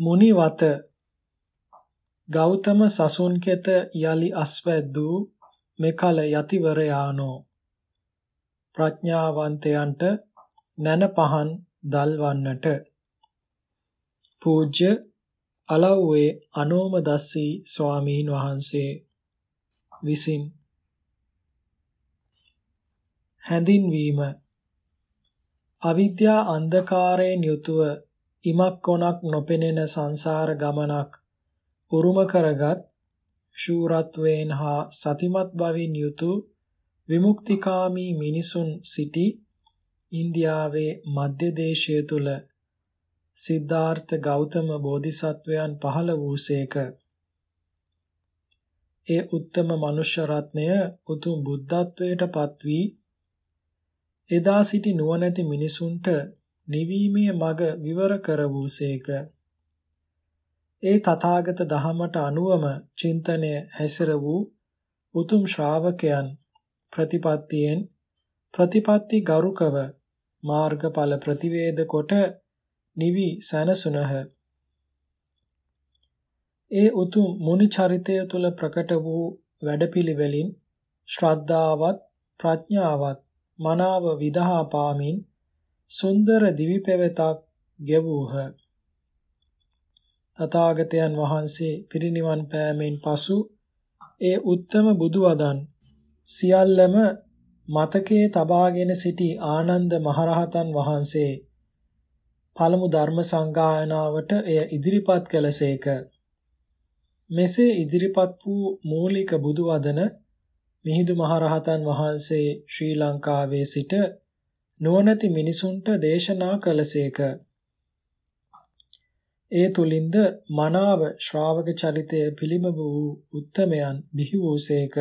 මුනිවත ගෞතම සසුන් කෙත යලි අස්වැද්දූ මෙකල යතිවරයානෝ. ප්‍රඥාවන්තයන්ට නැන පහන් දල්වන්නට. පූජ්‍ය අලව්වේ අනෝම දස්සී ස්වාමීන් වහන්සේ විසින් හැඳින්වීම. අවිද්‍යා අන්ධකාරයෙන් යුතුව ඉමක් කොනක් නොපෙනෙන සංසාර ගමනක් උරුම කරගත් ශූරත්වයෙන් හා සතිමත් බවින් යුතු විමුක්තිකාමී මිනිසුන් සිටි ඉන්දියාවේ මධ්‍ය දේශය තුල සිද්ධාර්ථ ගෞතම බෝධිසත්වයන් පහළ වූසේක. ඒ උත්තම මනුෂ්‍ය රත්නය උතුම් බුද්ධත්වයට පත්වී එදා සිටි නුවණැති මිනිසුන්ට නිවීමේ මඟ විවර කර වූසේක. ඒ තථාගත දහමට අනුවම චින්තනය හැසිර වූ උතුම් ශ්‍රාවකයන් ප්‍රතිපත්තියෙන් ප්‍රතිපත්ති ගරුකව මාර්ගඵල ප්‍රතිවේද කොට නිවි සැනසුනහ. ඒ උතුම් මුනි චරිතය තුල ප්‍රකට වූ වැඩපිළිවෙලින් ශ්‍රද්ධාවත් ප්‍රඥාවත් මනාව විදහා පාමින් සුන්දර දිවි පෙවෙතක් ගෙවූහ. තථාගතයන් වහන්සේ පිරිනිවන් පෑමෙන් පසු ඒ උත්තම බුදු වදන් සියල්ලම මතකයේ තබාගෙන සිටි ආනන්ද මහරහතන් වහන්සේ පළමු ධර්ම සංගායනාවට එය ඉදිරිපත් කළසේක. මෙසේ ඉදිරිපත් වූ මූලික බුදු වදන මිහිඳු මහරහතන් වහන්සේ ශ්‍රී ලංකාවේ සිට නුවණැති මිනිසුන්ට දේශනා කළසේක. ඒ තුලින්ද මනාව ශ්‍රාවක චරිතය පිළිඹ වූ උත්තමයන් බිහි වූසේක.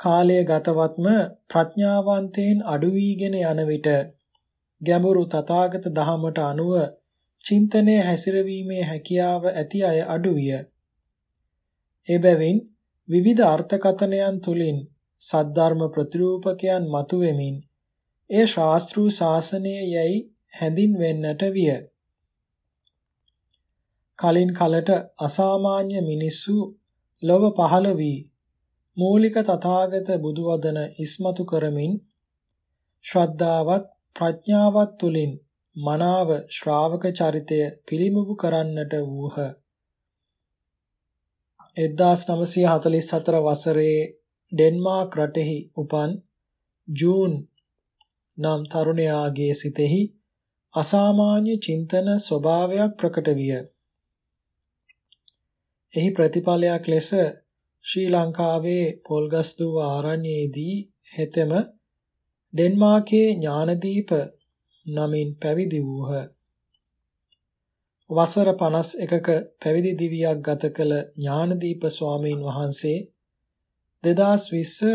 කාලය ගතවත්ම ප්‍රඥාවන්තයින් අඩු වීගෙන යන විට ගැඹුරු තථාගත දහමට අනුව චින්තනය හැසිරවීමේ හැකියාව ඇති අය අඩු විය. එබැවින් විවිධ අර්ථකථනයන් තුලින් සද්ධර්ම ප්‍රතිරූපකයන් මතුවෙමින් ඒ ශාස්ත්‍රීය ශාසනය යයි හැඳින්වෙන්නට විය. කලින් කලට අසාමාන්‍ය මිනිස්සු ලොව පහළ වී මූලික තථාගත බුදුවදන ඉස්මතු කරමින් ශ්‍රද්ධාවත් ප්‍රඥාවත් තුලින් මනාව ශ්‍රාවක චරිතය පිළිඹු කරන්නට වූහ. 1944 වසරේ ඩෙන්මාර්ක් රටෙහි උපන් ජූන් නම් තරුණයාගේ සිතෙහි අසාමාන්‍ය චින්තන ස්වභාවයක් ප්‍රකට විය. එහි ප්‍රතිඵලයක් ලෙස ශ්‍රී ලංකාවේ පොල්ගස්දුව ආරණ්‍යයේදී හෙතෙම ඩෙන්මාර්කේ ඥානදීප නමින් පැවිදි වූහ. වසර 51ක පැවිදි දිවියක් ගත කළ ඥානදීප ස්වාමීන් වහන්සේ 2020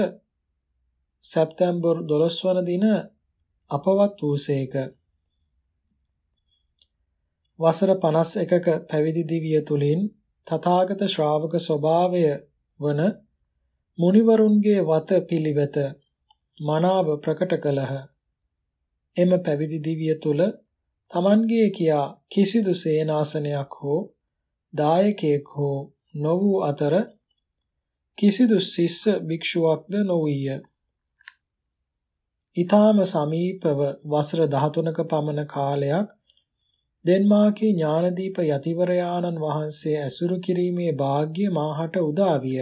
සැප්තැම්බර් 12 වන දින අපවත් වූසේක. වසර 51ක පැවිදි දිවිය තුලින් තථාගත ශ්‍රාවක ස්වභාවය වන මුනිවරුන්ගේ වත පිළිවෙත මනාව ප්‍රකට කළහ. එම පැවිදි දිවිය තුල Tamanගේ කියා කිසිදු සේනාසනයක් හෝ දායකයෙක් හෝ නො වූ අතර කිසිදු ශිෂ්‍ය භික්ෂුවක්ද නොවිය. ඊටාම සමීපව වසර 13ක පමණ කාලයක් ඩෙන්මාර්කේ ඥානදීප යතිවරයාණන් වහන්සේ ඇසුරු කිරීමේ වාග්ය මාහට උදා විය.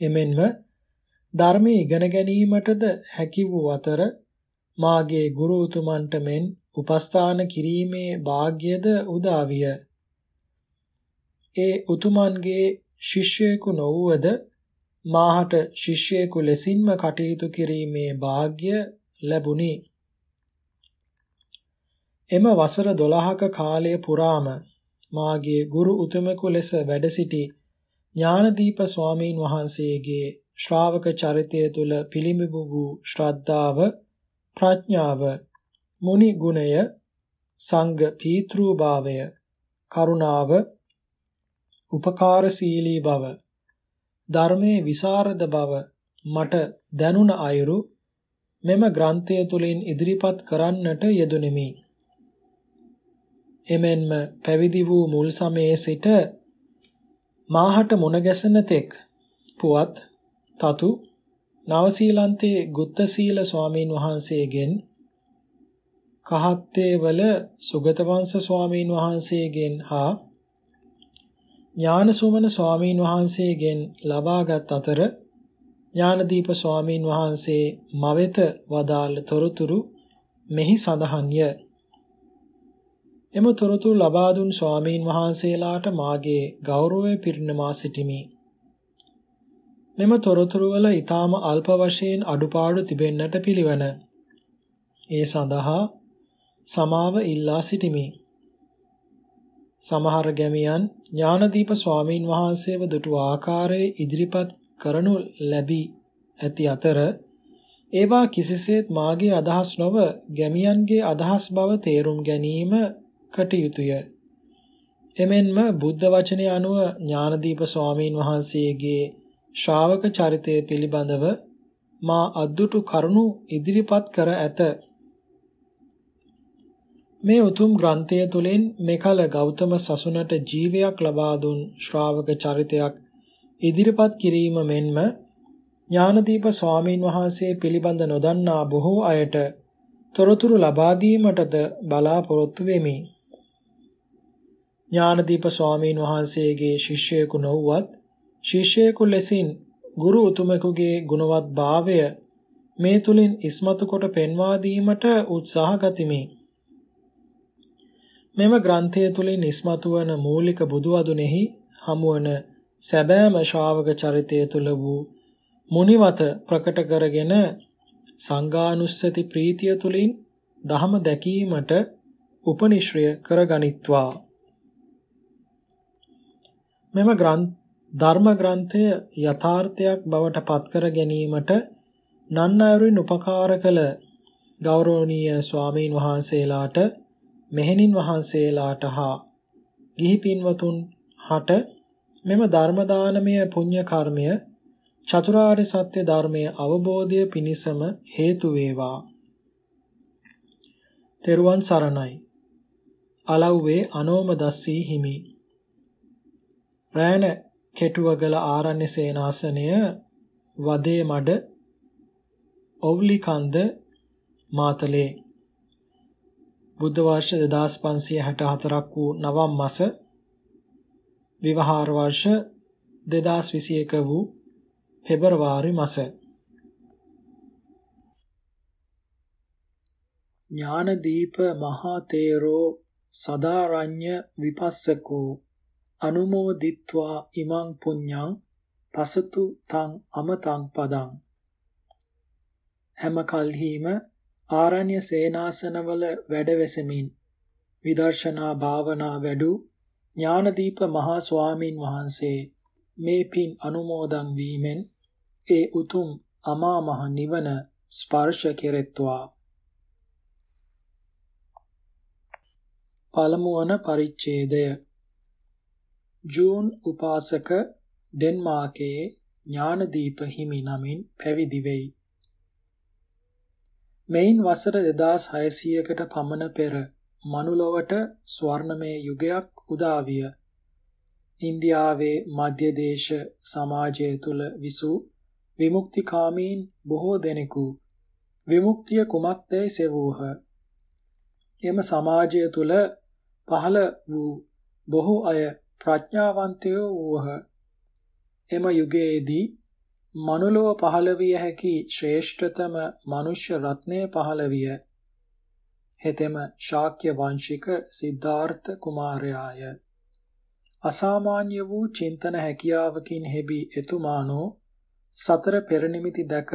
එමෙන්ම ධර්මයේ ඉගෙන ගැනීමටද හැකි වූ අතර මාගේ ගුරු උතුමන්ට මෙන් උපස්ථාන කිරීමේ වාග්යද උදා විය. ඒ උතුමන්ගේ ශිෂ්‍යයෙකු නොවුවද මාහට ශිෂ්‍යයෙකු ලෙසින්ම කටයුතු කිරීමේ වාග්ය ලැබුණි. එම වසර 12ක කාලය පුරාම මාගේ ගුරු උතුමෙකු ලෙස වැඩ සිටි ඥානදීප ස්වාමීන් වහන්සේගේ ශ්‍රාවක චරිතය තුල පිළිඹු වූ ශ්‍රද්ධාව ප්‍රඥාව මුනි ගුණය සංඝ පීතෘභාවය කරුණාව උපකාරශීලී බව ධර්මයේ විසරද බව මට දැනුණ අයුරු මෙම ග්‍රන්ථය තුලින් ඉදිරිපත් කරන්නට යෙදුණෙමි. එමෙන්ම පැවිදි වූ මුල් සමයේ සිට මාහට මුණ ගැසෙන තෙක් පුවත් තතු නවසීලන්තේ ගුත්තසීල ස්වාමීන් වහන්සේගෙන් කහත්තේවල සුගතවංශ ස්වාමීන් වහන්සේගෙන් හා ඥානසුමන ස්වාමීන් වහන්සේගෙන් ලබාගත් අතර ඥානදීප ස්වාමීන් වහන්සේ මවෙත වදාළ තොරතුරු මෙහි සඳහන්ය. එම තොරතුරු ලබා දුන් ස්වාමීන් වහන්සේලාට මාගේ ගෞරවය පිරිනමා සිටිමි. මෙම තොරතුරු වල ඊටාම අල්ප වශයෙන් අඩුපාඩු තිබෙන්නට පිළිවන. ඒ සඳහා සමාව ඉල්ලා සිටිමි. සමහර ගැමියන් ඥානදීප ස්වාමීන් වහන්සේව දුටු ආකාරයේ ඉදිරිපත් කරනු ලැබී ඇති අතර ඒවා කිසිසේත් මාගේ අදහස් නොව ගැමියන්ගේ අදහස් බව තේරුම් ගැනීම කටයුතුය. එමෙන්ම බුද්ධ වචනය අනුව ඥානදීප ස්වාමීන් වහන්සේගේ ශ්‍රාවක චරිතය පිළිබඳව මා අද්දුටු කරුණු ඉදිරිපත් කර ඇත. මේ උතුම් ග්‍රන්ථය තුළින් මෙකල ගෞතම සසුනට ජීවයක් ලබා දුන් ශ්‍රාවක චරිතයක් ඉදිරිපත් කිරීම මෙන්ම ඥානදීප ස්වාමීන් වහන්සේ පිළිබඳ නොදන්නා බොහෝ අයට තොරතුරු ලබා දීමටද බලාපොරොත්තු වෙමි. ඥානදීප ස්වාමීන් වහන්සේගේ ශිෂ්‍යයෙකු නොවුවත් ශිෂ්‍යයෙකු ලෙසින් ගුරු උතුමෙකුගේ ගුණවත් භාවය මේ තුලින් ඉස්මතු කොට පෙන්වා දීමට උත්සාහ ගතිමි. මෙම ග්‍රන්ථය තුලින් ඉස්මතු වන මූලික බුදුවදුනේහි හමුවන සැබෑම ශ්‍රාවක චරිතය තුල වූ මුනිවත ප්‍රකට කරගෙන සංඝානුස්සති ප්‍රීතිය තුලින් දහම දැකීමට උපනිශ්‍රය කරගනිත්වා. මෙම ග්‍රන්ථ ධර්ම ග්‍රන්ථය යථාර්ථයක් බවට පත්කර ගැනීමට නන්නයරුන් උපකාර කළ ගෞරවනීය ස්වාමීන් වහන්සේලාට මෙහෙණින් වහන්සේලාට හා ගිහි පින්වතුන් හට මෙම ධර්ම දානමය පුණ්‍ය කර්මය චතුරාර්ය සත්‍ය ධර්මයේ අවබෝධය පිණිසම හේතු වේවා. තෙරුවන් සරණයි. අලව්වේ අනෝම දස්සී හිමි. රෑන කෙටුවගල ආරණ්‍ය සේනාසනය වදේ මඩ ඔව්ලිකන්ද මාතලේ බුද්ධ වර්ෂ 2564ක් වූ නවම් මාස විවහාර වර්ෂ 2021 වූ පෙබරවාරි මාස ඥානදීප මහා තේරෝ සදාරඤ්‍ය විපස්සකෝ අනුමෝදිත්වා ඉමං පුඤ්ඤං පසතු තං අමතං පදං. හැම කල්හිම ආරණ්‍ය සේනාසනවල වැඩවෙසමින් විදර්ශනා භාවනා වැඩු ඥානදීප මහා ස්වාමින් වහන්සේ මේ පින් අනුමෝදන් වීමෙන් ඒ උතුම් අමා මහ නිවන ස්පර්ශ කෙරෙත්වා පළමුවන පරිච්ඡේදය ජූන් උපාසක ඩෙන්මාර්කයේ ඥානදීප හිමි නමින් පැවිදි වෙයි. මෙයින් වසර 2600කට පමණ පෙර මනුලොවට ස්වර්ණමය යුගයක් උදා විය. ඉන්දියාවේ මධ්‍ය දේශ සමාජය තුල විසූ විමුක්තිකාමීන් බොහෝ දෙනෙකු විමුක්තිය කුමක්දයි සෙවූහ. එම සමාජය තුල පහළ වූ බොහෝ අය ප්‍රඥාවන්තයෝ වූහ. එම යුගයේදී මනුලොව පහළ විය හැකි ශ්‍රේෂ්ඨතම මනුෂ්‍ය රත්නය පහළ විය. හෙතෙම ශාක්‍ය වංශික සිද්ධාර්ථ කුමාරයාය. අසාමාන්‍ය වූ චින්තන හැකියාවකින් හෙබි එතුමානෝ සතර පෙරනිමිති දැක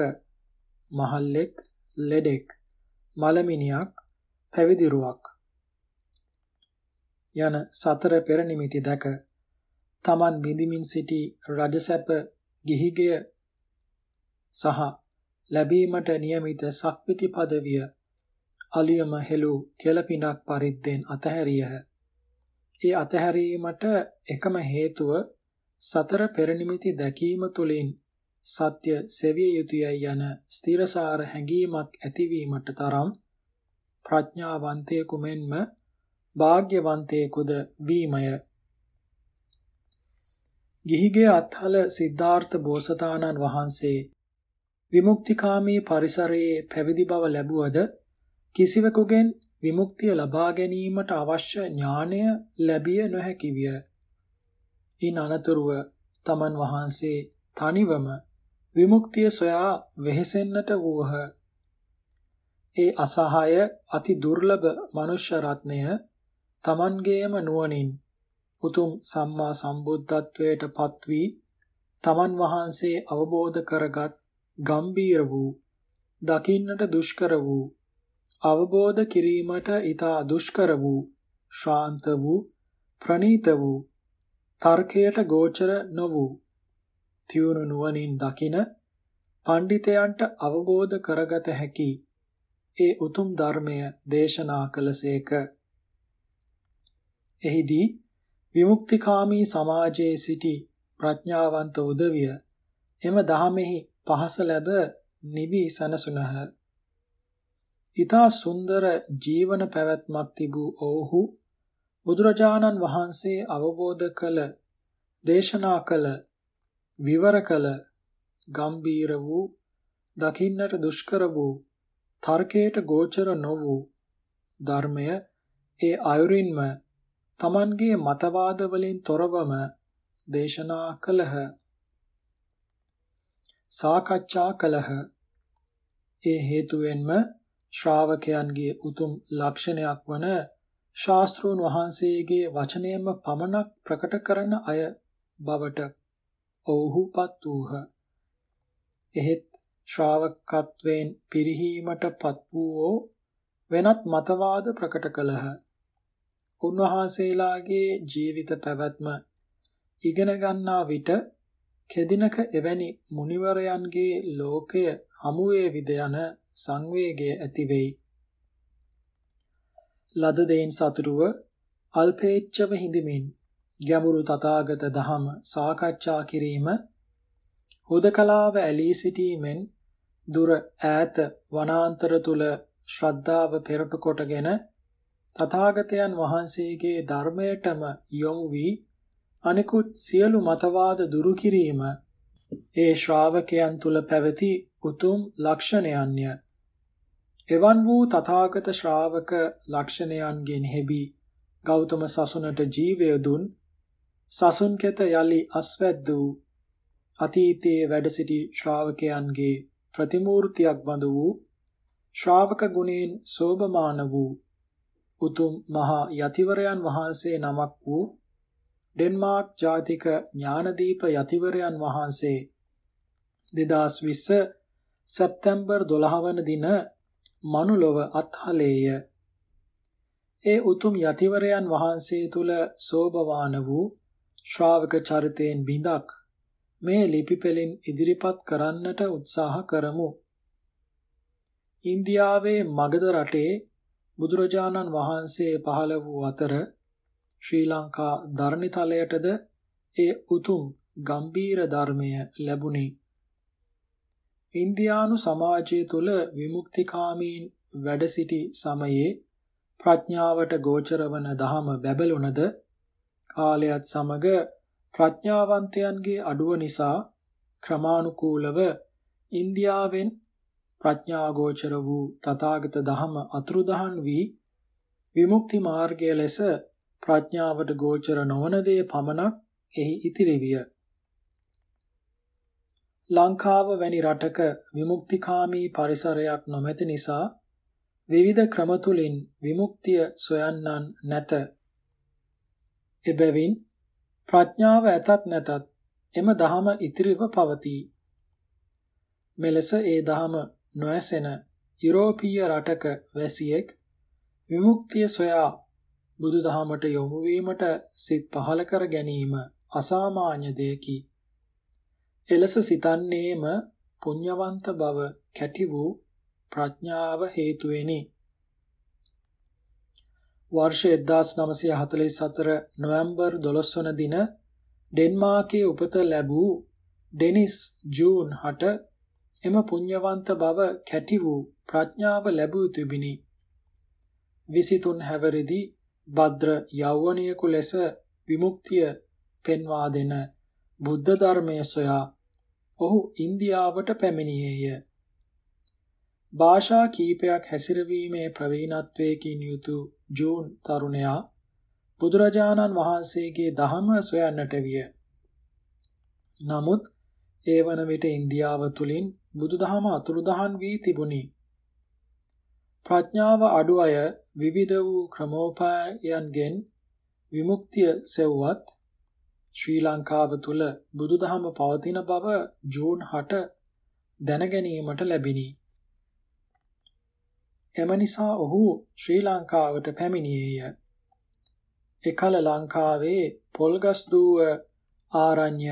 මහල්ලෙක් ලෙඩෙක් මලමිනියක් පැවිදිරුවක් යන සතර පෙර නිමිති දැක තමන් බිඳිමින් සිටි රජසැප ගිහිගය සහ ලැබීමට નિયમિત සක්විති පදවිය අලියම හෙළු කෙලපිනක් පරිද්දෙන් අතහැරියහ. ඒ අතහැරීමට එකම හේතුව සතර පෙරනිමිති දැකීම තුළින් සත්‍ය සෙවිය යුතුයයි යන ස්ථිරසාර හැඟීමක් ඇතිවීමට තරම් ප්‍රඥාවන්තයෙකු මෙන්ම භාග්‍යවන්තයෙකුද වීමය ගිහිගේ අත්හල සිද්ධාර්ථ බෝසතාණන් වහන්සේ විමුක්තිකාමී පරිසරයේ පැවිදි බව ලැබුවද කිසිවෙකුගෙන් විමුක්තිය ලබා ගැනීමට අවශ්‍ය ඥානය ලැබිය නොහැකි විය. ඉන් අනතුරුව තමන් වහන්සේ තනිවම විමුක්තිය සොයා වෙහෙසෙන්නට වූහ. ඒ අසහාය අති දුර්ලභ මනුෂ්‍ය රත්නය තමන්ගේම නුවණින් උතුම් සම්මා සම්බුද්ධත්වයට පත් වී තමන් වහන්සේ අවබෝධ කරගත් ගම්බීර වූ දකින්නට දුෂ්කර වූ අවබෝධ කිරීමට ඊතා දුෂ්කර වූ ශාන්ත වූ ප්‍රණීත වූ තර්කයට ගෝචර නො වූ තියුණු නුවණින් දකින පඬිතයන්ට අවබෝධ කරගත හැකි ඒ උතුම් ධර්මය දේශනා කළසේක. එහිදී විමුක්තිකාමී සමාජයේ සිටි ප්‍රඥාවන්ත උදවිය එම දහමෙහි පහස ලැබ නිවි සනසුනහ. ඊතා සුන්දර ජීවන පැවැත්මක් තිබූ ඔවුහු බුදුරජාණන් වහන්සේ අවබෝධ කළ දේශනා කළ විවර කළ ගම්බීර වූ දකින්නට දුෂ්කර වූ තර්කයට ගෝචර නො වූ ධර්මය ඒ අයුරින්ම තමන්ගේ මතවාද වලින් තොරවම දේශනා කළහ සාකච්ඡා කළහ ඒ හේතුවෙන්ම ශ්‍රාවකයන්ගේ උතුම් ලක්ෂණයක් වන ශාස්ත්‍රූන් වහන්සේගේ වචනයෙන්ම පමණක් ප්‍රකට කරන අය බවට ඔව්හුපත් වූහ. එහෙත් ශ්‍රාවකත්වයෙන් පිරිහීමටපත් වූෝ වෙනත් මතවාද ප්‍රකට කළහ. උන්වහන්සේලාගේ ජීවිත පැවැත්ම ඉගෙන ගන්නා විට කෙදිනක එවැනි මුනිවරයන්ගේ ලෝකය හමුවේ විද යන සංවේගය ඇති වෙයි. ලද දෙයින් සතුරුව අල්පේච්ඡව හිඳමින් ගැඹුරු තථාගත දහම සාකච්ඡා කිරීම හුදකලාව ඇලී සිටීමෙන් දුර ඈත වනාන්තර තුල ශ්‍රද්ධාව පෙරට කොටගෙන තථාගතයන් වහන්සේගේ ධර්මයටම යොමු වී අනිකුත් සියලු මතවාද දුරු කිරීම ඒ ශ්‍රාවකයන් තුල පැවති උතුම් ලක්ෂණයන්ය. එවන් වූ තථාගත ශ්‍රාවක ලක්ෂණයන්ගෙන් හෙබි ගෞතම සසුනට ජීවය දුන් සසුන් කෙත යලි අස්වැද්ද වූ අතීතයේ වැඩ සිටි ශ්‍රාවකයන්ගේ ප්‍රතිමූර්තියක් බඳු වූ ශ්‍රාවක ගුණයෙන් සෝභමාන වූ උතුම් මහා යතිවරයන් වහන්සේ නමක් වූ ඩෙන්මාර්ක් ජාතික ඥානදීප යතිවරයන් වහන්සේ 2020 සැප්තැම්බර් 12 වන දින මනුලොව අත්හලේය. ඒ උතුම් යතිවරයන් වහන්සේ තුල සෝභවාන වූ ශ්‍රාවක චරිතයෙන් බිඳක් මේ ලිපි පෙළින් ඉදිරිපත් කරන්නට උත්සාහ කරමු. ඉන්දියාවේ මගධ රටේ බුදුරජාණන් වහන්සේ පහළ වූ අතර ශ්‍රී ලංකා ධර්ණිතලයටද ඒ උතුම් ගම්බීර ධර්මය ලැබුණි. ඉන්දියානු සමාජය තුළ විමුක්තිකාමීන් වැඩ සිටි සමයේ ප්‍රඥාවට ගෝචර වන දහම බැබළුණද කාලයත් සමග ප්‍රඥාවන්තයන්ගේ අඩුව නිසා ක්‍රමානුකූලව ඉන්දියාවෙන් ප්‍රඥාගෝචර වූ තථාගත දහම අතුරුදහන් වී විමුක්ති මාර්ගය ලෙස ප්‍රඥාවට ගෝචර නොවන දේ පමණක් එහි ඉතිරි විය. ලංකාව වැනි රටක විමුක්තිකාමී පරිසරයක් නොමැති නිසා විවිධ ක්‍රම තුලින් විමුක්තිය සොයන්නන් නැත. එබැවින් ප්‍රඥාව ඇතත් නැතත් එම දහම ඉතිරිව පවතී. මෙලෙස ඒ දහම නොඇසෙන යුරෝපීය රටක වැසියෙක් විමුක්තිය සොයා බුදුදහමට යොමු වීමට සිත් පහල කර ගැනීම අසාමාන්‍ය දෙයකි. එලෙස සිතන්නේම පුණ්‍යවන්ත බව කැටි වූ ප්‍රඥාව හේතුවෙනි. වර්ෂ 1944 නොවැම්බර් 12 වන දින ඩෙන්මාර්කයේ උපත ලැබූ ඩෙනිස් ජූන් හට එම පුණ්‍යවන්ත බව කැටි වූ ප්‍රඥාව ලැබූ තිබිනි. 23 හැවිරිදි භද්‍ර යෞවනියෙකු ලෙස විමුක්තිය පෙන්වා දෙන බුද්ධ ධර්මය සොයා ඔහු ඉන්දියාවට පැමිණියේය. භාෂා කීපයක් හැසිරවීමේ ප්‍රවීණත්වයකින් යුතු ජූන් තරුණයා බුදුරජාණන් වහන්සේගේ දහම සොයන්නට විය. නමුත් ඒ වන විට ඉන්දියාව තුලින් බුදුදහම අතුරුදහන් වී තිබුණි. ප්‍රඥාව අඩු අය විවිධ වූ ක්‍රමෝපායන්ගෙන් විමුක්තිය සෙව්වත් ශ්‍රී ලංකාව තුල බුදුදහම පවතින බව ජූන් 8 දැනගැනීමට ලැබිනි. එම නිසා ඔහු ශ්‍රී ලංකාවට පැමිණියේය. එකල ලංකාවේ පොල්ගස් දූව ආරණ්‍ය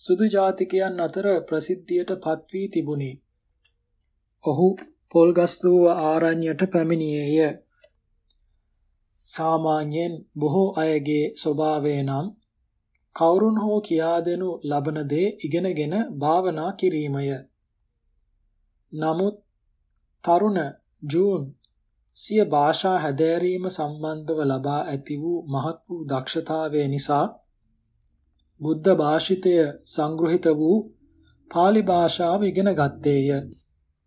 සුදු ජාතිකයන් අතර ප්‍රසිද්ධියට පත් වී තිබුණි. ඔහු පොල්ගස් දූව ආරණ්‍යට පැමිණියේය. සාමාන්‍යයෙන් බොහෝ අයගේ ස්වභාවය නම් කවුරුන් හෝ කියා දෙනු ලබන දේ ඉගෙනගෙන භාවනා කිරීමය. නමුත් තරුණ ජූන් සිය භාෂා හැදෑරීම සම්බන්ධව ලබා ඇති වූ මහත් වූ දක්ෂතාවය නිසා බුද්ධ භාෂිතය සංග්‍රහිත වූ pāli භාෂාව ඉගෙන ගත්තේය.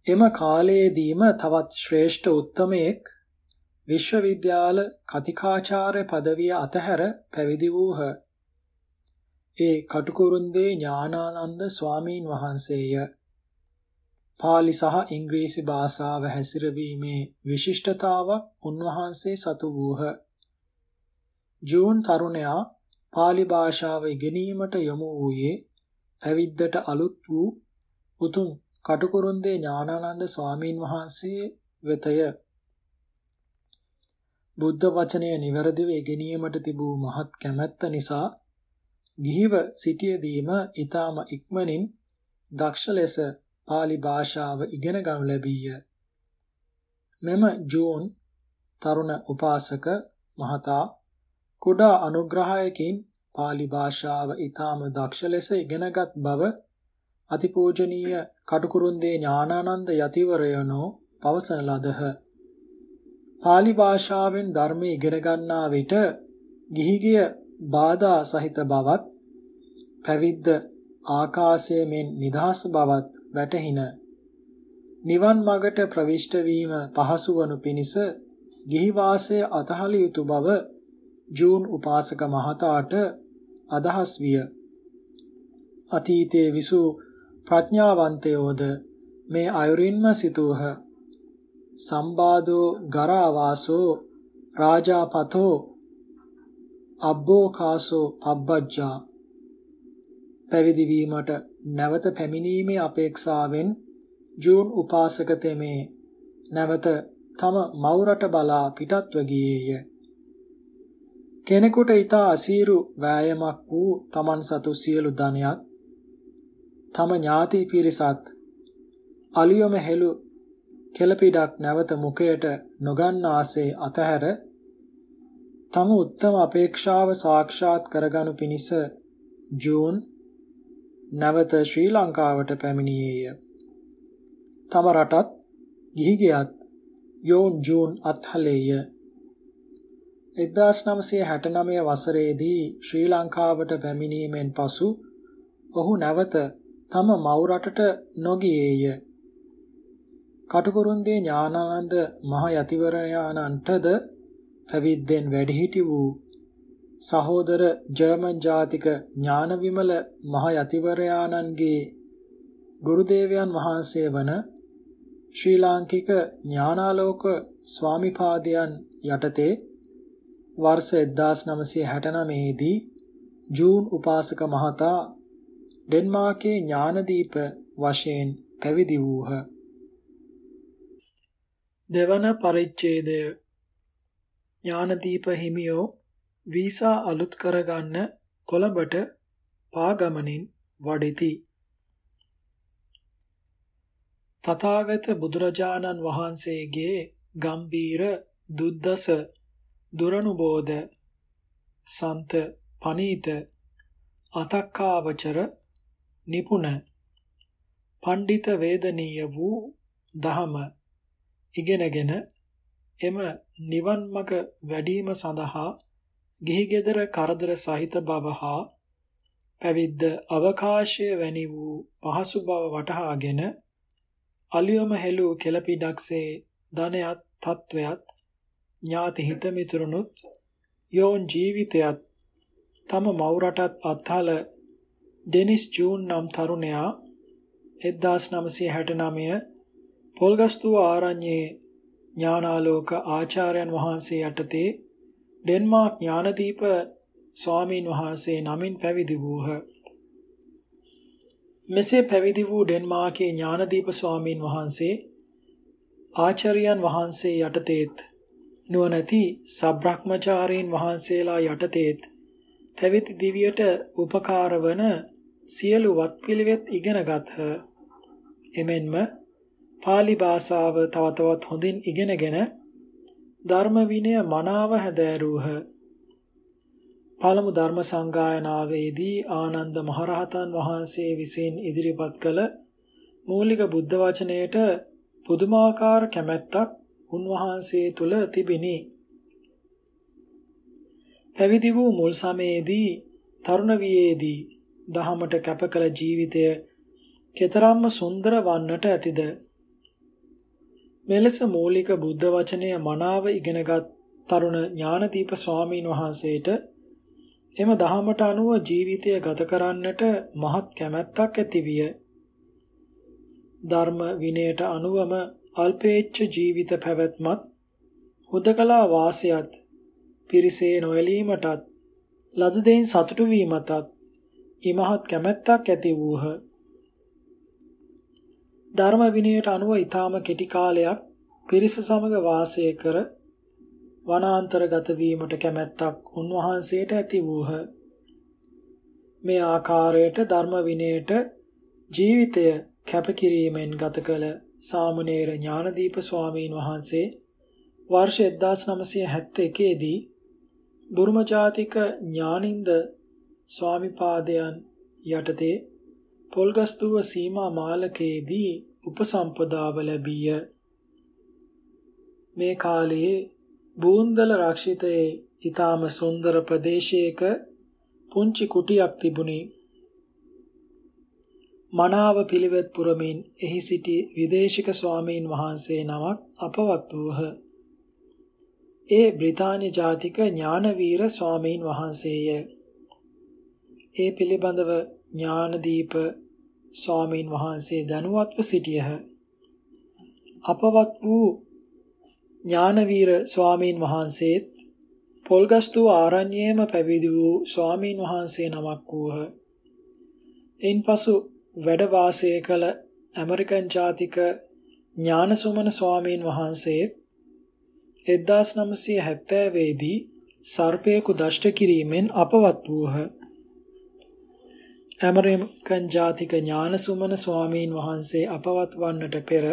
එම කාලයේදීම තවත් ශ්‍රේෂ්ඨ උත්තමයෙක් විශ්වවිද්‍යාල කතිකාචාර්ය পদවිය අතහැර පැවිදි වූහ. ඒ කටුකුරුන්දේ ඥානානන්ද ස්වාමීන් වහන්සේය. පාලි සහ ඉංග්‍රීසි භාෂාව හැසිරවීමේ විශිෂ්ටතාවක් උන්වහන්සේ සතු වූහ. ජූන් තරුණයා පාලි භාෂාව ඉගෙනීමට යොමු වූයේ පැවිද්දට අලුත් වූ උතුම් කටුකුරුන්දේ ඥානානන්ද ස්වාමීන් වහන්සේ වෙතය. බුද්ධ වචනය නිවැරදිව ඉගෙනීමට තිබූ මහත් කැමැත්ත නිසා ගිහිව සිටියදීම ඊටම ඉක්මනින් දක්ෂ ලෙස pāli භාෂාව ඉගෙන ගනු ලැබීය. මෙම ජූන් තරුණ උපාසක මහතා කුඩා අනුග්‍රහයකින් pāli භාෂාව ඊටම දක්ෂ ලෙස ඉගෙනගත් බව අතිපූජනීය කටුකුරුන්දේ ඥානානන්ද යතිවරයනෝ පවසන ලදහ. pāli භාෂාවෙන් ධර්මය ඉගෙන ගන්නා විට ගිහිගිය බාධා සහිත බවත් පැවිද්ද ආකාශයේ මෙන් නිදහස් බවත් වැටහින නිවන් මගට ප්‍රවිෂ්ඨ වීම පහසු වනු පිණිස ගිහි වාසය අතහල යුතු බව ජූන් උපාසක මහතාට අදහස් විය අතීතයේ විසු ප්‍රඥාවන්තයෝද මේ අයුරින්ම සිතුවහ සම්බාදෝ ගරාවාසෝ රාජාපතෝ අබ්බෝකාසෝ පබ්බජ්ජා පැවිදි වීමට නැවත පැමිණීමේ අපේක්ෂාවෙන් ජූන් උපාසක තෙමේ නැවත තම මවුරට බලා පිටත්ව ගියේය. කෙනෙකුට ඊට අසීරු වෑයමක් වූ තමන් සතු සියලු ධනයත් තම ඥාති පිරිසත් අලියොම හෙළු කෙලපිඩක් නැවත මුඛයට නොගන්නාසේ අතහැර තම උත්තම අපේක්ෂාව සාක්ෂාත් කරගනු පිණිස ජූන් නැවත ශ්‍රී ලංකාවට පැමිණියේය. තම රටත් ගිහි ගියත් යෝන් ජූන් අත්හලේය. 1969 වසරේදී ශ්‍රී ලංකාවට පැමිණීමෙන් පසු ඔහු නැවත තම මව් රටට නොගියේය. කටුකුරුන්දී ඥානානන්ද මහ යතිවරයාණන්ටද පැවිද්දෙන් වැඩිහිටි වූ සහෝදර ජර්මන් ජාතික ඥානවිමල මහ යතිවරයාණන්ගේ ගුරුදේවයන් වහන්සේ වන ශ්‍රී ලාංකික ඥානාලෝක ස්වාමිපාදයන් යටතේ වර්ෂ 1969 දී ජූන් උපාසක මහතා ඩෙන්මාර්කේ ඥානදීප වශයෙන් පැවිදි වූහ. දෙවන පරිච්ඡේදය ඥානදීප හිමියෝ වීසා අලුත් කරගන්න කොළඹට පාගමනින් වඩිති. තථාගත බුදුරජාණන් වහන්සේගේ ගම්බීර දුද්දස දුරනුබෝධ සන්ත පනීත අතක්කාවචර නිපුණ පණ්ඩිත වේදනීය වූ දහම ඉගෙනගෙන එම නිවන් මඟ වැඩිම සඳහා ගිහි ගෙදර කරදර සහිත බව හා පැවිද්ද අවකාශය වැනි වූ පහසු බව වටහාගෙන අලියොම හෙළූ කෙලපිඩක්සේ ධනයත් තත්වයත් ඥාති හිත මිතුරුනුත් යෝන් ජීවිතයත් තම මව් රටත් අත්හල ඩෙනිස් ජූන් නම් තරුණයා 1969 පොල්ගස්තුව ආරණ්‍යයේ ඥානාලෝක ආචාර්යයන් වහන්සේ යටතේ ඩෙන්මාර්ක් ඥානදීප ස්වාමීන් වහන්සේ නමින් පැවිදි වූහ. මෙසේ පැවිදි වූ ඩෙන්මාර්කේ ඥානදීප ස්වාමීන් වහන්සේ ආචාර්යයන් වහන්සේ යටතේත් නුවණැති සබ්‍රහ්මචාරීන් වහන්සේලා යටතේත් පැවිදි දිවියට උපකාර වන සියලු වත්පිළිවෙත් ඉගෙනගත්හ. එමෙන්ම pāli භාෂාව තව තවත් හොඳින් ඉගෙනගෙන ධර්ම විනය මනාව හැදෑරූහ. පළමු ධර්ම සංගායනාවේදී ආනන්ද මහරහතන් වහන්සේ විසින් ඉදිරිපත් කළ මූලික බුද්ධ වචනයට පුදුමාකාර කැමැත්තක් උන්වහන්සේ තුල තිබිනි. පැවිදි වූ මුල් සමයේදී තරුණ වියේදී දහමට කැප කළ ජීවිතය කෙතරම්ම සුන්දර වන්නට ඇතිද මෙලෙස මූලික බුද්ධ වචනය මනාව ඉගෙනගත් තරුණ ඥානදීප ස්වාමීන් වහන්සේට එම දහමට අනුව ජීවිතය ගත කරන්නට මහත් කැමැත්තක් ඇතිවිය. ධර්ම විනයට අනුවම අල්පේච්ඡ ජීවිත පැවැත්මත් හුදකලා වාසයත් පිරිසේ නොයලීමටත් ලද දෙයින් සතුටු වීමටත් ඉමහත් කැමැත්තක් ඇති වූහ. ධර්ම විනයට අනුව ඊටාම කෙටි කාලයක් පිරිස සමග වාසය කර වනාන්තරගත වීමට කැමැත්තක් උන්වහන්සේට ඇති වූහ. මේ ආකාරයට ධර්ම විනයට ජීවිතය කැපකිරීමෙන් ගත කළ සාමණේර ඥානදීප ස්වාමීන් වහන්සේ වර්ෂ 1971 දී බුරුම ජාතික ඥානින්ද ස්වාමිපාදයන් යටතේ පොල්ගස්තුව සීමා මාලකයේදී උපසම්පදාව ලැබීය. මේ කාලයේ බූන්දල රක්ෂිතයේ ඊටාම සුන්දර ප්‍රදේශයක පුංචි කුටියක් තිබුණි. මනාව පිළිවෙත් පුරමින් එහි සිටි විදේශික ස්වාමීන් වහන්සේ නමක් අපවත් වූහ. ඒ බ්‍රිතාන්‍ය ජාතික ඥානවීර ස්වාමීන් වහන්සේය. ඒ පිළිබඳව ඥානදීප ස්වාමීන් වහන්සේ දැනුවත්ව සිටියහ. අපවත් වූ ඥානවීර ස්වාමීන් වහන්සේත් පොල්ගස්තු ආරණ්‍යයේම පැවිදි වූ ස්වාමීන් වහන්සේ නමක් වූහ. ඉන්පසු වැඩ වාසය කළ ඇමරිකන් ජාතික ඥානසුමන ස්වාමීන් වහන්සේත් 1970 දී සර්පයෙකු දෂ්ට කිරීමෙන් අපවත් වූහ. ඇමරිකන් ජාතික ඥානසුමන ස්වාමීන් වහන්සේ අපවත් වන්නට පෙර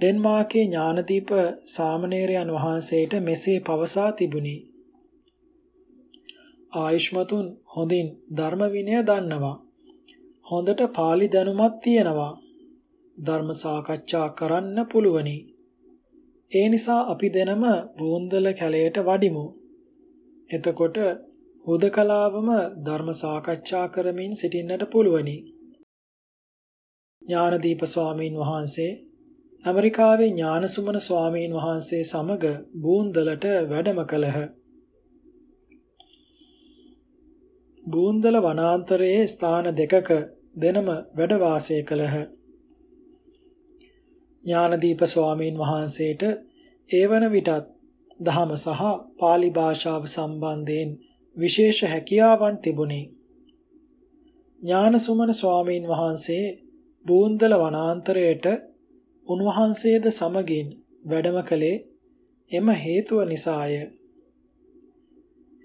ඩෙන්මාර්කේ ඥානදීප සාමණේරයන් වහන්සේට මෙසේ පවසා තිබුණි. ආයුෂ්මතුන් හොඳින් ධර්ම විනය දන්නවා. හොඳට pāli දැනුමක් තියෙනවා. ධර්ම සාකච්ඡා කරන්න පුළුවනි. ඒ නිසා අපි දෙනම බෝන්දල කැලයට වඩිමු. එතකොට හුදකලාවම ධර්ම සාකච්ඡා කරමින් සිටින්නට පුළුවනි. ඥානදීප ස්වාමීන් වහන්සේ ඇමරිකාවේ ඥානසුමන ස්වාමීන් වහන්සේ සමග බූන්දලට වැඩම කළහ. බූන්දල වනාන්තරයේ ස්ථාන දෙකක දෙනම වැඩ වාසය කළහ. ඥානදීප ස්වාමීන් වහන්සේට ඒවන විටත් දහම සහ pāli භාෂාව සම්බන්ධයෙන් විශේෂ හැකියාවන් තිබුණි. ඥානසුමන ස්වාමීන් වහන්සේ බූන්දල වනාන්තරයට උන්වහන්සේද සමගින් වැඩම කළේ එම හේතුව නිසාය.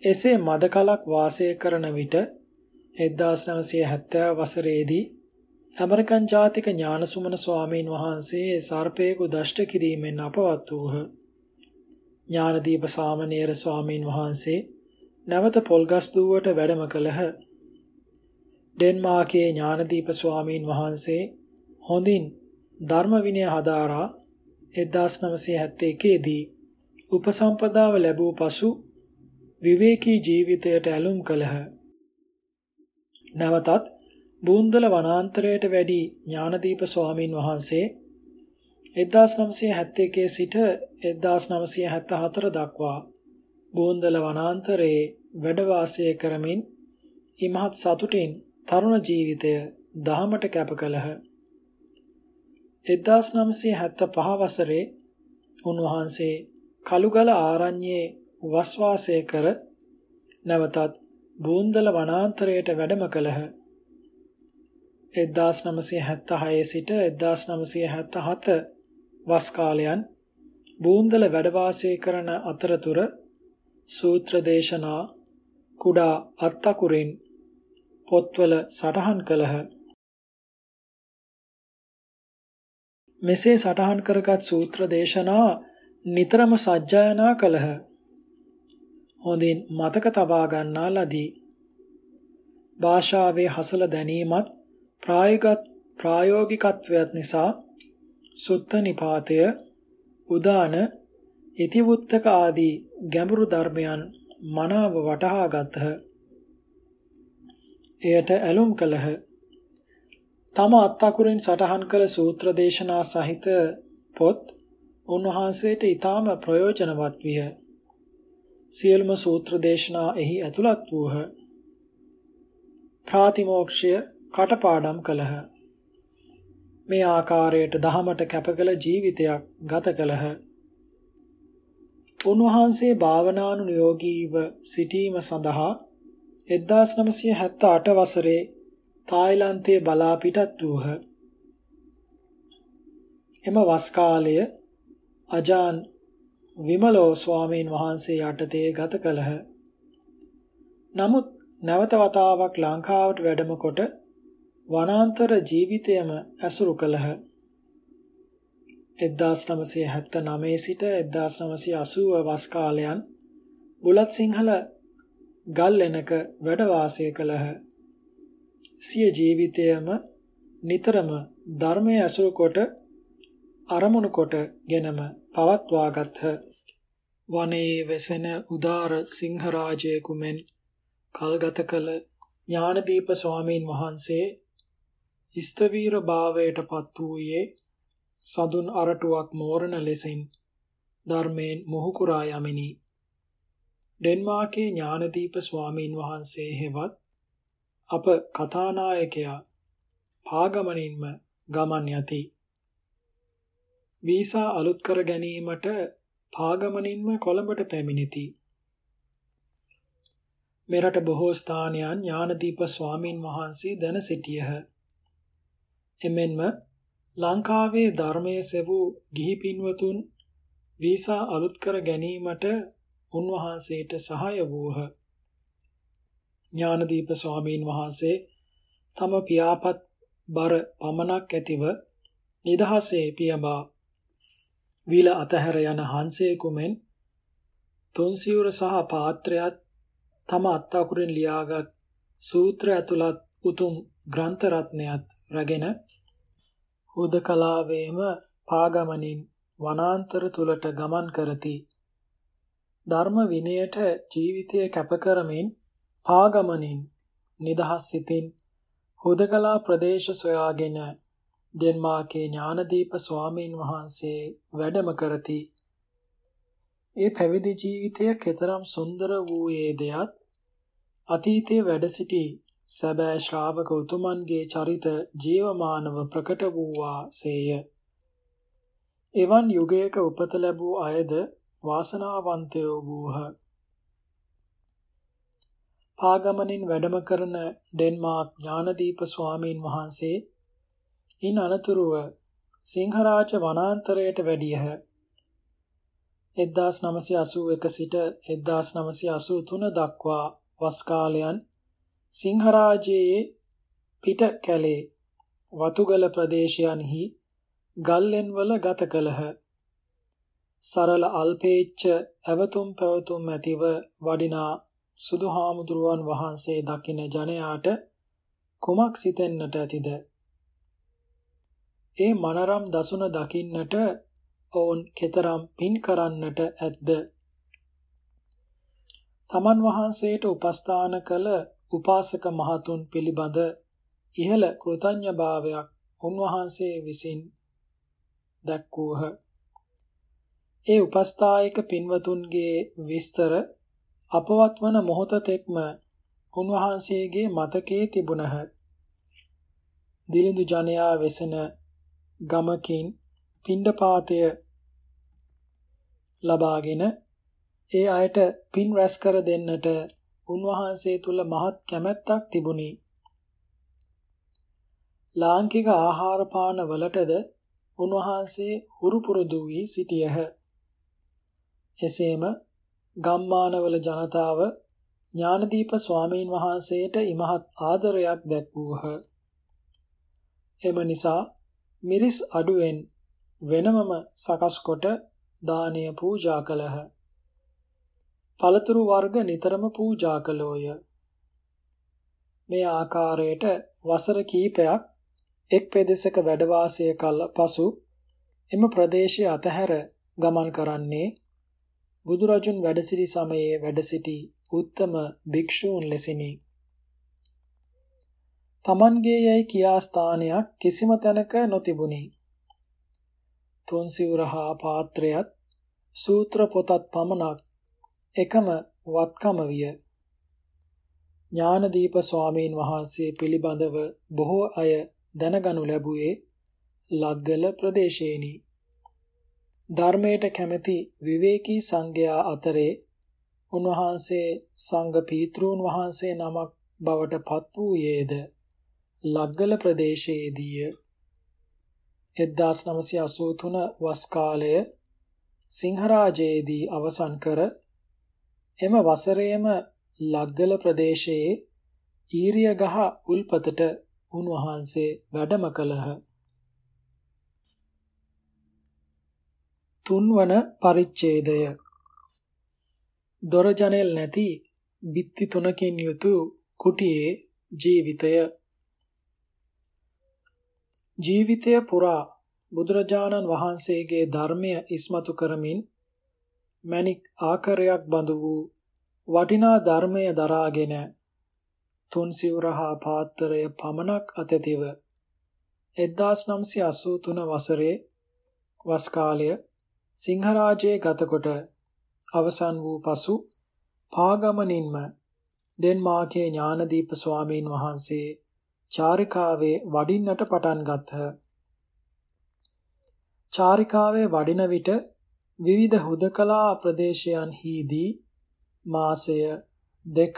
එසේ මද කලක් වාසය කරන විට 1970 වසරේදී ඇමරිකන් ජාතික ඥානසුමන ස්වාමීන් වහන්සේ සර්පයෙකු දෂ්ට කිරීමෙන් අපවත් වූහ. ඥානදීප සාමණේර ස්වාමීන් වහන්සේ නැවත පොල්ගස්දුවට වැඩම කළහ. ඩෙන්මාර්කයේ ඥානදීප ස්වාමීන් වහන්සේ හොඳින් ධර්ම විනය හදාරා 1971 දී උපසම්පදාව ලැබූ පසු විවේකී ජීවිතයට ඇලුම් කළහ. නැවතත් බූන්දල වනාන්තරයට වැඩි ඥානදීප ස්වාමින් වහන්සේ 1971 සිට 1974 දක්වා බූන්දල වනාන්තරයේ වැඩ වාසය කරමින් ඉමහත් සතුටින් තරුණ ජීවිතය දහමට කැප කළහ. 1975 වසරේ උන්වහන්සේ කළුගල ආරණ්‍යයේ වස්වාසය කර නැවතත් බූන්දල වනාන්තරයට වැඩම කළහ. 1976 සිට 1977 වස් කාලයන් බූන්දල වැඩ වාසය කරන අතරතුර සූත්‍ර දේශනා කුඩා අත්තකුරින් පොත්වල සටහන් කළහ. මෙසේ සටහන් කරගත් සූත්‍ර දේශනා නිතරම සජ්ජායනා කළහ. හොඳින් මතක තබා ගන්නා ලදී. භාෂාවේ හසල දැනීමත් ප්‍රායෝගික ප්‍රායෝගිකත්වයක් නිසා සුත්ත නිපාතය උදාන ඉතිවුත්තක ආදී ගැඹුරු ධර්මයන් මනාව වටහා ගත්හ. එයට ඇලුම් කළහ. තම අත්අකුරින් සටහන් කළ සූත්‍ර දේශනා සහිත පොත් උන්වහන්සේට ඊටාම ප්‍රයෝජනවත් විය. සියලුම සූත්‍ර දේශනා එහි ඇතුළත් වූහ. ප්‍රාතිමෝක්ෂය කටපාඩම් කළහ. මේ ආකාරයට දහමට කැපකල ජීවිතයක් ගත කළහ. උන්වහන්සේ භාවනානුයෝගීව සිටීම සඳහා 1978 වසරේ තායිලන්තයේ බලා පිටත් වූහ. එම වස් කාලය අජාන් විමලෝ ස්වාමීන් වහන්සේ යටතේ ගත කළහ. නමුත් නැවත වතාවක් ලංකාවට වැඩම කොට වනාන්තර ජීවිතයම ඇසුරු කළහ. 1979 සිට 1980 වස් කාලයන් බුලත් සිංහල ගල් එනක වැඩ වාසය කළහ. සිය ජීවිතයම නිතරම ධර්මයේ ඇසුරු කොට අරමුණු කොටගෙනම පවත්වාගත්හ. වනයේ වෙසෙන උදාර සිංහරාජයෙකු මෙන් කල්ගත කළ ඥානදීප ස්වාමීන් වහන්සේ ස්තවීර භාවයට පත් වූයේ සදුන් අරටුවක් මෝරණ ලෙසින් ධර්මයෙන් මොහුකුරා යමිනි. ඩෙන්මාර්කේ ඥානදීප ස්වාමීන් වහන්සේ හෙවත් අප කතානායකයා පාගමනින්ම ගමන් යති. වීසා අලුත් කර ගැනීමට පාගමනින්ම කොළඹට පැමිණිති. මෙරට බොහෝ ස්ථානයන් ඥානදීප ස්වාමින් වහන්සේ දැන සිටියහ. එමෙන්ම ලංකාවේ ධර්මයේ සෙවූ ගිහි පින්වතුන් වීසා අලුත් කර ගැනීමට උන්වහන්සේට සහාය වූහ. ඥානදීප ස්වාමීන් වහන්සේ තම පියාපත් බර පමණක් ඇතිව නිදහසේ පියඹා විල අතහැර යන හංසේකුමෙන් තුන්සිවුර සහ පාත්‍රයත් තම අත්අකුරින් ලියාගත් සූත්‍ර ඇතුළත් උතුම් ග්‍රන්ථ රත්නයත් රැගෙන හුදකලාවේම පාගමනින් වනාන්තර තුලට ගමන් කරති. ධර්ම විනයට ජීවිතය කැප කරමින් පාගමනින් නිදහස් සිතින් හුදකලා ප්‍රදේශ සොයාගෙන ඩෙන්මාර්කේ ඥානදීප ස්වාමීන් වහන්සේ වැඩම කරති. ඒ පැවිදි ජීවිතය කෙතරම් සුන්දර වූයේ දෙයත් අතීතයේ වැඩ සිටි සැබෑ ශ්‍රාවක උතුමන්ගේ චරිත ජීවමානව ප්‍රකට වූවා සේය. එවන් යුගයක උපත ලැබූ අයද වාසනාවන්තයෝ වූහ. පාගමනින් වැඩම කරන ඩෙන්මාර්ක් ඥානදීප ස්වාමීන් වහන්සේ ඉන් අනතුරුව සිංහරාජ වනාන්තරයට වැඩියහ. 1981 සිට 1983 දක්වා වස් කාලයන් සිංහරාජයේ පිට කැලේ වතුගල ප්‍රදේශයන්හි ගල්ලෙන්වල ගත කළහ. සරල අල්පේච්ඡ ඇවතුම් පැවතුම් ඇතිව වඩිනා සුදු හාමුදුරුවන් වහන්සේ දකින ජනයාට කුමක් සිතෙන්නට ඇතිද? ඒ මනරම් දසුන දකින්නට ඔවුන් කෙතරම් පින් කරන්නට ඇද්ද තමන් වහන්සේට උපස්ථාන කළ උපාසක මහතුන් පිළිබඳ ඉහළ කෘතඥභාවයක් උන්වහන්සේ විසින් දැක්වූහ. ඒ උපස්ථායක පින්වතුන්ගේ විස්තර අපවත් වන මොහොතෙක්ම උන්වහන්සේගේ මතකයේ තිබුණහ. දිලිඳු ජනයා වෙසෙන ගමකින් පිණ්ඩපාතය ලබාගෙන ඒ අයට පින් රැස් කර දෙන්නට උන්වහන්සේ තුල මහත් කැමැත්තක් තිබුණි. ලාංකික ආහාර පාන වලටද උන්වහන්සේ හුරු පුරුදු වී සිටියහ. එසේම ගම්මානවල ජනතාව ඥානදීප ස්වාමීන් වහන්සේට ඉමහත් ආදරයක් දැක්වූහ. එම නිසා මිරිස් අඩුවෙන් වෙනමම සකස් කොට දානය පූජා කළහ. පළතුරු වර්ග නිතරම පූජා කළෝය. මේ ආකාරයට වසර කීපයක් එක් පෙදෙසක වැඩ වාසය කළ පසු එම ප්‍රදේශය අතහැර ගමන් කරන්නේ බුදුරජුන් වැඩ සිටි සමයේ වැඩ සිටි උත්තම භික්ෂූන් ලෙසිනි. තමන්ගේ යයි කියා ස්ථානයක් කිසිම තැනක නොතිබුණි. තුන් සිවුරහා පාත්‍රයත් සූත්‍ර පොතත් පමණක් එකම වත්කම විය. ඥානදීප ස්වාමීන් වහන්සේ පිළිබඳව බොහෝ අය දැනගනු ලැබුවේ ලග්ගල ප්‍රදේශයේනි. ධර්මයට කැමැති විවේකී සංඝයා අතරේ උන්වහන්සේ සංඝ පීත්‍රූන් වහන්සේ නමක් බවට පත් වූයේද ලග්ගල ප්‍රදේශයේදීය 1983 වස් කාලය සිංහරාජයේදී අවසන් කර එම වසරේම ලග්ගල ප්‍රදේශයේ ඊරියගහ උල්පතට උන්වහන්සේ වැඩම කළහ. තුන්වන පරිච්ඡේදය දොර ජනෙල් නැති බිත්ති තුනකින් යුතු කුටියේ ජීවිතය ජීවිතය පුරා බුදුරජාණන් වහන්සේගේ ධර්මය ඉස්මතු කරමින් මණික් ආකාරයක් බඳු වූ වටිනා ධර්මය දරාගෙන තුන් සිවුරහා පාත්‍රය පමණක් අතැතිව 1983 වසරේ වස් කාලය සිංහරාජයේ ගතකොට අවසන් වූ පසු පාගමනින්ම ඩෙන්මාර්කේ ඥානදීප ස්වාමීන් වහන්සේ චාරිකාවේ වඩින්නට පටන් ගත්හ. චාරිකාවේ වඩින විට විවිධ හුදකලා ප්‍රදේශයන්හිදී මාසය දෙක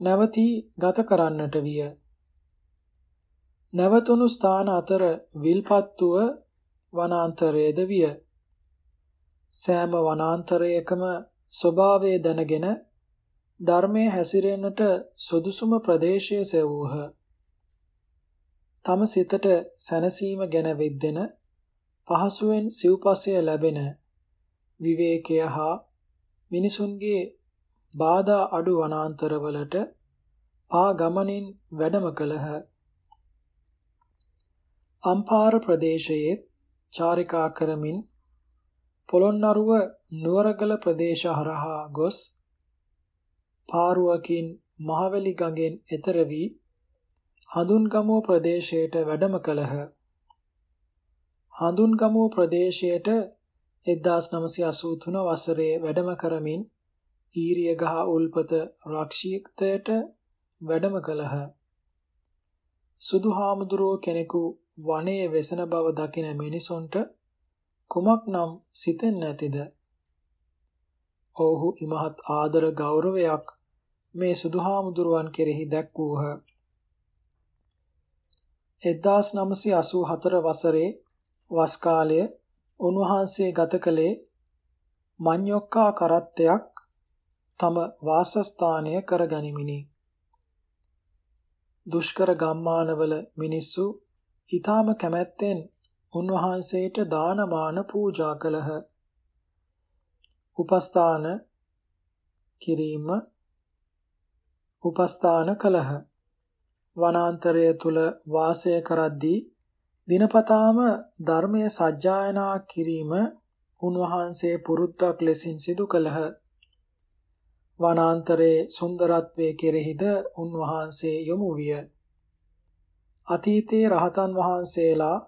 නැවතී ගත කරන්නට විය. නැවතුණු ස්ථාන අතර විල්පත්තුව වනාන්තරයේද විය. සෑම වනාන්තරයකම ස්වභාවය දැනගෙන ධර්මයේ හැසිරෙන්නට සුදුසුම ප්‍රදේශය සෙවූහ. තම සිතට සැනසීම ගැන වෙද්දෙන පහසුවෙන් සිව්පසය ලැබෙන විවේකය හා මිනිසුන්ගේ බාධා අඩු වනාන්තරවලට පා ගමනින් වැඩම කළහ. අම්පාර ප්‍රදේශයේ චාරිකා කරමින් පොළොන්නරුව නුවරගල ප්‍රදේශ හරහා ගොස් පාරුවකින් මහවැලි ගඟෙන් එතර වී හඳුන්ගමුව ප්‍රදේශයට වැඩම කළහ. හඳුන්ගමුව ප්‍රදේශයට 1983 වසරේ වැඩම කරමින් ඊරියගහ උල්පත රක්ෂිතයට වැඩම කළහ. සුදුහාමුදුරුව කෙනෙකු වනයේ වෙසන බව දකින මිනිසොන්ට කුමක් නම් සිතෙන්නේ නැතිද? ඔව්හු ඉමහත් ආදර ගෞරවයක් මේ සුදුහාමුදුරුවන් කෙරෙහි දැක්වූහ. 1984 වසරේ වස් කාලය උන්වහන්සේ ගත කළේ මඤ්ඤොක්කා කරත්තයක් තම වාසස්ථානය කරගනිමිනි. දුෂ්කර ගම්මානවල මිනිස්සු ඊටාම කැමැත්තෙන් උන්වහන්සේට දානමාන පූජා කළහ. උපස්ථාන කිරීම උපස්ථාන කළහ. වනාන්තරය තුල වාසය කරද්දී දිනපතාම ධර්මය සජ්ජායනා කිරීම උන්වහන්සේ පුරුද්දක් ලෙසින් සිදු කළහ. වනාන්තරයේ සුන්දරත්වයේ කෙරෙහිද උන්වහන්සේ යොමු විය. අතීතයේ රහතන් වහන්සේලා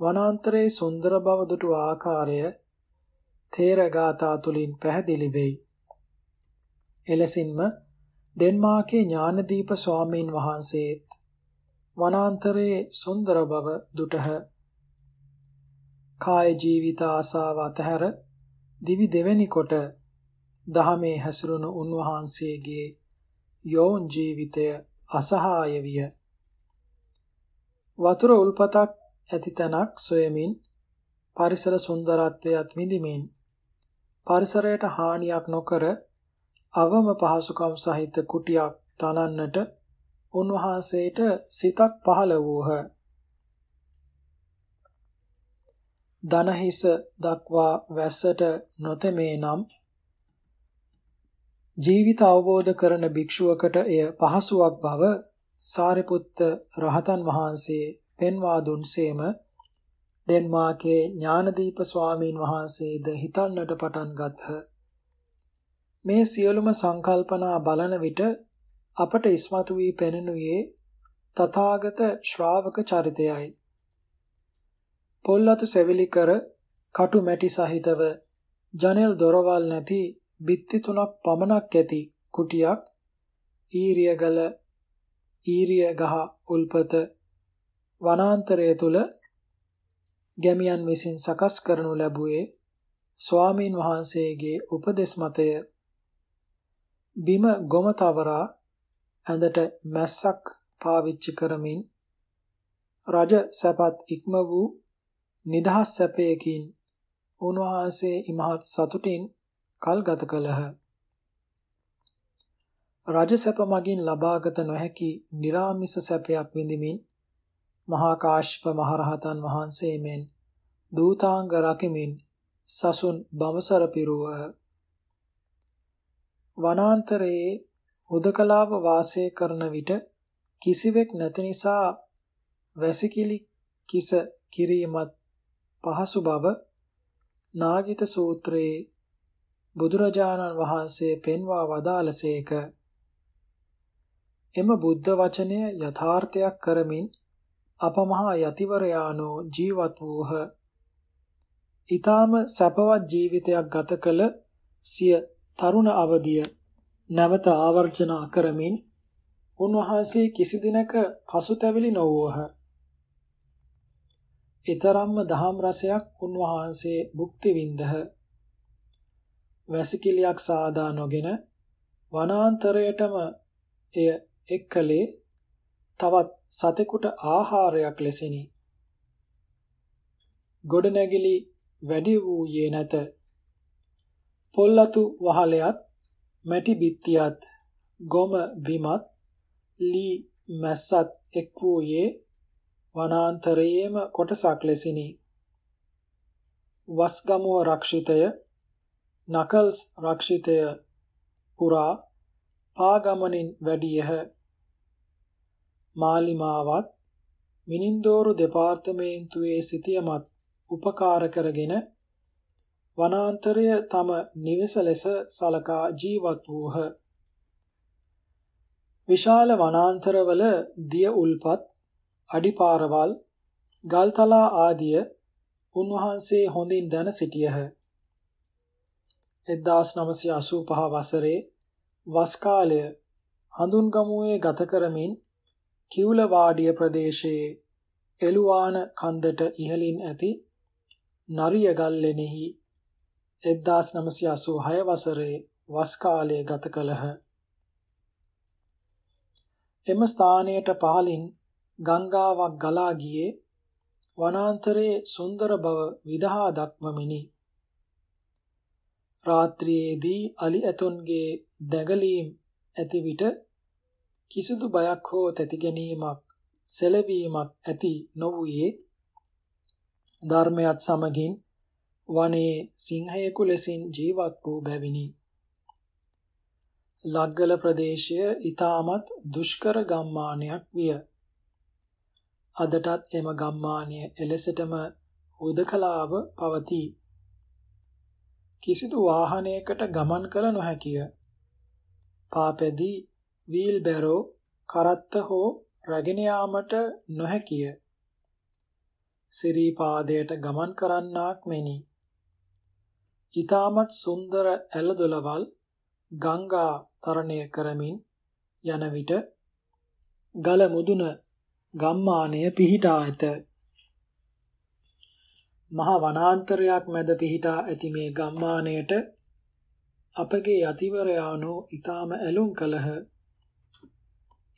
වනාන්තරයේ සුන්දර බව දුටු ආකාරය තේරගාථා තුලින් පැහැදිලි වෙයි. එලෙසින්ම ඩෙන්මාර්කේ ඥානදීප ස්වාමීන් වහන්සේත් වනාන්තරයේ සුන්දර බව දුටහ. කාය ජීවිත ආසාව අතහැර දිවි දෙවැනි කොට දහමේ හැසිරුණු උන්වහන්සේගේ යෝන් ජීවිතය අසහාය විය. වතුර උල්පතක් ඇති තැනක් සොයමින් පරිසර සුන්දරත්වයට විඳිමින් පරිසරයට හානියක් නොකර අවම පහසුකම් සහිත කුටියක් තනන්නට උන්වහන්සේට සිතක් පහළ වූහ. දනහිස දක්වා වැස්සට නොතෙමේ නම් ජීවිත අවබෝධ කරන භික්ෂුවකට එය පහසුවක් බව සාරිපුත්ත රහතන් වහන්සේ පෙන්වා දුන්සේම ඩෙන්මාර්කේ ඥානදීප ස්වාමීන් වහන්සේද හිතන්නට පටන් ගත්හ. මේ සියලුම සංකල්පනා බලන විට අපට ඉස්මතු වී පෙනෙනුයේ තථාගත ශ්‍රාවක චරිතයයි. පොල්ලතු සෙවිලි කර කටු මැටි සහිතව ජනෙල් දොරවල් නැති බිත්ති තුනක් පමණක් ඇති කුටියක් ඊරියගල ඊරිය ගහ උල්පත වනාන්තරය තුල ගැමියන් විසින් සකස් කරනු ලැබුවේ ස්වාමීන් වහන්සේගේ උපදෙස් මතය බිම ගොම තවරා ඇඳට මැස්සක් පාවිච්චි කරමින් රජ සැපත් ඉක්ම වූ නිදහස් සැපයකින් උන්වහන්සේ ඉමහත් සතුටින් කල්ගත කළහ. රජ සැප මගින් ලබාගත නොහැකි निराமிස සැපයක් විඳිමින් මහා කාශ්‍යප මහරහතන් වහන්සේ මෙන් දූතාංග රකිමින් සසුන් බඹසර පිරුවහ. වනාන්තරයේ හුදකලාව වාසය කරන විට කිසිවෙක් නැති නිසා වැසිකිලි කිස කිරීමත් පහසු බව නාගිත සූත්‍රයේ බුදුරජාණන් වහන්සේ පෙන්වා වදාළසේක. එම බුද්ධ වචනය යථාර්ථයක් කරමින් අපමහා යතිවරයානෝ ජීවත් වූහ. ඊ타ම සැපවත් ජීවිතයක් ගත කළ සිය තරුණ අවදිය නැවත ආවර්ජනා කරමින් උන්වහන්සේ කිසි දිනක පසුතැවිලි නොවූහ. ඊතරම්ම දහම් රසයක් උන්වහන්සේ භුක්ති විඳහ. වැසිකිළියක් සාදා නොගෙන වනාන්තරයටම එය එක්කලේ තවත් සතෙකුට ආහාරයක් ලෙසිනි. ගොඩනැගිලි වැඩි වූයේ නැත. පොල්ලතු වහලයත් මැටි බිත්තියත් ගොම බිමත් ලී මැස්සත් එක් වූයේ වනාන්තරයේම කොටසක් ලෙසිනි. වස්ගමුව රක්ෂිතය නකල්ස් රක්ෂිතය පුරා පාගමනින් වැඩියහ. මාලිමාවත් මිනින්දෝරු දෙපාර්තමේන්තුවේ සිටියමත් උපකාර කරගෙන වනාන්තරය තම නිවස ලෙස සලකා ජීවත් වූහ. විශාල වනාන්තරවල දිය උල්පත් අඩිපාරවල් ගල්තලා ආදිය උන්වහන්සේ හොඳින් දැන සිටියහ. 1985 වසරේ වස් කාලය හඳුන්ගමුවේ ගත කරමින් කිවුලවාඩිය ප්‍රදේශයේ එළුවාන කන්දට ඉහළින් ඇති නරිය ගල්ලෙනෙහි 1986 වසරේ වස් කාලය ගත කළහ. එම ස්ථානයට පහලින් ගංගාවක් ගලා ගියේ වනාන්තරයේ සුන්දර බව විදහා දක්වමිනි. රාත්‍රියේදී අලි ඇතුන්ගේ දැගලීම් ඇති විට කිසිදු බයක් හෝ තැති ගැනීමක් සැලවීමක් ඇති නොවුයේ ධර්මයත් සමගින් වනයේ සිංහයෙකු ලෙසින් ජීවත් වූ බැවිනි. ලග්ගල ප්‍රදේශය ඊටමත් දුෂ්කර ගම්මානයක් විය. අදටත් එම ගම්මානය එලෙසටම උදකලාව පවතී. කිසිදු වාහනයකට ගමන් කළ නොහැකිය. පාපැදී වීල් බැරෝ කරත්ත හෝ රැගෙන යාමට නොහැකිය. සිරීපාදයට ගමන් කරන්නාක් මෙනි. ඊටමත් සුන්දර ඇලදොලවල් ගංගා තරණය කරමින් යන විට ගල මුදුන ගම්මානය පිහිටා ඇත. මහා වනාන්තරයක් මැද පිහිටා ඇති මේ ගම්මානයට අපගේ යතිවරයානෝ ඊටාම ඇලුම් කළහ.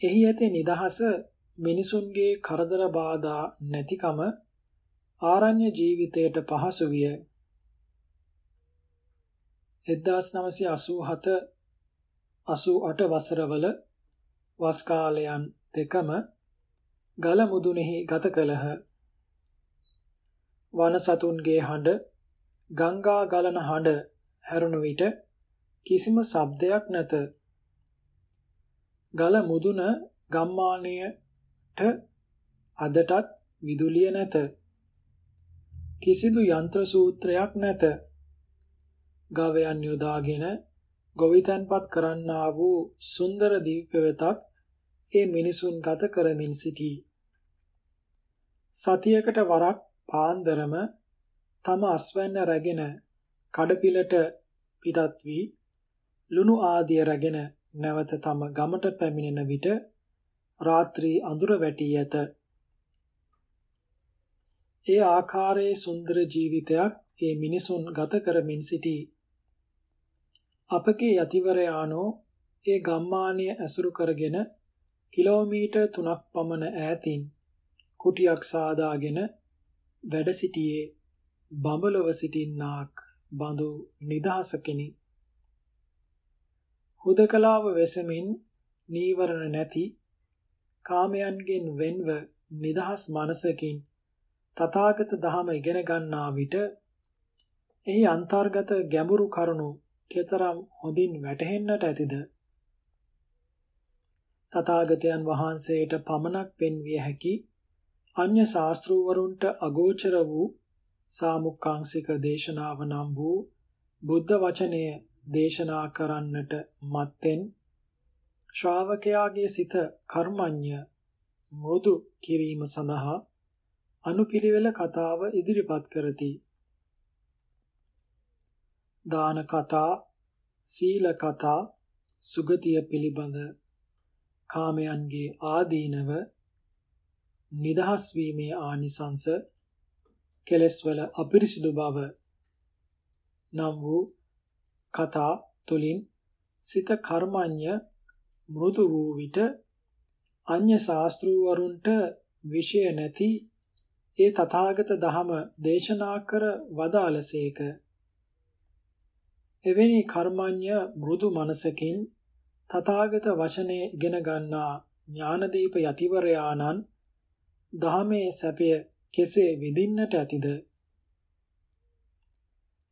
එහි ඇති නිදහස මිනිසුන්ගේ කරදර බාධා නැතිකම ආරණ්‍ය ජීවිතයට පහසු විය. 1987 88 වසරවල වස් කාලයන් දෙකම ගල මුදුනේහි ගත කළහ. වන සතුන්ගේ හඬ ගංගා ගලන හඬ හැරුණු විට කිසිම ශබ්දයක් නැත. ගල මුදුන ගම්මානයට අදටත් විදුලිය නැත. කිසිදු යන්ත්‍ර සූත්‍රයක් නැත. ගවයන් යොදාගෙන ගොවිතැන්පත් කරන්නා වූ සුන්දර දිව්‍ය වෙතක් ඒ මිනිසුන් ගත කරමින් සිටී. සතියකට වරක් පාන්දරම තම අස්වැන්න රැගෙන කඩපිලට පිටත් වී ලුණු ආදිය රැගෙන නැවත තම ගමට පැමිණෙන විට රාත්‍රී අඳුර වැටී ඇත. ඒ ආකාරයේ සුන්දර ජීවිතයක් ඒ මිනිසුන් ගත කරමින් සිටී. අපගේ යතිවරයානෝ ඒ ගම්මානය ඇසුරු කරගෙන කිලෝමීටර් 3ක් පමණ ඈතින් කුටියක් සාදාගෙන වැඩ සිටියේ බඹලොව සිටින්නාක් බඳු නිදහසකිනි. හුදකලාව වෙසමින් නීවරණ නැති කාමයන්ගෙන් වෙන්ව නිදහස් මනසකින් තථාගත ධහම ඉගෙන ගන්නා විට එහි අන්තර්ගත ගැඹුරු කරුණු කෙතරම් හොඳින් වැටහෙන්නට ඇතිද තථාගතයන් වහන්සේට පමණක් පෙන්විය හැකි අන්‍ය ශාස්ත්‍රූවරුන්ට අගෝචර වූ සාමුක්කාංශික දේශනාව නම් වූ බුද්ධ වචනය දේශනා කරන්නට මත්තෙන් ශ්‍රාවකයාගේ සිත කර්මඤ්ඤ මෘදු කිරීම සඳහා අනුපිළිවෙල කතාව ඉදිරිපත් කරති. දාන කතා, සීල කතා, සුගතිය පිළිබඳ කාමයන්ගේ ආදීනව නිදහස් වීමේ ආනිසංස කෙලස් වල අපිරිසිදු බව නම් වූ කතා තුලින් සිත කර්මඤ්ඤ මෘදු වූ විට අන්‍ය ශාස්ත්‍රූවරුන්ට විෂය නැති ඒ තථාගත දහම දේශනා කර වදාළසේක එවැනි කර්මඤ්ඤ මෘදු මනසකින් තථාගත වචනේ ඉගෙන ගන්නා ඥානදීප යතිවරයාණන් දහමේ සැපය කෙසේ විඳින්නට ඇතිද?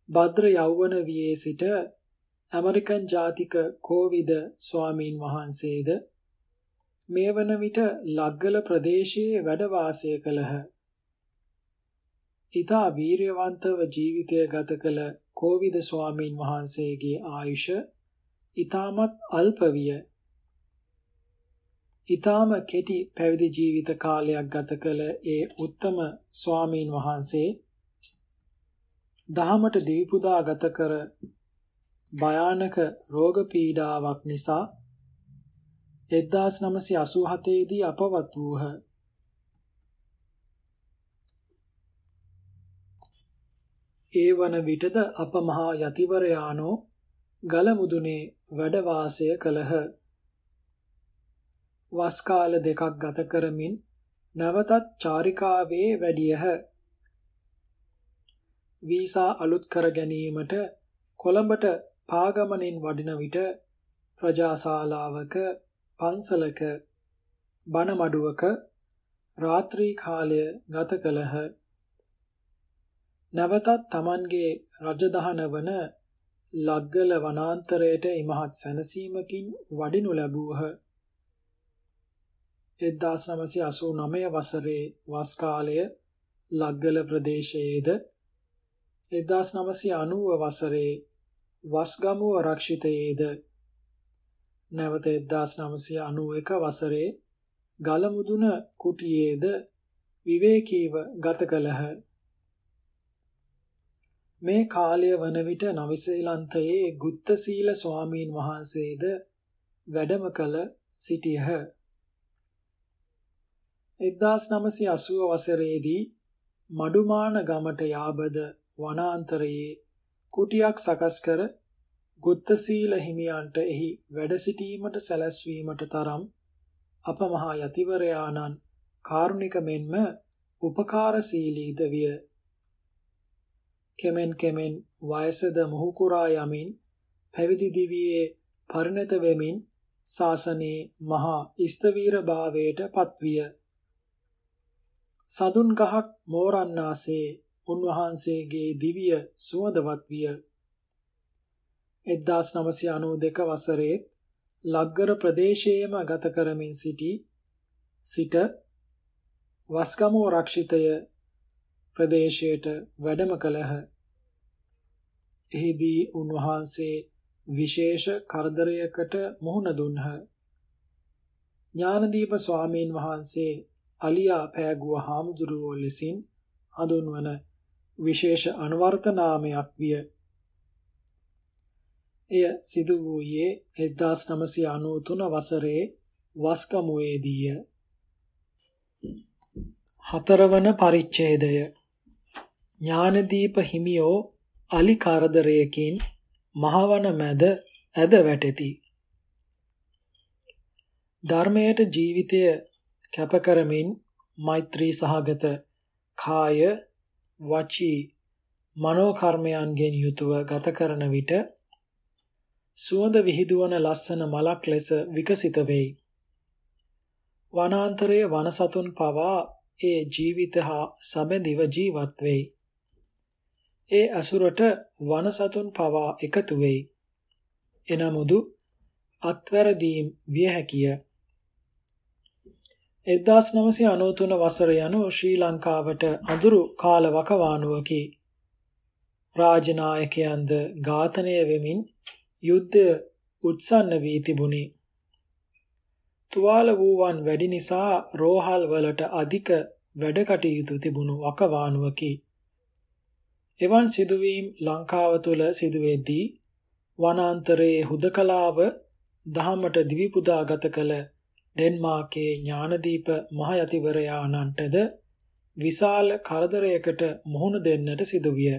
භද්‍ර යෞවන වියේ සිට ඇමරිකන් ජාතික කෝවිද ස්වාමීන් වහන්සේද මේ වන විට ලග්ගල ප්‍රදේශයේ වැඩ වාසය කළහ. ඊතා වීරයවන්තව ජීවිතය ගත කළ කෝවිද ස්වාමීන් වහන්සේගේ ආයුෂ ඊ타මත් අල්ප විය. ඊ타ම කෙටි පැවිදි ජීවිත කාලයක් ගත කළ ඒ උත්තම ස්වාමීන් වහන්සේ දහමට දීපුදා ගත කර භයානක රෝග පීඩාවක් නිසා 1987 දී අපවත් වූහ. ඒ වන විටද අප මහා යතිවරයානෝ ගල මුදුනේ වැඩ වාසය කළහ. වස් කාල දෙකක් ගත කරමින් නැවතත් චාරිකාවේ වැඩියහ. වීසා අලුත් කර ගැනීමට කොළඹට පාගමනින් වඩින විට ප්‍රජාශාලාවක පන්සලක බණ මඩුවක රාත්‍රී කාලය ගත කළහ. නැවතත් Tamanගේ රජදහන වන ලග්ගල වනාන්තරයට ඉමහත් සැනසීමකින් වඩිනු ලැබූහ. 1989 වසරේ වස් කාලය ලග්ගල ප්‍රදේශයේද 1990 වසරේ වස්ගමුව රක්ෂිතයේද නැවත 1991 වසරේ ගලමුදුන කුටියේද විවේකීව ගත කළහ. මේ කාලය වන විට නවසීලන්තයේ ගුත්ත සීල ස්වාමීන් වහන්සේද වැඩම කළ සිටියහ. 1980 වසරේදී මඩුමාන ගමට යාබද වනාන්තරයේ කුටියක් සකස් කර ගුත්තසීල හිමියන්ට එහි වැඩ සිටීමට සැලැස්වීමට තරම් අප මහා යතිවරයාණන් කාරුණික මෙන්ම උපකාරශීලීද විය. කෙමෙන් කෙමෙන් වයසද මුහුකුරා යමින් පැවිදි දිවියේ පරිණත වෙමින් ශාසනයේ මහා ස්තවීර භාවයට පත්විය. සදුන් ගහක් මෝරන්නාසේ උන්වහන්සේගේ දිවිය සුවඳවත් විය. 1992 වසරේ ලග්ගර ප්‍රදේශයේම ගත කරමින් සිටි සිට වස්ගමුව රක්ෂිතය ප්‍රදේශයට වැඩම කළහ. එහිදී උන්වහන්සේ විශේෂ කරදරයකට මුහුණ දුන්හ. ඥානදීප ස්වාමීන් වහන්සේ අලියා පෑගුව හාමුදුරුවෝ ලෙසින් හඳුන්වන විශේෂ අනුවර්ත නාමයක් විය. එය සිදු වූයේ 1993 වසරේ වස්කමුවේදීය. හතරවන පරිච්ඡේදය ඥානදීප හිමියෝ අලි කරදරයකින් මහවන මැද ඇද වැටෙති. ධර්මයට ජීවිතය කැප කරමින් මෛත්‍රී සහගත කාය වචී මනෝ කර්මයන්ගෙන් යුතුව ගත කරන විට සුවඳ විහිදුවන ලස්සන මලක් ලෙස විකසිත වෙයි. වනාන්තරයේ වනසතුන් පවා ඒ ජීවිත හා සැබඳිව ජීවත් වෙයි. ඒ අසුරට වනසතුන් පවා එකතු වෙයි. එනමුදු අත්වැරදීම් විය හැකිය. 1993 වසර යනු ශ්‍රී ලංකාවට අඳුරු කාල වකවානුවකි. රාජනායකයන්ද ඝාතනය වෙමින් යුද්ධය උත්සන්න වී තිබුණි. තුවාල වූවන් වැඩි නිසා රෝහල් වලට අධික වැඩ කටයුතු තිබුණු වකවානුවකි. එවන් සිදුවීම් ලංකාව තුළ සිදුවෙද්දී වනාන්තරයේ හුදකලාව දහමට දිවි පුදා ගත කළ ඩෙන්මාර්කේ ඥානදීප මහයතිවරයාණන්ටද විශාල කරදරයකට මුහුණ දෙන්නට සිදුවිය.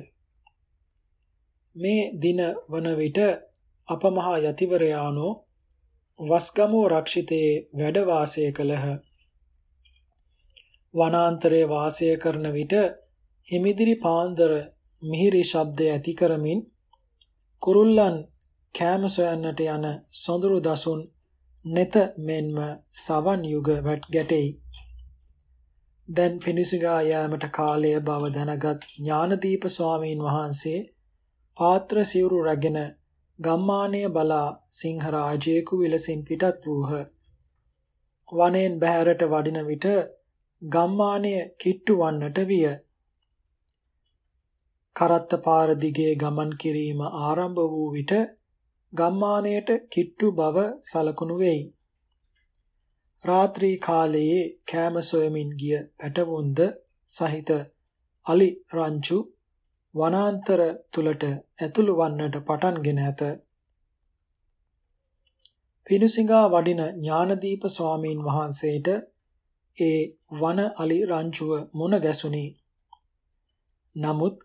මේ දින වන විට අප මහා යතිවරයාණෝ වස්ගමුව රක්ෂිතයේ වැඩ වාසය කළහ. වනාන්තරයේ වාසය කරන විට හිමිදිරි පාන්දර මිහිරි ශබ්දය ඇති කරමින් කුරුල්ලන් කෑම සොයන්නට යන සොඳුරු දසුන් නෙත මෙන්ම සවන් යුග වැට් ගැටෙයි. දැන් පිණිසුගා යෑමට කාලය බව දැනගත් ඥානදීප ස්වාමීන් වහන්සේ පාත්‍ර සිවුරු රැගෙන ගම්මානය බලා සිංහරාජයෙකු විලසින් පිටත් වූහ. වනයෙන් බැහැරට වඩින විට ගම්මානය කිට්ටු වන්නට විය. කරත්ත පාර දිගේ ගමන් කිරීම ආරම්භ වූ විට ගම්මානයට කිට්ටු බව සලකුණු වෙයි. රාත්‍රී කාලයේ කෑම සොයමින් ගිය පැටවුන්ද සහිත අලි රංචු වනාන්තර තුලට ඇතුළු වන්නට පටන්ගෙන ඇත. පිනුසිඟා වඩින ඥානදීප ස්වාමීන් වහන්සේට ඒ වන අලි රංචුව මුණ ගැසුණි. නමුත්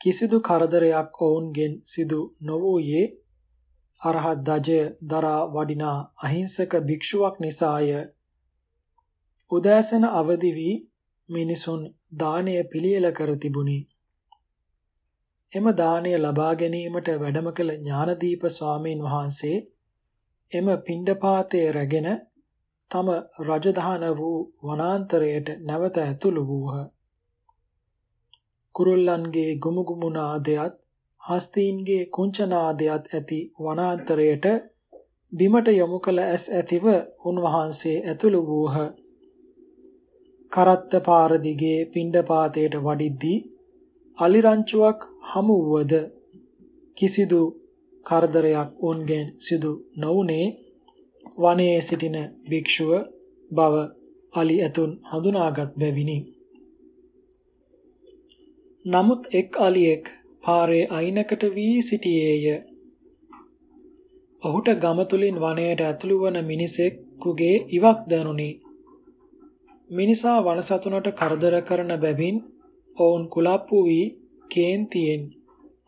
කිසිදු කරදරයක් ඔවුන්ගෙන් සිදු නොවූයේ අරහත් දජය දරා වඩිනා අහිංසක භික්ෂුවක් නිසාය. උදෑසන අවදි වී මිනිසුන් දානය පිළියෙල කර තිබුණි. එම දානය ලබා ගැනීමට වැඩම කළ ඥානදීප ස්වාමීන් වහන්සේ එම පිණ්ඩපාතයේ රැගෙන තම රජදහන වූ වනාන්තරයට නැවත ඇතුළු වූහ. කුරුල්ලන්ගේ ගුමුගුමු නාදයත් හස්තීන්ගේ කුංචනාදයත් ඇති වනාන්තරයට බිමට යොමු කළ ඇස් ඇතිව උන්වහන්සේ ඇතුළු වූහ. කරත්ත පාර දිගේ පිණ්ඩපාතයට වඩිද්දී අලිරංචුවක් හමු වුවද කිසිදු කරදරයක් උන්ගෙන් සිදු නොවුනේ වනයේ සිටින භික්ෂුව බව අලි ඇතුන් හඳුනාගත් බැවිනි. නමුත් එක් අලියෙක් පාරේ අයිනකට වී සිටියේය. ඔහුට ගම තුලින් වනයට ඇතුළු වන මිනිසෙකුගේ ඉවක් දැනුනි. මිනිසා වනසතුනට කරදර කරන බැවින් ඔවුන් කුලප්පු වී කේන්තියෙන්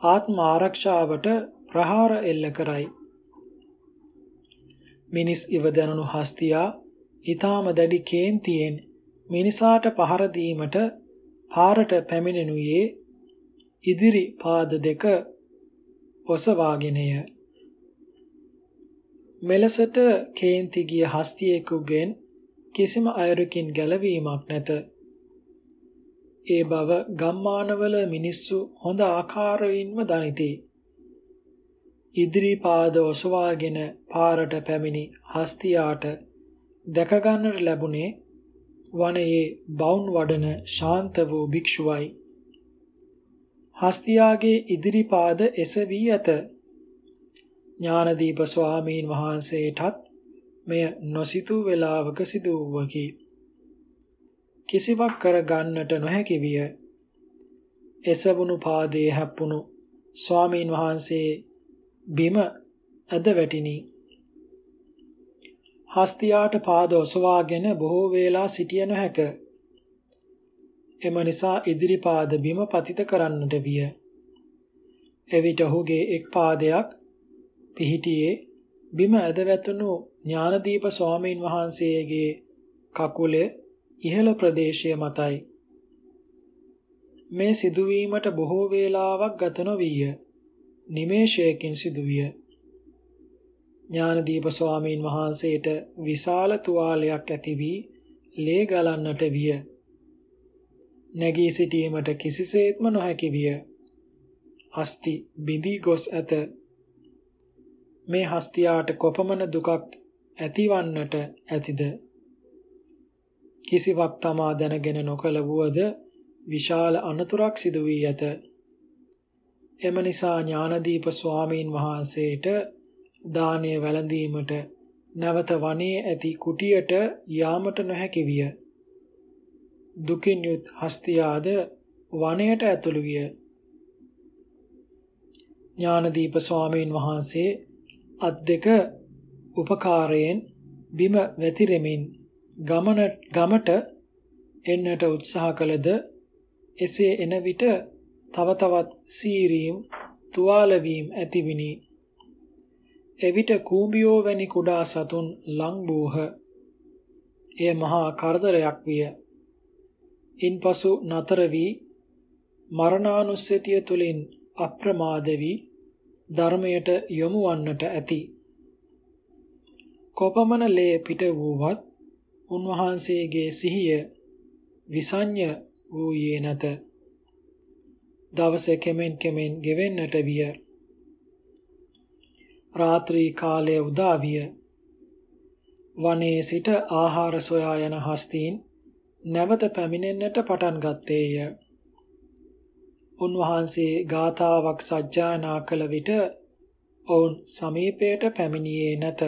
ආත්ම ආරක්ෂාවට ප්‍රහාර එල්ල කරයි. මිනිස් ඉව දැනුණු හස්තියා ඊ타ම දැඩි කේන්තියෙන් මිනිසාට පහර දීමට පාරට පැමිණෙනුයේ ඉදිරි පාද දෙක ඔසවාගෙනය. මෙලෙසට කේන්ති ගිය හස්තියෙකුගෙන් කිසිම අයුරකින් ගැලවීමක් නැත. ඒ බව ගම්මානවල මිනිස්සු හොඳ ආකාරයෙන්ම දනිති. ඉදිරි පාද ඔසවාගෙන පාරට පැමිණි හස්තියාට දැක ගන්නට ලැබුණේ වනයේ බවුන් වඩන ශාන්ත වූ භික්ෂුවයි. හස්තියාගේ ඉදිරි පාද එසවී ඇත. ඥානදීප ස්වාමීන් වහන්සේටත් මෙය නොසිතූ වේලාවක සිදු වූවකි. කිසිවක් කර ගන්නට නොහැකි විය. එසවුණු පාදයේ හැප්පුණු ස්වාමීන් වහන්සේ බිම ඇද වැටිනි. හස්තියාට පාද ඔසවාගෙන බොහෝ වේලා සිටිය නොහැක. එම නිසා ඉදිරි පාද බිම පතිත කරන්නට විය. එවිට ඔහුගේ එක් පාදයක් පිහිටියේ බිම ඇද වැටුණු ඥානදීප ස්වාමීන් වහන්සේගේ කකුලේ ඉහළ ප්‍රදේශය මතයි. මේ සිදුවීමට බොහෝ වේලාවක් ගත නොවිය. නිමේෂයකින් සිදුවිය. ඥානදීප ස්වාමීන් වහන්සේට විශාල තුවාලයක් ඇති වී ලේ ගලන්නට විය. නැගී සිටීමට කිසිසේත්ම නොහැකි විය. අස්ති බිඳී ගොස් ඇත. මේ හස්තියාට කොපමණ දුකක් ඇතිවන්නට ඇතිද? කිසිවක් තමා දැනගෙන නොකල වුවද විශාල අනතුරක් සිදු වී ඇත. එම නිසා ඥානදීප ස්වාමීන් වහන්සේට දානය වැළඳීමට නැවත වනයේ ඇති කුටියට යාමට නොහැකි විය. දුකින් යුත් හස්තියාද වනයට ඇතුළු විය. ඥානදීප ස්වාමීන් වහන්සේ අත් දෙක උපකාරයෙන් බිම වැතිරෙමින් ගමන ගමට එන්නට උත්සාහ කළද එසේ එන විට තව තවත් සීරීම් තුවාල වීම ඇතිවිනි. එවිට කූඹියෝ වැනි කුඩා සතුන් ලං වූහ. එය මහා කරදරයක් විය. ඉන්පසු නතර වී මරණානුස්සතිය තුලින් අප්‍රමාද වී ධර්මයට යොමු වන්නට ඇති. කොපමණ ලේ පිට වූවත් උන්වහන්සේගේ සිහිය විසඤ්ඤ වූයේ නැත. දවස කෙමෙන් කෙමෙන් ගෙවෙන්නට විය. රාත්‍රී කාලය උදා විය. වනයේ සිට ආහාර සොයා යන හස්තීන් නැවත පැමිණෙන්නට පටන් ගත්තේය. උන්වහන්සේ ගාථාවක් සජ්ජායනා කළ විට ඔවුන් සමීපයට පැමිණියේ නැත.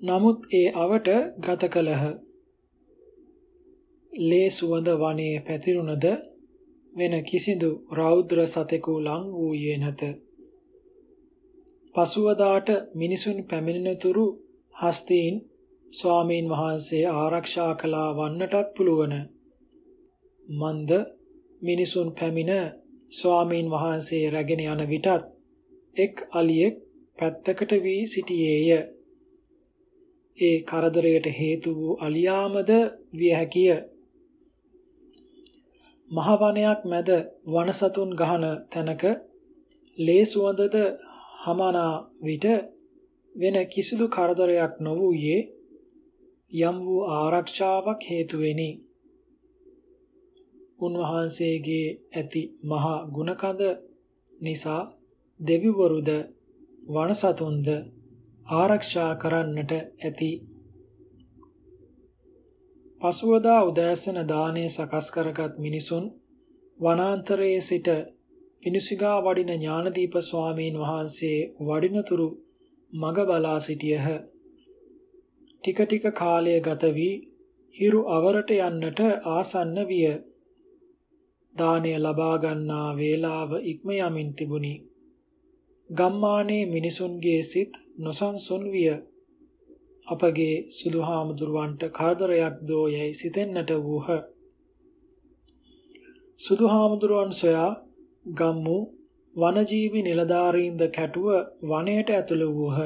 නමුත් ඒ අවට ගත කළහ. ලේ සුවඳ වනයේ පැතිරුණද වෙන කිසිදු රෞද්‍ර සතෙකු ලං වූයේ නැත. පසුවදාට මිනිසුන් පැමිණෙනතුරු හස්තීන් ස්වාමීන් වහන්සේ ආරක්ෂා කළා වන්නටත් පුළුවන්. මන්ද මිනිසුන් පැමිණ ස්වාමීන් වහන්සේ රැගෙන යන විටත් එක් අලියෙක් පැත්තකට වී සිටියේය. ඒ කරදරයට හේතු වූ අලියාමද විය හැකිය. මහ වනයක් මැද වනසතුන් ගහන තැනක ලේ සුවඳද හමනා විට වෙන කිසිදු කරදරයක් නොවූයේ යම් වූ ආරක්ෂාවක් හේතු වෙනි. උන්වහන්සේගේ ඇති මහා ගුණකඳ නිසා දෙවිවරුද වනසතුන්ද ආරක්ෂා කරන්නට ඇති පසුවදා උදෑසන දානය සකස් කරගත් මිනිසුන් වනාන්තරයේ සිට පිණුසිගා වඩින ඥානදීප ස්වාමීන් වහන්සේ වඩිනතුරු මග බලා සිටියහ. ටික ටික කාලය ගත වී හිරු අවරට යන්නට ආසන්න විය. දානය ලබා ගන්නා වේලාව ඉක්ම යමින් තිබුණි. ගම්මානයේ මිනිසුන්ගේ සිත් නොසන්සුන් විය. අපගේ සුදුහාමුදුරුවන්ට කාදරයක් දෝ යයි සිතෙන්නට වූහ. සුදුහාමුදුරුවන් සොයා ගම්මු වනජීවි නිලධාරීන්ද කැටුව වනයට ඇතුළු වූහ.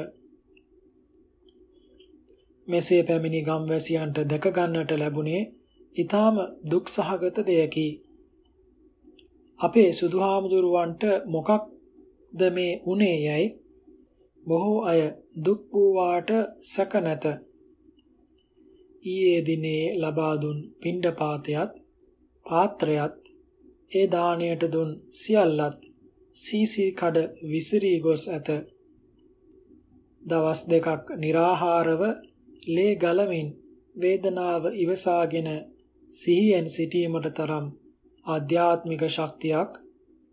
මෙසේ පැමිණි ගම්වැසියන්ට දැක ගන්නට ලැබුණේ ඊටාම දුක් සහගත දෙයකි. අපේ සුදුහාමුදුරුවන්ට මොකක්ද මේ උනේ යයි බොහෝ අය දුක් වූවාට සැක නැත. ඊයේ දිනේ ලබා දුන් පිණ්ඩපාතයත් පාත්‍රයත් ඒ දාණයට දුන් සියල්ලත් සීසී කඩ විසිරී ගොස් ඇත. දවස් දෙකක් निराහාරව ලේ ගලමින් වේදනාව ඉවසාගෙන සිහියෙන් සිටීමට තරම් ආධ්‍යාත්මික ශක්තියක්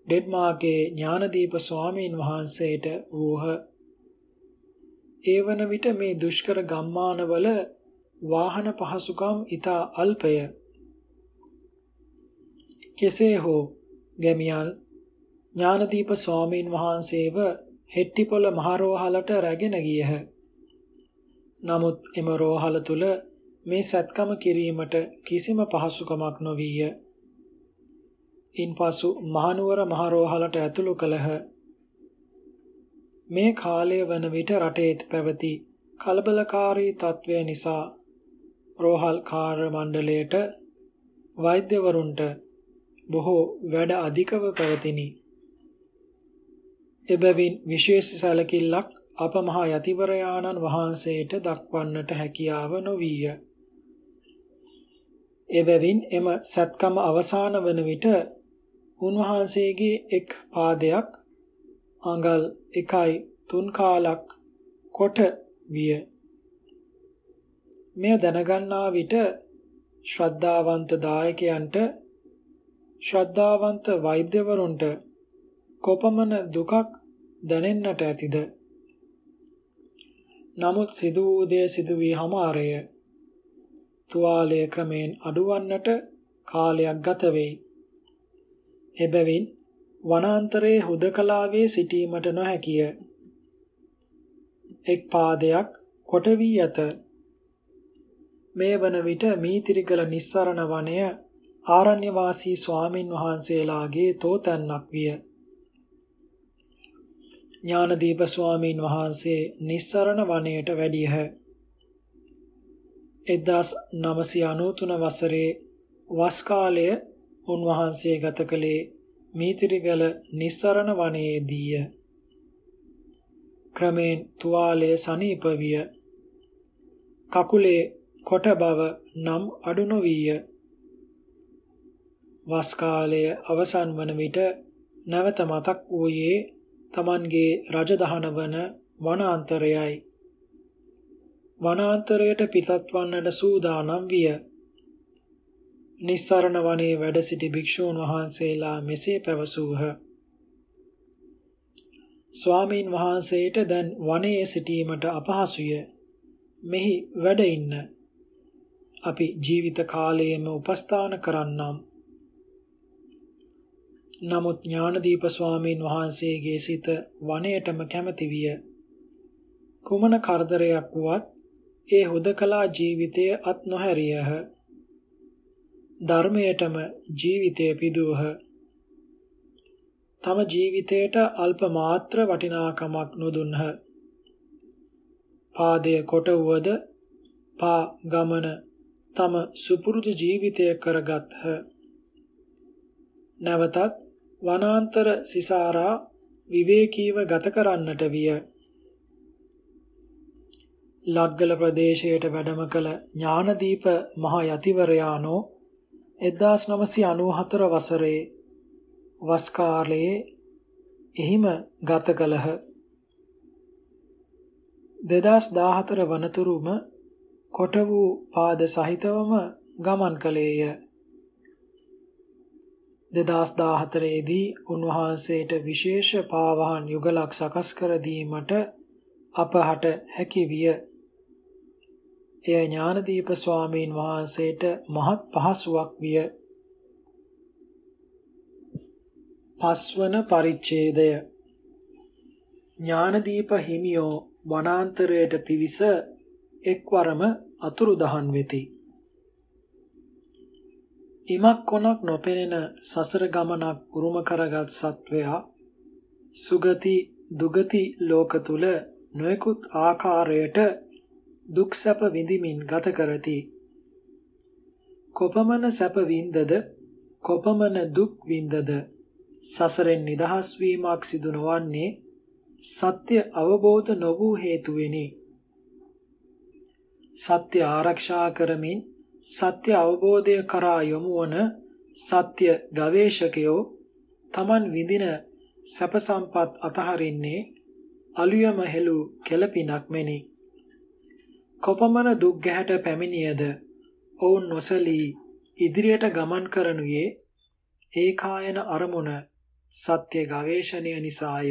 ඩෙන්මාර්කේ ඥානදීප ස්වාමීන් වහන්සේට වූහ. ඒ වන විට මේ දුෂ්කර ගම්මානවල වාහන පහසුකම් ඊතා අල්පය. කෙසේ හෝ ගැමියන් ඥානදීප ස්වාමීන් වහන්සේව හෙට්ටිපොළ මහරෝහලට රැගෙන ගියහ. නමුත් එම රෝහල තුල මේ සත්කම කිරීමට කිසිම පහසුකමක් නොවිය. ඉන්පසු මහනුවර මහරෝහලට ඇතුළු කළහ. මේ කාලය වන විට රටේ පැවති කලබලකාරී තත්ත්වය නිසා රෝහල් කාර්ය මණ්ඩලයට වෛද්‍යවරුන්ට බොහෝ වැඩ අධිකව පැවතිනි. එබැවින් විශේෂ සැලකිල්ලක් අප මහා යතිවරයාණන් වහන්සේට දක්වන්නට හැකියාව නොවිය. එබැවින් එම සත්කම අවසාන වන විට උන්වහන්සේගේ එක් පාදයක් අඟල් 1යි 3 කාලක් කොට විය. මෙය දැනගන්නා විට ශ්‍රද්ධාවන්ත දායකයන්ට ශ්‍රද්ධාවන්ත වෛද්‍යවරුන්ට කොපමණ දුකක් දැනෙන්නට ඇතිද? නමුත් සිදු වූ දේ සිදු වී හමාරය. තුවාලය ක්‍රමෙන් අඩුවන්නට කාලයක් ගත වෙයි. එබැවින් වනාන්තරයේ හුදකලාවේ සිටීමට නොහැකිය. එක් පාදයක් කොට වී ඇත. මේ වන විට මීතිරිගල නිස්සරණ වනය ආරණ්‍ය වාසී ස්වාමින් වහන්සේලාගේ තෝතැන්නක් විය ඥානදීප ස්වාමීන් වහන්සේ නිස්සරණ වනයේට වැඩියහ. 1993 වසරේ වස් කාලය උන්වහන්සේ ගත කළේ මීතිරිගල නිස්සරණ වනයේදීය. ක්‍රමෙන් තුවාලය සනීප විය. කකුලේ කොට බව නම් අඩු නොවිය. වස් කාලය අවසන් වන විට නැවත මතක් වූයේ Tamanගේ රජදහන වන වනාන්තරයයි. වනාන්තරයට පිටත් වන්නට සූදානම් විය. නිස්සරණ වනයේ වැඩ සිටි භික්ෂූන් වහන්සේලා මෙසේ පැවසූහ. ස්වාමීන් වහන්සේට දැන් වනයේ සිටීමට අපහසුය. මෙහි වැඩ ඉන්න. අපි ජීවිත කාලයේම උපස්ථාන කරන්නම්. නමුත් ඥානදීප ස්වාමීන් වහන්සේගේ සිත වනයේටම කැමති විය. කුමන කරදරයක් වුවත් ඒ හුදකලා ජීවිතය අත් නොහැරියහ. ධර්මයටම ජීවිතය පිදුවහ. තම ජීවිතයට අල්ප මාත්‍ර වටිනාකමක් නොදුන්හ. පාදය කොට වුවද පා ගමන තම සුපුරුදු ජීවිතය කරගත්හ. නැවතත් වනාන්තර සිසාරා විවේකීව ගත කරන්නට විය. ලග්ගල ප්‍රදේශයට වැඩම කළ ඥානදීප මහ යතිවරයාණෝ 1994 වසරේ වස් කාලයේ එහිම ගත කළහ. 2014 වනතුරුම කොට වූ පාද සහිතවම ගමන් කළේය. 2014 දී උන්වහන්සේට විශේෂ පාවහන් යුගලක් සකස් කර දීමට අපහට හැකි විය. එය ඥානදීප ස්වාමීන් වහන්සේට මහත් පහසුවක් විය. පස්වන පරිච්ඡේදය ඥානදීප හිමියෝ වනාන්තරයට පිවිස එක්වරම අතුරුදහන් වෙති. ඉමක් කොනක් නොපෙනෙන සසර ගමනක් උරුම කරගත් සත්වයා සුගති දුගති ලෝක තුල නොයෙකුත් ආකාරයට දුක් සැප විඳිමින් ගත කරති. කොපමණ සැප වින්දද කොපමණ දුක් වින්දද සසරෙන් නිදහස් වීමක් සිදු නොවන්නේ සත්‍ය අවබෝධ නො වූ හේතුවෙනි. සත්‍ය ආරක්ෂා කරමින් සත්‍ය අවබෝධය කරා යොමු වන සත්‍ය ගවේෂකයෝ Taman විඳින සැප සම්පත් අතහරින්නේ අලුයම හෙළු කෙලපිනක් මෙනි. කොපමණ දුක් ගැහැට පැමිණියද ඔවුන් නොසලී ඉදිරියට ගමන් කරනුයේ ඒකායන අරමුණ සත්‍ය ගවේෂණය නිසාය.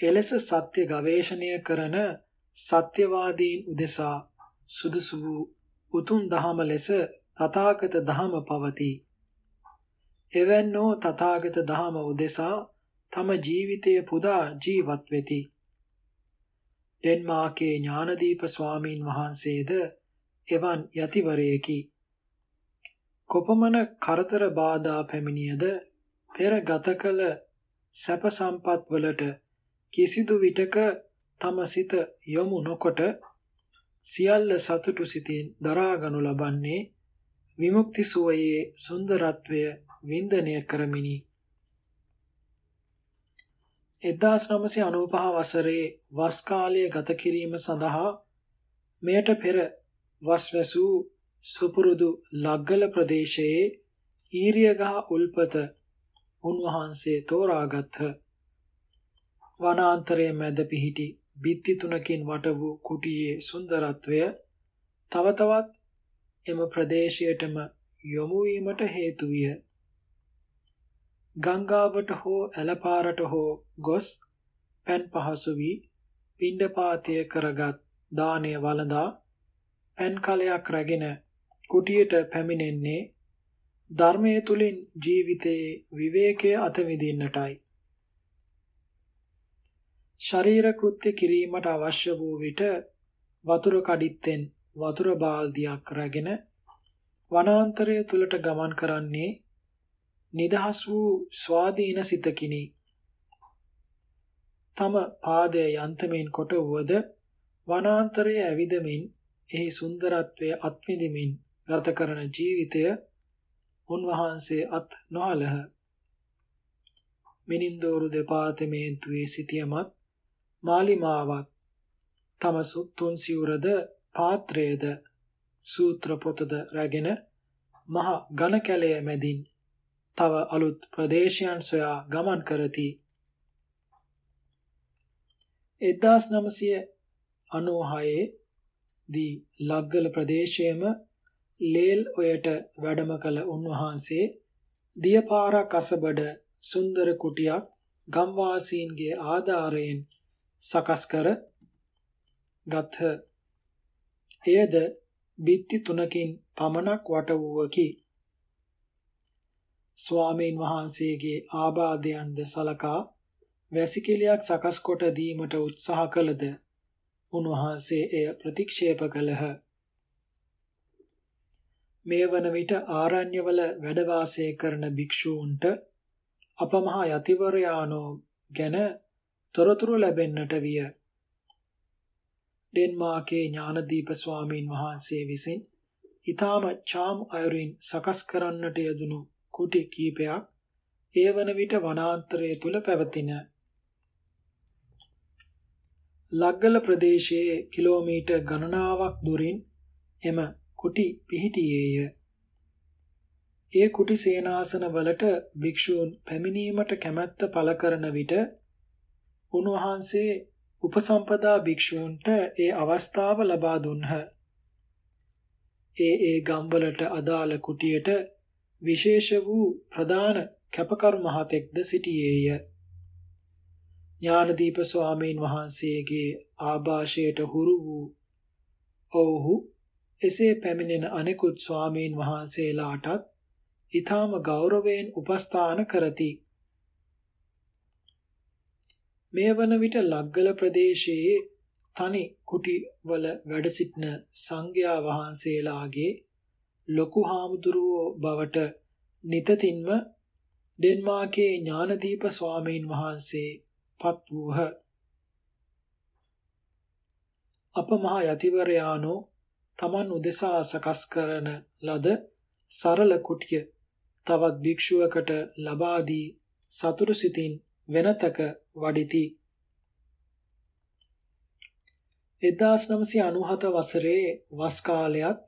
එලෙස සත්‍ය ගවේෂණය කරන සත්‍යවාදීන් උදෙසා සුදුසු වූ උතුම් දහම ලෙස තථාගත දහම පවතී. එවැන්නෝ තථාගත දහම උදෙසා තම ජීවිතය පුදා ජීවත් වෙති. ඩෙන්මාර්කේ ඥානදීප ස්වාමීන් වහන්සේද එවන් යතිවරයෙකි. කොපමණ කරදර බාධා පැමිණියද පෙර ගත කළ සැප සම්පත් වලට කිසිදු විටක තම සිත යොමු නොකොට සියල්ල සතුටු සිතින් දරාගනු ලබන්නේ විමුක්ති සුවයේ සුන්දරත්වය වින්දනය කරමිනි 1995 වසරේ වස් කාලය ගත කිරීම සඳහා මෙයට පෙර වස්වැසූ සුපුරුදු ලග්ගල ප්‍රදේශයේ ඊරියගහ උල්පත උන්වහන්සේ තෝරාගත්හ. වනාන්තරයේ මැද පිහිටි බිත්ති තුනකින් වට වූ කුටියේ සුන්දරත්වය තව තවත් එම ප්‍රදේශයටම යොමු වීමට හේතු විය. ගංගාවට හෝ ඇලපාරට හෝ ගොස් පෑන් පහසු වී පිණ්ඩපාතය කරගත් දානය වළඳා පෑන් කලයක් රැගෙන කුටියට පැමිණෙන්නේ ධර්මයේ තුලින් ජීවිතයේ විවේකයේ අත විඳින්නටයි. ශරීර කෘත්‍ය කිරීමට අවශ්‍ය වූ විට වතුර කඩਿੱත්තෙන් වතුර බාල්දියක් රැගෙන වනාන්තරය තුලට ගමන් කරන්නේ නිදහස් වූ ස්වාධීන සිතකිනි. තම පාදයේ යන්තමින් කොට වුවද වනාන්තරයේ ඇවිදමින් එහි සුන්දරත්වය අත්විඳිමින් ගත කරන ජීවිතය උන්වහන්සේ අත් නොහලහ. මිනින්දෝරු දෙපාර්තමේන්තුවේ සිටියමත් මාලිමාවත් තම තුන් සිවුරද පාත්‍රයේද සූත්‍ර පොතද රැගෙන මහ ඝන කැලය මැදින් තව අලුත් ප්‍රදේශයන් සොයා ගමන් කරති. 1996 දී ලග්ගල ප්‍රදේශයේම ලේල් ඔයට වැඩම කළ උන්වහන්සේ දියපාරක් අසබඩ සුන්දර කුටියක් ගම්වාසීන්ගේ ආධාරයෙන් සකස් කර ගත්හ. එයද බිත්ති තුනකින් පමණක් වට වූවකි. ස්වාමීන් වහන්සේගේ ආබාධයන්ද සලකා වැසිකිළියක් සකස් කොට දීමට උත්සාහ කළද උන්වහන්සේ එය ප්‍රතික්ෂේප කළහ. මේ වන විට ආරණ්‍යවල වැඩ වාසය කරන භික්ෂූන්ට අපමහා යතිවරයානෝ ගැන තොරතුරු ලැබෙන්නට විය. ඩෙන්මාර්කේ ඥානදීප ස්වාමීන් වහන්සේ විසින් ඊටාම චාම් අයුරින් සකස් කරන්නට යෙදුණු කුටි කීපයක් ඒ වන විට වනාන්තරයේ තුල පැවතින ලග්ගල ප්‍රදේශයේ කිලෝමීටර් ගණනාවක් දුරින් එම කුටි පිහිටියේය. ඒ කුටි සේනාසන වලට භික්ෂූන් පැමිණීමට කැමැත්ත පළ කරන විට උන්වහන්සේ උපසම්පදා භික්ෂූන්ට ඒ අවස්ථාව ලබා දුන්හ. ඒ ඒ ගම්වලට අදාළ කුටියට විශේෂ වූ ප්‍රධාන කැපකරු මහතෙක්ද සිටියේය. ඥානදීප ස්වාමීන් වහන්සේගේ ආభాෂයට හුරු වූ ඔව්හු එසේ පැමිණෙන අනෙකුත් ස්වාමීන් වහන්සේලාටත් ඊටාම ගෞරවයෙන් උපස්ථාන කරති. මේ වන විට ලග්ගල ප්‍රදේශයේ තනි කුටි වල වැඩ සිටින සංඝයා වහන්සේලාගේ ලොකු හාමුදුරුවෝ බවට නිතින්ම ඩෙන්මාර්කේ ඥානදීප ස්වාමීන් වහන්සේ පත් වූහ. අප මහ යතිවරයානෝ තමන් උදෙසා සකස් කරන ලද සරල කුටිය තවත් භික්ෂුවකට ලබා දී සතුරු සිතින් වෙනතක වඩිති 1997 වසරේ වස් කාලයත්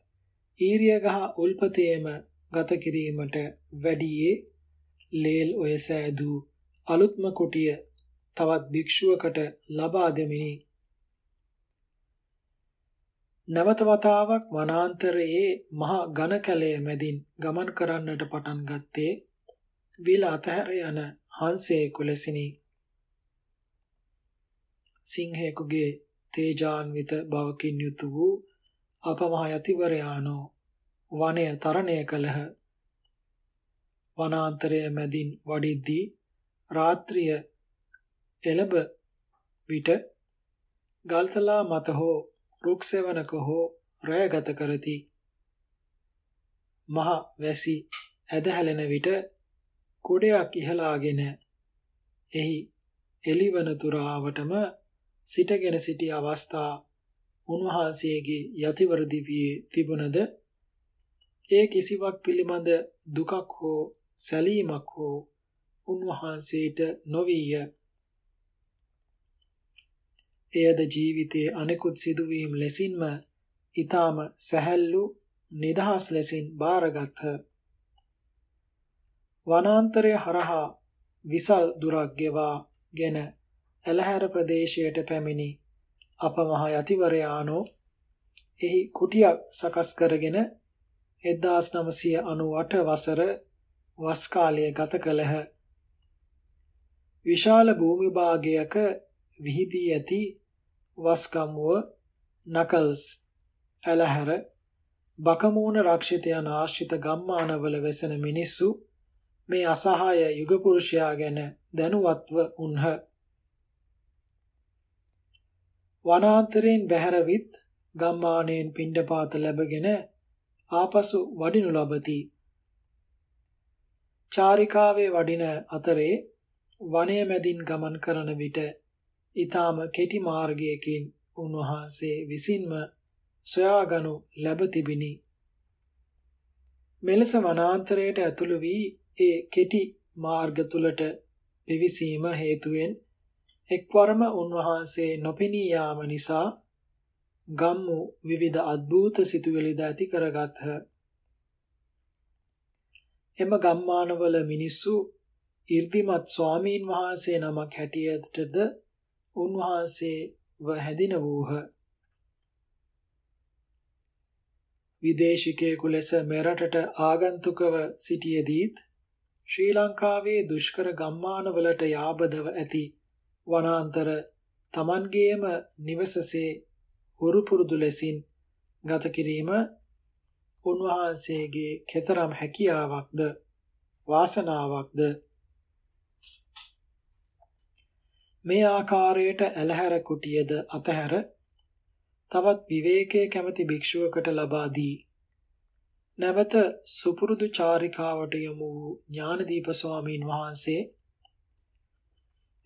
ඊරියගහ උල්පතේම ගත කිරීමට වැඩියේ ලේල් ඔය සෑදූ අලුත්ම කුටිය තවත් භික්ෂුවකට ලබා දෙමිනි. නැවත වතාවක් වනාන්තරයේ මහ ඝන කැලය මැදින් ගමන් කරන්නට පටන් ගත්තේ විල අතහැර යන හංසයෙකු ලෙසිනි. සිංහෙකුගේ තේජාන්විත බවකින් යුතු වූ අපමහ යතිවරයානෝ වනය තරණය කළහ. වනාන්තරය මැදින් වඩිද්දී රාත්‍රිය එළඹ විට ගල්තලා මත හෝ රුක් සෙවණක හෝ රැය ගත කරති. මහ වැසි ඇද හැලෙන විට කුඩයක් ඉහලාගෙන එහි එළිවන තුරාවටම සිටගෙන සිටි අවස්ථා උන්වහන්සේගේ යතිවර දිවියේ තිබුණද ඒ කිසිවක් පිළිබඳ දුකක් හෝ සැලීමක් හෝ උන්වහන්සේට නොවිය. එයද ජීවිතයේ අනෙකුත් සිදුවීම් ලෙසින්ම ඊටාම සැහැල්ලු නිදහස් ලෙසින් බාරගත්හ. වනාන්තරය හරහා විසල් දුරක් ගෙවාගෙන එලහැර ප්‍රදේශයට පැමිණි අප මහ යතිවරයානෝ එහි කුටියක් සකස් කරගෙන 1998 වසර වස් කාලය ගත කළහ. විශාල භූමි භාගයක විහිදී ඇති වස්කම්ව නකල්ස් ඇලහැර බකමූණ රක්ෂිත යන ආශ්‍රිත ගම්මානවල වෙසෙන මිනිස්සු මේ අසහාය යුග පුරුෂයා ගැන දැනුවත්ව උන්හ. වනාන්තරයෙන් බැහැරවිත් ගම්මානයෙන් පිණ්ඩපාත ලැබගෙන ආපසු වඩිනු ලබති. චාරිකාවේ වඩින අතරේ වනය මැදින් ගමන් කරන විට ඊටාම කෙටි මාර්ගයකින් උන්වහන්සේ විසින්ම සොයාගනු ලැබ තිබිනි. මෙලෙස වනාන්තරයට ඇතුළු වී ඒ කෙටි මාර්ග තුලට පිවිසීම හේතුවෙන් එක්වරම උන්වහන්සේ නොපෙනී යාම නිසා ගම්මු විවිධ අද්භූත සිතුවිලිද ඇති කරගත්හ. එම ගම්මානවල මිනිස්සු 이르දිමත් ස්වාමීන් වහන්සේ නමක් හැටියටද උන්වහන්සේව හැඳින වූහ. විදේශිකයෙකු ලෙස මෙරටට ආගන්තුකව සිටියේදීත් ශ්‍රී ලංකාවේ දුෂ්කර ගම්මානවලට යාබදව ඇති වනාන්තර Tamangeema නිවසසේ හුරු පුරුදු ලෙසින් ගත කිරීම උන්වහන්සේගේ කතරම් හැකියාවක්ද වාසනාවක්ද? මේ ආකාරයට ඇලහැර කුටියද අතහැර තවත් විවේකයේ කැමති භික්ෂුවකට ලබා දී. නැවත සුපුරුදු චාරිකාවට යමු වූ ඥානදීප ස්වාමීන් වහන්සේ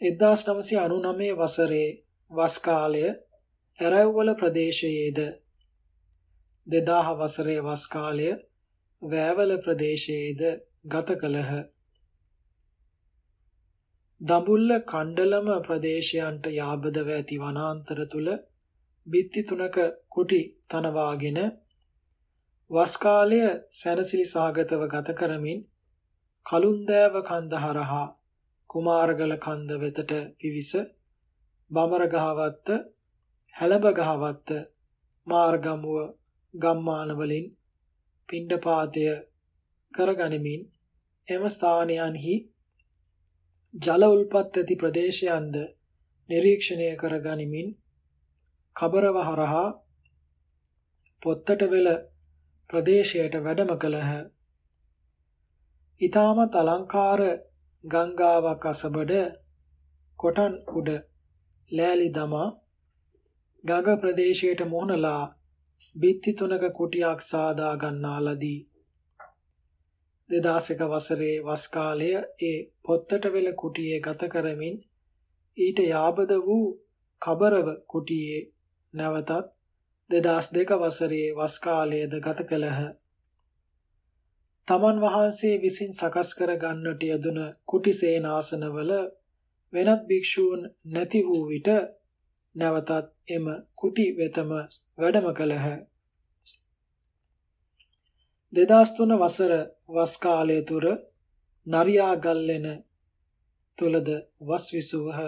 1999 වසරේ වස් කාලය ඇරව්වල ප්‍රදේශයේද 2000 වසරේ වස් කාලය වෑවල ප්‍රදේශයේද ගත කළහ. දඹුල්ල කණ්ඩලම ප්‍රදේශයන්ට යාබදව ඇති වනාන්තර තුල බිත්ති තුනක කුටි තනවාගෙන වස් කාලය සැනසිලි සාගතව ගත කරමින් කලුන්දෑව කන්ද හරහා කුමාරගල කන්ද වෙතට පිවිස බමර ගහවත්ත හැලඹ ගහවත්ත මාර්ගමුව ගම්මාන වලින් පිණ්ඩපාතය කරගනිමින් එම ස්ථානයන්හි ජල උල්පත් ඇති ප්‍රදේශයන්ද නිරීක්ෂණය කරගනිමින් කබරව හරහා පොත්තටවෙල ප්‍රදේශයට වැඩම කළහ. ඊටමත් අලංකාර ගංගාවක් අසබඩ කොටන් උඩ ලෑලි දමා ගඟ ප්‍රදේශයට මුහුණලා බිත්ති තුනක කුටියක් සාදා ගන්නා ලදී. 2001 වසරේ වස් කාලය ඒ පොත්තටවෙල කුටියේ ගත කරමින් ඊට යාබද වූ කබරව කුටියේ නැවතත් 2002 වසරේ වස් කාලයේද ගත කළහ. තමන් වහන්සේ විසින් සකස් කර ගන්නට යෙදුන කුටි සේනාසනවල වෙනත් භික්ෂූන් නැති වූ විට නැවතත් එම කුටි වෙතම වැඩම කළහ. 2003 වසර වස් කාලය තුර නරියා ගල්ලෙන තුලද වස් විසුවහ.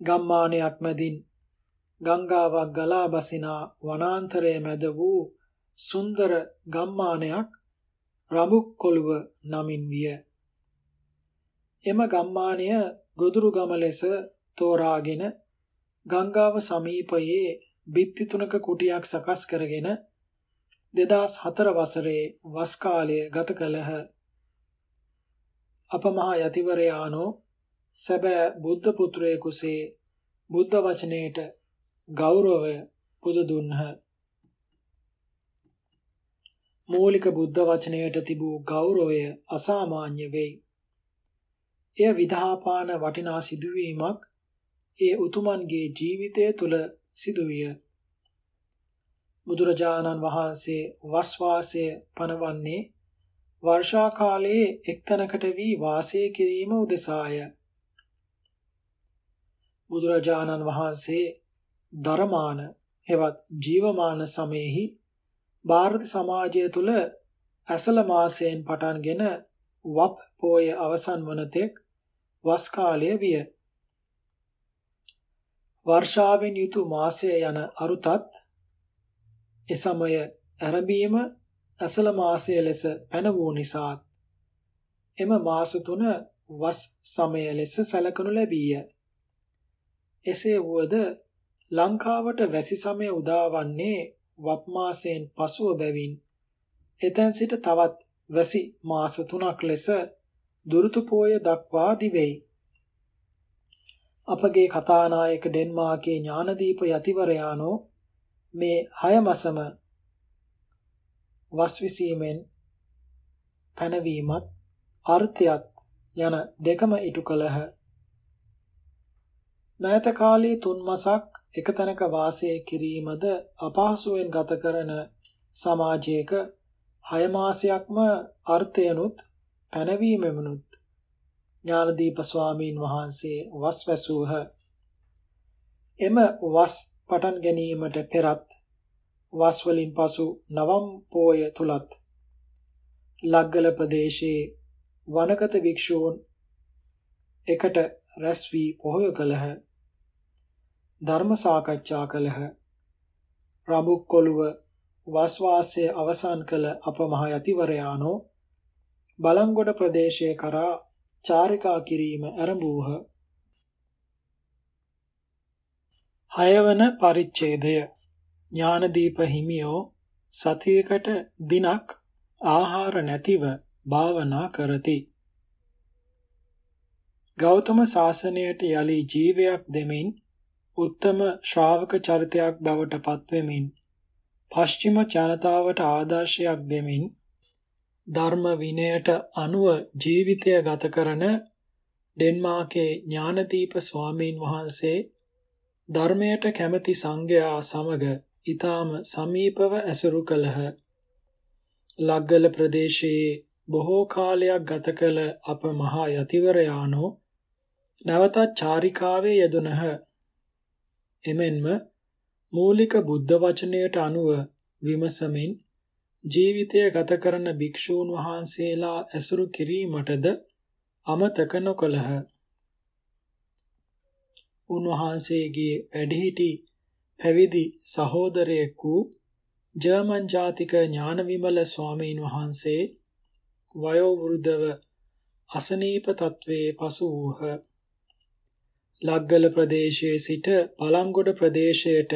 ගම්මානයක් මැදින් ගංගාවක් ගලා බසිනා වනාන්තරයේ මැද වූ සුන්දර ගම්මානයක් රඹුක්කොළුව නමින් විය. එම ගම්මානය ගොදුරු ගම ලෙස තෝරාගෙන ගංගාව සමීපයේ බිත්ති තුනක කුටියක් සකස් කරගෙන 2004 වසරේ වස් කාලය ගත කළහ. අප මහ යතිවරයාණෝ සැබෑ බුද්ධ පුත්‍රයෙකුසේ බුද්ධ වචනයට ගෞරවය පුද දුන්හ. මූලික බුද්ධ වචනයට තිබූ ගෞරවය අසාමාන්‍ය වෙයි. එය විධාපාන වටිනා සිදුවීමක් ඒ උතුමන්ගේ ජීවිතය තුළ සිදුවිය. බුදුරජාණන් වහන්සේ වස්වාසය පනවන්නේ වර්ෂා කාලයේ එක්තැනකට වී වාසය කිරීම උදෙසාය. බුදුරජාණන් වහන්සේ ධර්මාන හෙවත් ජීවමාන සමයෙහි ಭಾರತ සමාජය තුළ ඇසල මාසයෙන් පටන්ගෙන වප් පෝය අවසන් වන තෙක් වස් කාලය විය. වර්ෂාවෙන් යුතු මාසය යන අරුතත් එසමය ආරම්භීම ඇසල මාසය ලෙස පැන වූ නිසා එම මාස තුන වස් සමය ලෙස සැලකනු ලැබීය. එසේ වුවද ලංකාවට වැසි සමය උදාවන්නේ වප් මාසයෙන් පසුව බැවින් එතෙන් සිට තවත් වැසි මාස 3ක් ලෙස දුරුතු පෝය දක්වා දිවෙයි. අපගේ කතානායක ඩෙන්මාර්කේ ඥානදීප යතිවරයාණෝ මේ 6 මාසම වස් විසීමෙන් පැනවීමත් අර්ථයත් යන දෙකම ඉටු කළහ. මෑත කාලයේ තුන් මාසක් එක තැනක වාසය කිරීමද අපහසුවෙන් ගත කරන සමාජයක හය මාසයක්ම අර්ථයනුත් පැනවීමෙමුනුත් ඥානදීප ස්වාමීන් වහන්සේ වස් වැසූහ. එම වස් පටන් ගැනීමට පෙරත් වස් වලින් පසු නවම් පෝය තුලත් ලග්ගල ප්‍රදේශයේ වනගත භික්ෂූන් එකට රැස් වී පොහොය කළහ. ධර්ම සාකච්ඡා කළහ. රඹුක් කොළුව වස්වාසය අවසන් කළ අප මහ යතිවරයාණෝ බලංගොඩ ප්‍රදේශයේ කරා චාරිකා කිරීම ආරම්භූහ. හයවන පරිච්ඡේදය ඥානදීප හිමියෝ සතියකට දිනක් ආහාර නැතිව භාවනා කරති. ගෞතම සාසනයට යලි ජීවයක් දෙමින් උත්තම ශ්‍රාවක චරිතයක් බවට පත්වෙමින් පශ්චිම ජනතාවට ආදර්ශයක් දෙමින් ධර්ම විනයට අනුව ජීවිතය ගත කරන ඩෙන්මාර්කේ ඥානදීප ස්වාමීන් වහන්සේ ධර්මයට කැමැති සංඝයා සමග ඊටාම සමීපව ඇසුරු කළහ. ලග්ගල ප්‍රදේශයේ බොහෝ කාලයක් ගත කළ අප මහා යතිවරයාණෝ නැවතත් චාරිකාවේ යෙදුණහ. එමෙන්ම මූලික බුද්ධ වචනයට අනුව විමසමින් ජීවිතය ගත කරන භික්ෂූන් වහන්සේලා ඇසුරු කිරීමටද අමතක නොකළහ. උන්වහන්සේගේ වැඩිහිටි පැවිදි සහෝදරයෙක් වූ ජර්මන් ජාතික ඥානවිමල ස්වාමීන් වහන්සේ වයෝවෘද්ධව අසනීප තත්වයේ පසු වූහ. ලග්ගල ප්‍රදේශයේ සිට පළංගොඩ ප්‍රදේශයට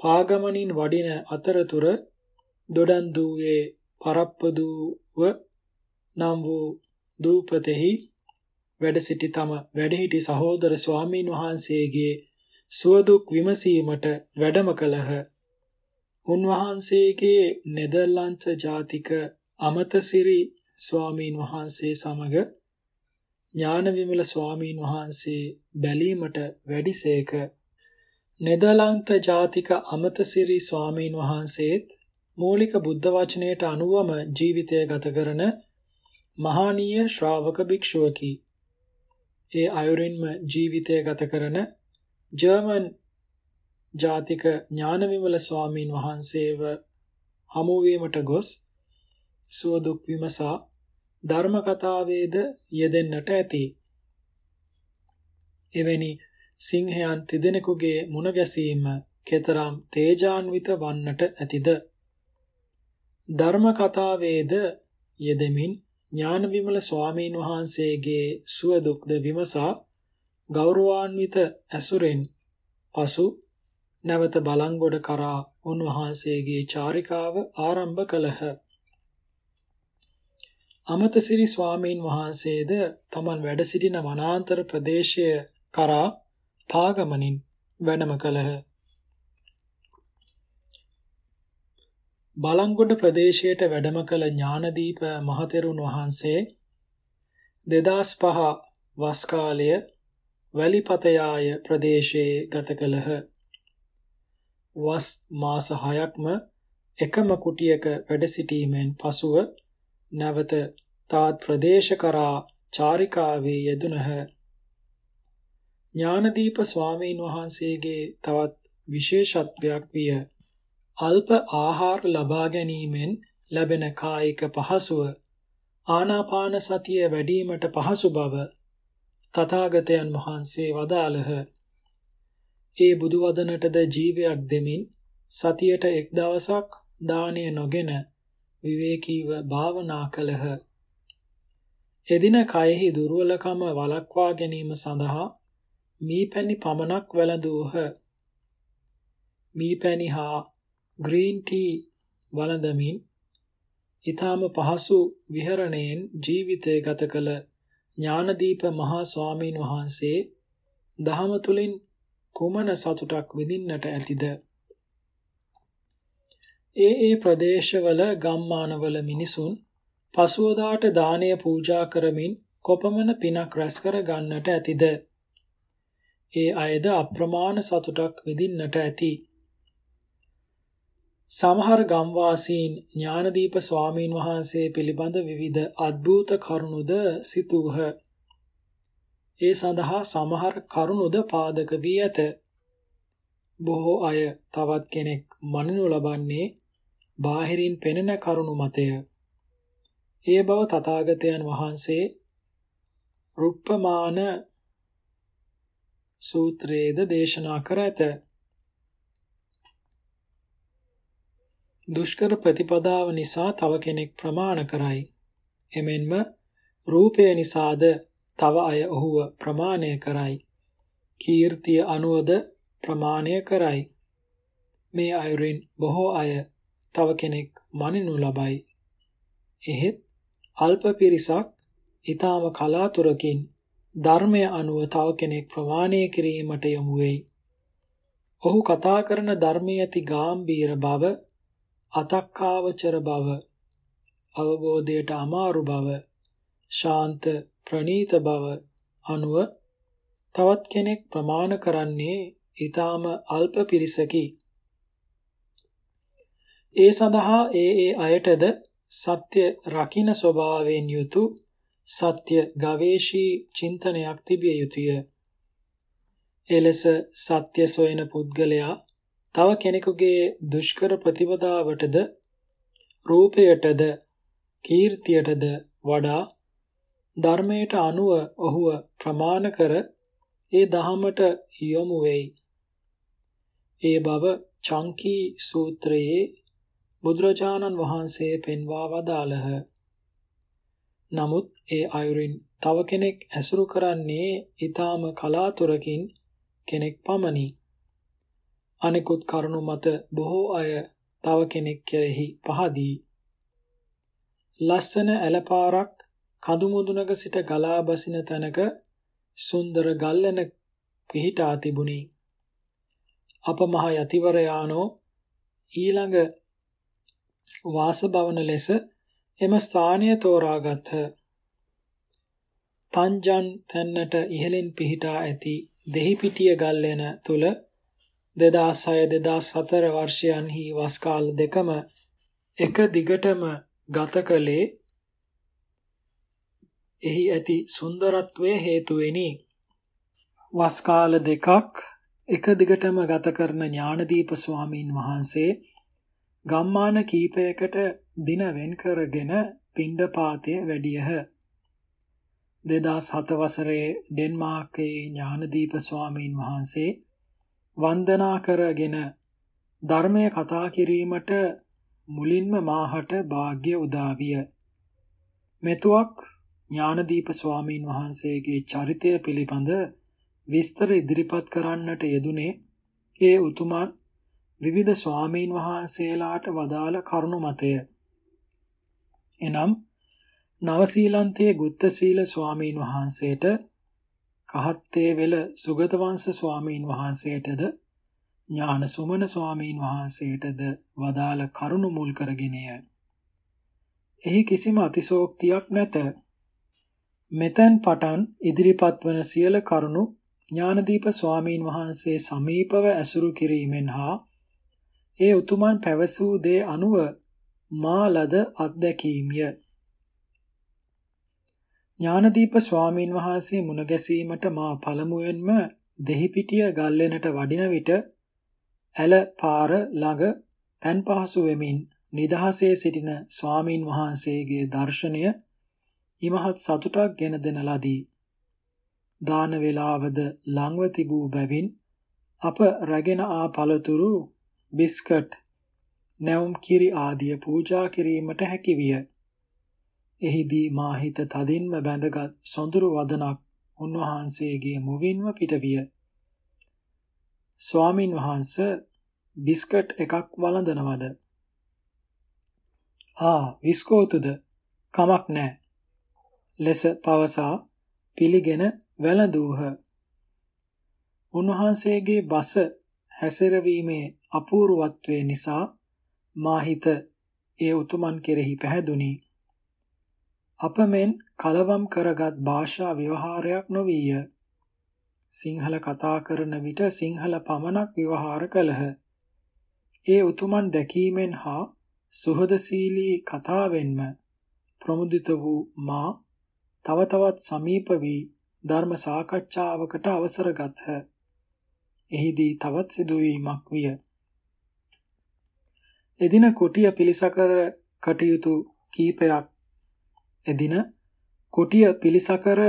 පාගමනින් වඩින අතරතුර දොඩන්දුවේ පරප්පදුව නම් වූ දූපතෙහි වැඩ සිටි තම වැඩහිටි සහෝදර ස්වාමීන් වහන්සේගේ සුවදුක් විමසීමට වැඩම කළහ. උන්වහන්සේගේ නෙදර්ලන්ත ජාතික අමතසිරි ස්වාමීන් වහන්සේ සමග ඥාන විමල ස්වාමීන් වහන්සේ බැලීමට වැඩිසේක. නෙදර්ලන්ත ජාතික අමතසිරි ස්වාමීන් වහන්සේත් මූලික බුද්ධ වචනයට අනුවම ජීවිතය ගත කරන මහානීය ශ්‍රාවක භික්ෂුවකි. ඒ අයුරින්ම ජීවිතය ගත කරන ජර්මන් ජාතික ඥානවිමල ස්වාමීන් වහන්සේව හමු වීමට ගොස් සුවදුක් විමසා ධර්ම කතාවේද යෙදෙන්නට ඇති. එවැනි සිංහයන් තිදෙනෙකුගේ මුණ ගැසීම කෙතරම් තේජාන්විත වන්නට ඇතිද ධර්ම කතාවේද යෙදෙමින් ඥාන විමල ස්වාමීන් වහන්සේගේ සුව දුක්ද විමසා ගෞරවාන්විත ඇසුරෙන් පසු නැවත බලංගොඩ කරා උන්වහන්සේගේ චාරිකාව ආරම්භ කළහ. අමතසිරි ස්වාමීන් වහන්සේද තමන් වැඩ සිටින වනාන්තර ප්‍රදේශය කරා පාගමනින් වැඩම කළහ. බලංගොඩ ප්‍රදේශයට වැඩම කළ ඥානදීප මහතෙරුන් වහන්සේ 2005 වස් කාලය වැලිපතයාය ප්‍රදේශයේ ගත කළහ. වස් මාස 6ක්ම එකම කුටියක වැඩ සිටීමෙන් පසුව නැවත තාත් ප්‍රදේශ කරා චාරිකාවේ යෙදුනහ. ඥානදීප ස්වාමීන් වහන්සේගේ තවත් විශේෂත්වයක් විය. අල්ප ආහාර ලබා ගැනීමෙන් ලැබෙන කායික පහසුව ආනාපාන සතිය වැඩිවීමට පහසු බව තථාගතයන් වහන්සේ වදාළහ. ඒ බුදු වදනටද ජීවයක් දෙමින් සතියට එක් දවසක් දාණය නොගෙන විවේකීව භාවනා කළහ. එදින කයෙහි දුර්වලකම වළක්වා ගැනීම සඳහා මීපැණි පමණක් වැළඳූහ. මීපැණි හා ග්‍රීන් ටී වළඳමින් ඊටාම පහසු විහරණයෙන් ජීවිතය ගත කළ ඥානදීප මහා ස්වාමීන් වහන්සේ දහම තුලින් කුමන සතුටක් විඳින්නට ඇතිද ඒ ඒ ප්‍රදේශවල ගම්මානවල මිනිසුන් පසුවදාට දානය පූජා කරමින් කොපමණ පිනක් රැස් කර ගන්නට ඇතිද ඒ අයද අප්‍රමාණ සතුටක් විඳින්නට ඇති සමහර ගම්වාසීන් ඥානදීප ස්වාමීන් වහන්සේ පිළිබඳ විවිධ අద్භූත කරුණුද සිතූහ. ඒ සඳහා සමහර කරුණුද පාදක වී ඇත. බොහෝ අය තවත් කෙනෙක් මනිනු ලබන්නේ බාහිරින් පෙනෙන කරුණු මතය. ඒ බව තථාගතයන් වහන්සේ රුප්පමාන සූත්‍රයේද දේශනා කර ඇත. දුෂ්කර ප්‍රතිපදාව නිසා තව කෙනෙක් ප්‍රමාණ කරයි. එමෙන්ම රූපය නිසාද තව අය ඔහුව ප්‍රමාණය කරයි. කීර්තිය අනුවද ප්‍රමාණය කරයි. මේ අයුරින් බොහෝ අය තව කෙනෙක් මනිනු ලබයි. එහෙත් අල්ප පිරිසක් ඊටාම කලාතුරකින් ධර්මය අනුව තව කෙනෙක් ප්‍රමාණය කිරීමට යොමු වෙයි. ඔහු කතා කරන ධර්මයේ ඇති ගාම්භීර බව අතක්කාවචර බව අවබෝධයට අමාරු බව ශාන්ත ප්‍රණීත බව අනුව තවත් කෙනෙක් ප්‍රමාණ කරන්නේ ඊටාම අල්ප පිරිසකි. ඒ සඳහා ඒ ඒ අයටද සත්‍ය රකින්න ස්වභාවයෙන් යුතු සත්‍ය ගවේෂී චින්තනයක් තිබිය යුතුය. එලෙස සත්‍ය සොයන පුද්ගලයා තව කෙනෙකුගේ දුෂ්කර ප්‍රතිපදාවටද රූපයටද කීර්තියටද වඩා ධර්මයට අනුව ඔහුව ප්‍රමාණ කර ඒ දහමට යොමු වෙයි. ඒ බව චංකී සූත්‍රයේ බුදුරජාණන් වහන්සේ පෙන්වා වදාළහ. නමුත් ඒ අයුරින් තව කෙනෙක් ඇසුරු කරන්නේ ඊටාම කලාතුරකින් කෙනෙක් පමණි. අනිකුත් කරුණු මත බොහෝ අය තව කෙනෙක් කෙරෙහි පහදී. ලස්සන ඇලපාරක් කඳු මුදුනක සිට ගලා බසින තැනක සුන්දර ගල්ලෙන පිහිටා තිබුණි. අප මහ යතිවරයානෝ ඊළඟ වාසභවන ලෙස එම ස්ථානය තෝරාගත්හ. තංජන් තැන්නට ඉහළින් පිහිටා ඇති දෙහිපිටිය ගල්ලෙන තුල 2006 2004 වර්ෂයන්හි වස් කාල දෙකම එක දිගටම ගත කළේ එහි ඇති සුන්දරත්වයේ හේතුවෙනි. වස් කාල දෙකක් එක දිගටම ගත කරන ඥානදීප ස්වාමීන් වහන්සේ ගම්මාන කීපයකට දින වෙන් කරගෙන පිණ්ඩපාතය වැඩියහ. 2007 වසරේ ඩෙන්මාර්කයේ ඥානදීප ස්වාමීන් වහන්සේ වන්දනා කරගෙන ධර්මය කතා කිරීමට මුලින්ම මාහට වාග්ය උදා විය. මෙතුවක් ඥානදීප ස්වාමීන් වහන්සේගේ චරිතය පිළිබඳ විස්තර ඉදිරිපත් කරන්නට යෙදුනේ ඒ උතුමන් විවිධ ස්වාමීන් වහන්සේලාට වදාළ කරුණු මතය. එනම් නවසීලන්තයේ ගුත්ත සීල ස්වාමීන් වහන්සේට කහත්තේ වෙල සුගත වංශ ස්වාමීන් වහන්සේටද ඥාන සුමන ස්වාමීන් වහන්සේටද වදාළ කරුණු මුල් කරගෙනය. එහි කිසිම අතිශෝක්තියක් නැත. මෙතෙන් පටන් ඉදිරිපත් වන සියල කරුණු ඥානදීප ස්වාමීන් වහන්සේ සමීපව ඇසුරු කිරීමෙන් හා ඒ උතුමන් පැවසූ දේ අනුව මා ලද අත්දැකීම්ය. ඥානදීප ස්වාමීන් වහන්සේ මුණ ගැසීමට මා පළමුවෙන්ම දෙහිපිටිය ගල්ලෙනට වඩින විට ඇල පාර ළඟ පෑන් පහසු වෙමින් නිදහසේ සිටින ස්වාමීන් වහන්සේගේ දර්ශනය ඉමහත් සතුටක් ගෙන දෙන ලදී. දාන වේලාවද ලංව තිබූ බැවින් අප රැගෙන ආ පළතුරු බිස්කට් නැවුම් කිරි ආදිය පූජා කිරීමට හැකි විය. එහිදී මා හිත තදින්ම බැඳගත් සොඳුරු වදනක් උන්වහන්සේගේ මුවින්ම පිටවිය. ස්වාමින් වහන්සේ බිස්කට් එකක් වළඳනවද? ආ විස්කෝතුද කමක් නැහැ. ලෙස පවසා පිළිගෙන වැළඳූහ. උන්වහන්සේගේ බස හැසිරවීමේ අපූර්වත්වය නිසා මා හිත ඒ උතුමන් කෙරෙහි පැහැදුනි. අප මෙන් කලවම් කරගත් භාෂා ව්‍යවහාරයක් නොවිය. සිංහල කතා කරන විට සිංහල පමණක් ව්‍යවහාර කළහ. ඒ උතුමන් දැකීමෙන් හා සුහදශීලී කතාවෙන්ම ප්‍රමුදිත වූ මා තව තවත් සමීප වී ධර්ම සාකච්ඡාවකට අවසර ගත්හ. එහිදී තවත් සිදුවීමක් විය. එදින කුටිය පිළිසකර කටයුතු කීපයක් එදින කුටිය පිළිසකර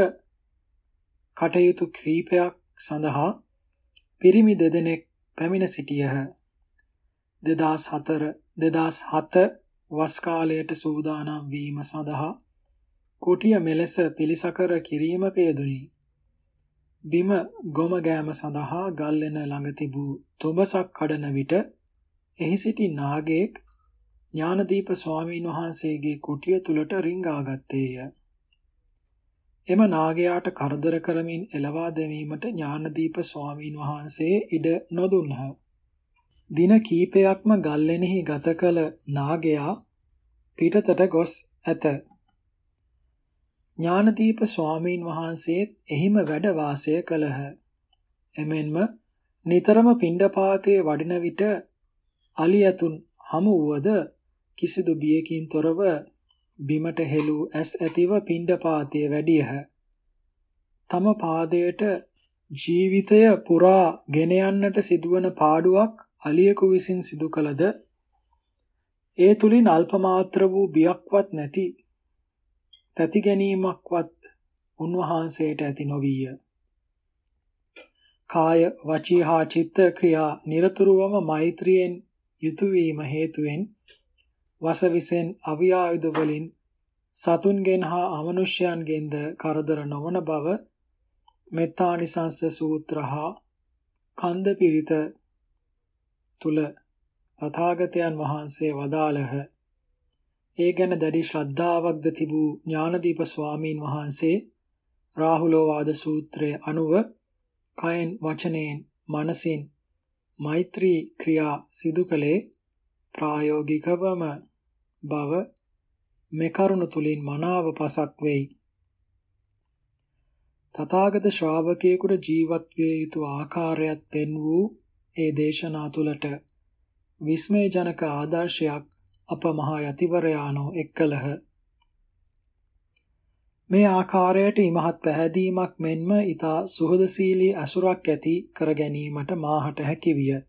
කටයුතු කීපයක් සඳහා පිරිමි දෙදෙනෙක් පැමිණ සිටියහ 2004 2007 වස් කාලයට සූදානම් වීම සඳහා කුටිය මෙලෙස පිළිසකර කිරීමක යෙදුනි. බිම ගොම ගෑම සඳහා ගල්ලෙන ළඟ තිබූ තුඹසක් කඩන විට එහි සිටි නාගයෙක් ඥානදීප ස්වාමීන් වහන්සේගේ කුටිය තුලට රිංගාගත්තේය. එම නාගයාට කරදර කරමින් එළවා දැමීමට ඥානදීප ස්වාමීන් වහන්සේ ඉඩ නොදුන්හ. දින කීපයක්ම ගල්ලෙනෙහි ගත කළ නාගයා පිටතට ගොස් ඇත. ඥානදීප ස්වාමීන් වහන්සේත් එහිම වැඩ වාසය කළහ. එමෙන්ම නිතරම පිණ්ඩපාතයේ වඩින විට අලියතුන් හමු වුවද කිසිදු බියකින් තොරව බිමට හෙළූ ඇස් ඇතිව පිණ්ඩපාතයේ වැඩියහ. තම පාදයට ජීවිතය පුරා ගෙන යන්නට සිදුවන පාඩුවක් අලියෙකු විසින් සිදු කළද ඒ තුලින් අල්ප මාත්‍ර වූ බියක්වත් නැති තැති ගැනීමක්වත් උන්වහන්සේට ඇති නොවිය. කාය වචී හා චිත්ත ක්‍රියා নিরතුරුවම මෛත්‍රියෙන් යුතුය වීම හේතුවෙන් වසවිසෙන් අවියායුධ වලින් සතුන්ගෙන් හා අමනුෂ්‍යයන්ගෙන්ද කරදර නොවන බව මෙත්තානිසංස සූත්‍ර හා කන්ද පිරිත තුල තථාගතයන් වහන්සේ වදාළහ. ඒ ගැන දැඩි ශ්‍රද්ධාවක්ද තිබූ ඥානදීප ස්වාමීන් වහන්සේ රාහුලෝවාද සූත්‍රයේ අනුව කයෙන් වචනයෙන් මනසින් මෛත්‍රී ක්‍රියා සිදු කළේ ප්‍රායෝගිකවම බව මේ කරුණ තුලින් මනාව පසක් වෙයි. තථාගත ශ්‍රාවකයෙකුට ජීවත් විය යුතු ආකාරයත් පෙන් වූ ඒ දේශනා තුලට විස්මයජනක ආදර්ශයක් අප මහා යතිවරයාණෝ එක්කලහ. මේ ආකාරයට ඉමහත් පැහැදීමක් මෙන්ම ඊතා සුහදශීලී අසුරක් ඇති කර ගැනීමට මාහට හැකිවිය.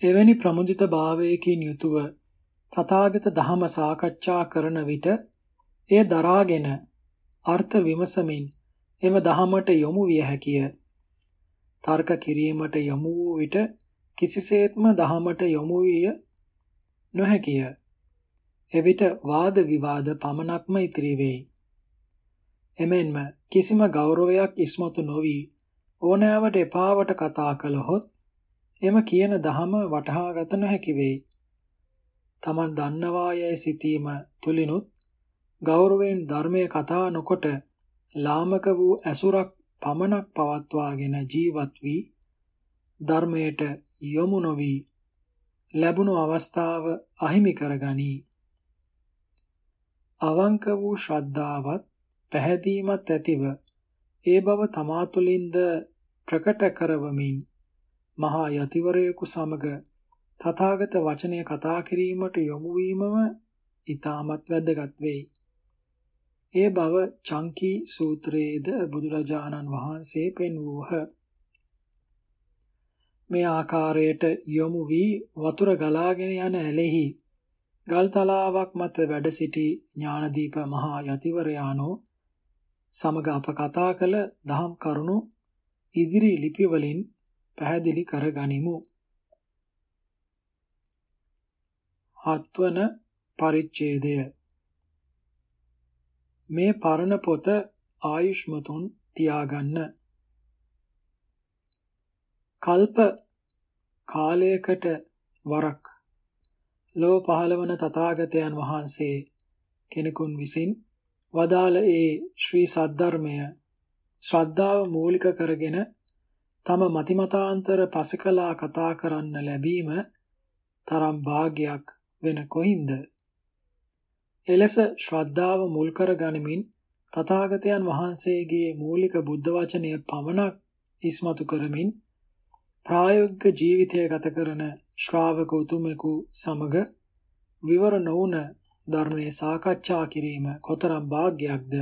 එවැනි ප්‍රමුදිත භාවයකින් යුතුව තථාගත ධහම සාකච්ඡා කරන විට එය දරාගෙන අර්ථ විමසමින් එම ධහමට යොමු විය හැකිය. තර්ක කිරීමට යොමු වූ විට කිසිසේත්ම ධහමට යොමු විය නොහැකිය. එවිට වාද විවාද පමණක්ම ඉතිරි වෙයි. එමෙන්ම කිසිම ගෞරවයක් ඉස්මතු නොවි ඕනෑවට එපාවට කතා කළහොත් එම කියන දහම වටහාගත නොහැකි වෙයි. Taman දන්නවා යයි සිතීම තුලිනුත් ගෞරවයෙන් ධර්මයේ කතා නොකොට ලාමක වූ ඇසුරක් පමණක් පවත්වාගෙන ජීවත් වී ධර්මයට යොමු නොවි ලැබුණු අවස්ථාව අහිමි කරගනී. අවංක වූ ශ්‍රද්ධාවත් පැහැදීමත් ඇතිව ඒ බව තමා තුළින්ද ප්‍රකට කරවමින් මහා යතිවරයෙකු සමග තථාගත වචනය කතා කිරීමට යොමු වීමම ඊටමත් වැදගත් වෙයි. ඒ බව චංකී සූත්‍රයේද බුදුරජාණන් වහන්සේ පෙන්වූහ. මේ ආකාරයට යොමු වී වතුර ගලාගෙන යන ඇලෙහි ගල්තලාවක් මත වැඩ සිටි ඥානදීප මහා යතිවරයාණෝ සමග අප කතා කළ දහම් කරුණු ඉදිරි ලිපි වලින් පැහැදිලි කර ගනිමු. හත්වන පරිච්ඡේදය මේ පරණ පොත ආයුෂ්මතුන් තියාගන්න. කල්ප කාලයකට වරක් ලෝ පහළවන තථාගතයන් වහන්සේ කෙනෙකුන් විසින් වදාළ ඒ ශ්‍රී සද්ධර්මය ශ්‍රද්ධාව මූලික කරගෙන තම මතිමතාන්තර පසකලා කතා කරන්න ලැබීම තරම් වාග්යක් වෙන කොහින්ද? එලෙස ශ්‍රද්ධාව මුල් කර ගනිමින් තථාගතයන් වහන්සේගේ මූලික බුද්ධ වචනය පමණක් ඉස්මතු කරමින් ප්‍රායෝගික ජීවිතය ගත කරන ශ්‍රාවක උතුමෙකු සමග විවර නොවුන ධර්මයේ සාකච්ඡා කිරීම කොතරම් වාග්යක්ද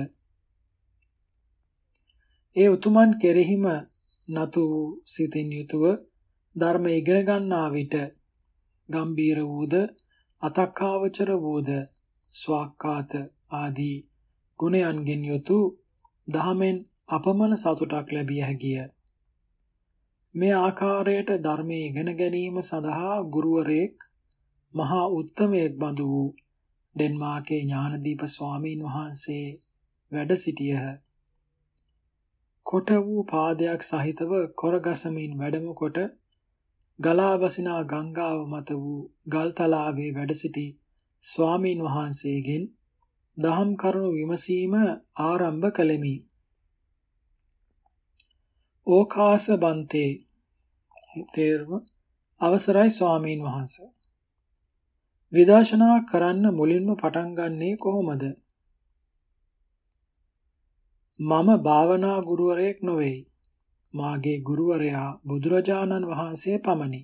ඒ උතුමන් කෙරෙහිම නතු සිතින් යුතුව ධර්ම ඉගෙන ගන්නා විට ගම්බීර වූද අතක්කාවචර වූද ස්වාක්කාත ආදී ගුණයන්ගෙන් යුතු දහමෙන් අපමණ සතුටක් ලැබිය හැකිය. මේ ආකාරයට ධර්මයේ ඉගෙන ගැනීම සඳහා ගුරුවරයෙක් මහා උත්තමයෙක් බඳු වූ ඩෙන්මාර්කේ ඥානදීප ස්වාමීන් වහන්සේ වැඩ සිටියහ. කොට වූ පාදයක් සහිතව කොරගසමින් වැඩම කොට ගලා බසිනා ගංගාව මත වූ ගල්තලාවේ වැඩ සිටි ස්වාමීන් වහන්සේගෙන් දහම් කරුණු විමසීම ආරම්භ කළෙමි. ඕකාස බන්තේ තේරුම අවසරයි ස්වාමීන් වහන්ස. විදර්ශනා කරන්න මුලින්ම පටන් ගන්නේ කොහොමද? මම භාවනා ගුරුවරයෙක් නොවේයි. මාගේ ගුරුවරයා බුදුරජාණන් වහන්සේ පමණි.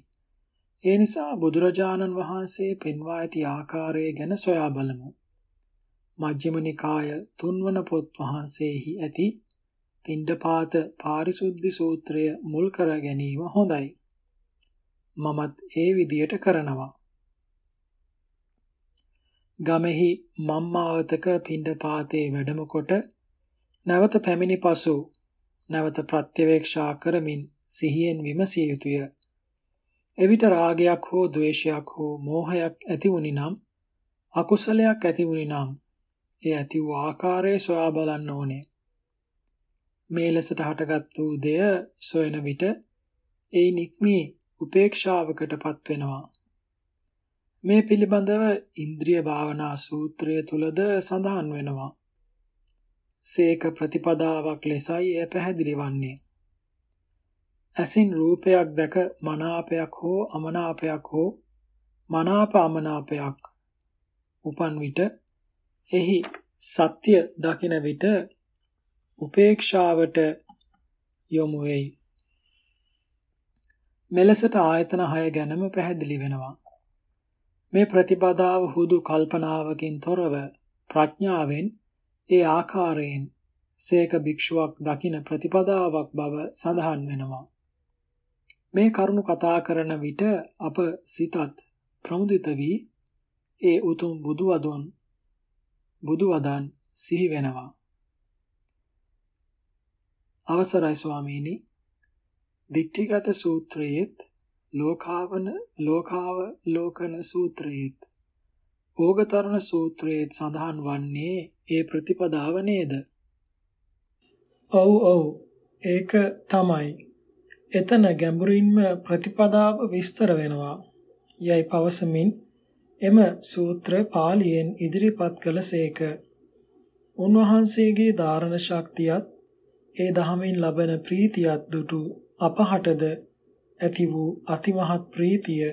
ඒ නිසා බුදුරජාණන් වහන්සේ පෙන්වා ඇති ආකාරය ගැන සොයා බලමු. මජ්ක්‍ධිම නිකාය තුන්වන පොත් වහන්සේහි ඇති පිණ්ඩපාත පාරිසුද්ධි සූත්‍රය මුල් කර ගැනීම හොඳයි. මමත් ඒ විදියට කරනවා. ගමෙහි මම්මාවතක පිණ්ඩපාතේ වැඩම කොට නැවත පැමිණි පසු නැවත ප්‍රත්‍යවේක්ෂා කරමින් සිහියෙන් විමසිය යුතුය. එවිට රාගයක් හෝ ද්වේෂයක් හෝ මෝහයක් ඇති වුනි නම් අකුසලයක් ඇති වුනි නම් ඒ ඇති වූ ආකාරය සොයා බලන්න ඕනේ. මේ ලෙසට හටගත් වූ දෙය සොයන විට ඒ නික්මී උපේක්ෂාවකටපත් වෙනවා. මේ පිළිබඳව ඉන්ද්‍රිය භාවනා සූත්‍රය තුලද සඳහන් වෙනවා. සේක ප්‍රතිපදාවක් ලෙසයි එය පැහැදිලි වන්නේ. ඇසින් රූපයක් දැක මනාපයක් හෝ අමනාපයක් හෝ මනාප අමනාපයක් උපන් විට එහි සත්‍ය දකින විට උපේක්ෂාවට යොමු වෙයි. මෙලෙසට ආයතන 6 ගැනම පැහැදිලි වෙනවා. මේ ප්‍රතිපදාව හුදු කල්පනාවකින් තොරව ප්‍රඥාවෙන් ඒ ආකාරයෙන් සේක භික්ෂුවක් දකින ප්‍රතිපදාවක් බව සඳහන් වෙනවා. මේ කරුණු කතා කරන විට අප සිතත් ප්‍රමුදිත වී ඒ උතුම් බුදුවදොන් බුදුවදන් සිහි වෙනවා. අවසරයි ස්වාමීනි. දිට්ඨිගත සූත්‍රයේත් ලෝකාවන ලෝකාව ලෝකන සූත්‍රයේත් ඕගතරණ සූත්‍රයේත් සඳහන් වන්නේ ඒ ප්‍රතිපදාව නේද? ඔව් ඔව් ඒක තමයි. එතන ගැඹුරින්ම ප්‍රතිපදාව විස්තර වෙනවා. යයි පවසමින් එම සූත්‍ර පාලියෙන් ඉදිරිපත් කළසේක. උන්වහන්සේගේ ධාරණ ශක්තියත් ඒ දහමින් ලබන ප්‍රීතියත් දුටු අපහටද ඇති වූ අතිමහත් ප්‍රීතිය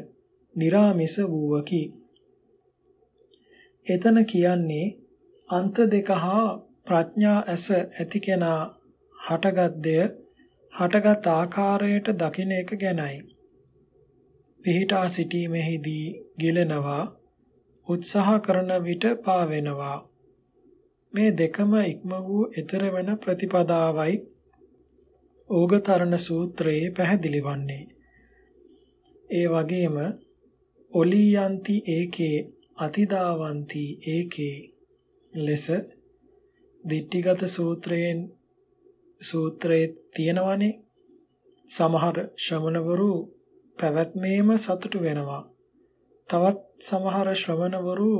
निराமிස වූවකි. එතන කියන්නේ අන්ත දෙක හා ප්‍රඥා ඇස ඇති කෙනා හටගත් දෙය හටගත් ආකාරයට දකින එක ගැනයි. පිහිටා සිටීමේදී ගෙලෙනවා උත්සාහ කරන විට පාවෙනවා. මේ දෙකම ඉක්ම වූ ඊතර වෙන ප්‍රතිපදාවයි ඕගතරණ සූත්‍රයේ පැහැදිලි වන්නේ. ඒ වගේම ඔලියන්ති ඒකේ අතිදාවන්ති ඒකේ ලෙස දිට්ඨිගත සූත්‍රයෙන් සූත්‍රයේ තියෙනවනේ සමහර ශ්‍රමණවරු පැවැත්මේම සතුටු වෙනවා. තවත් සමහර ශ්‍රමණවරු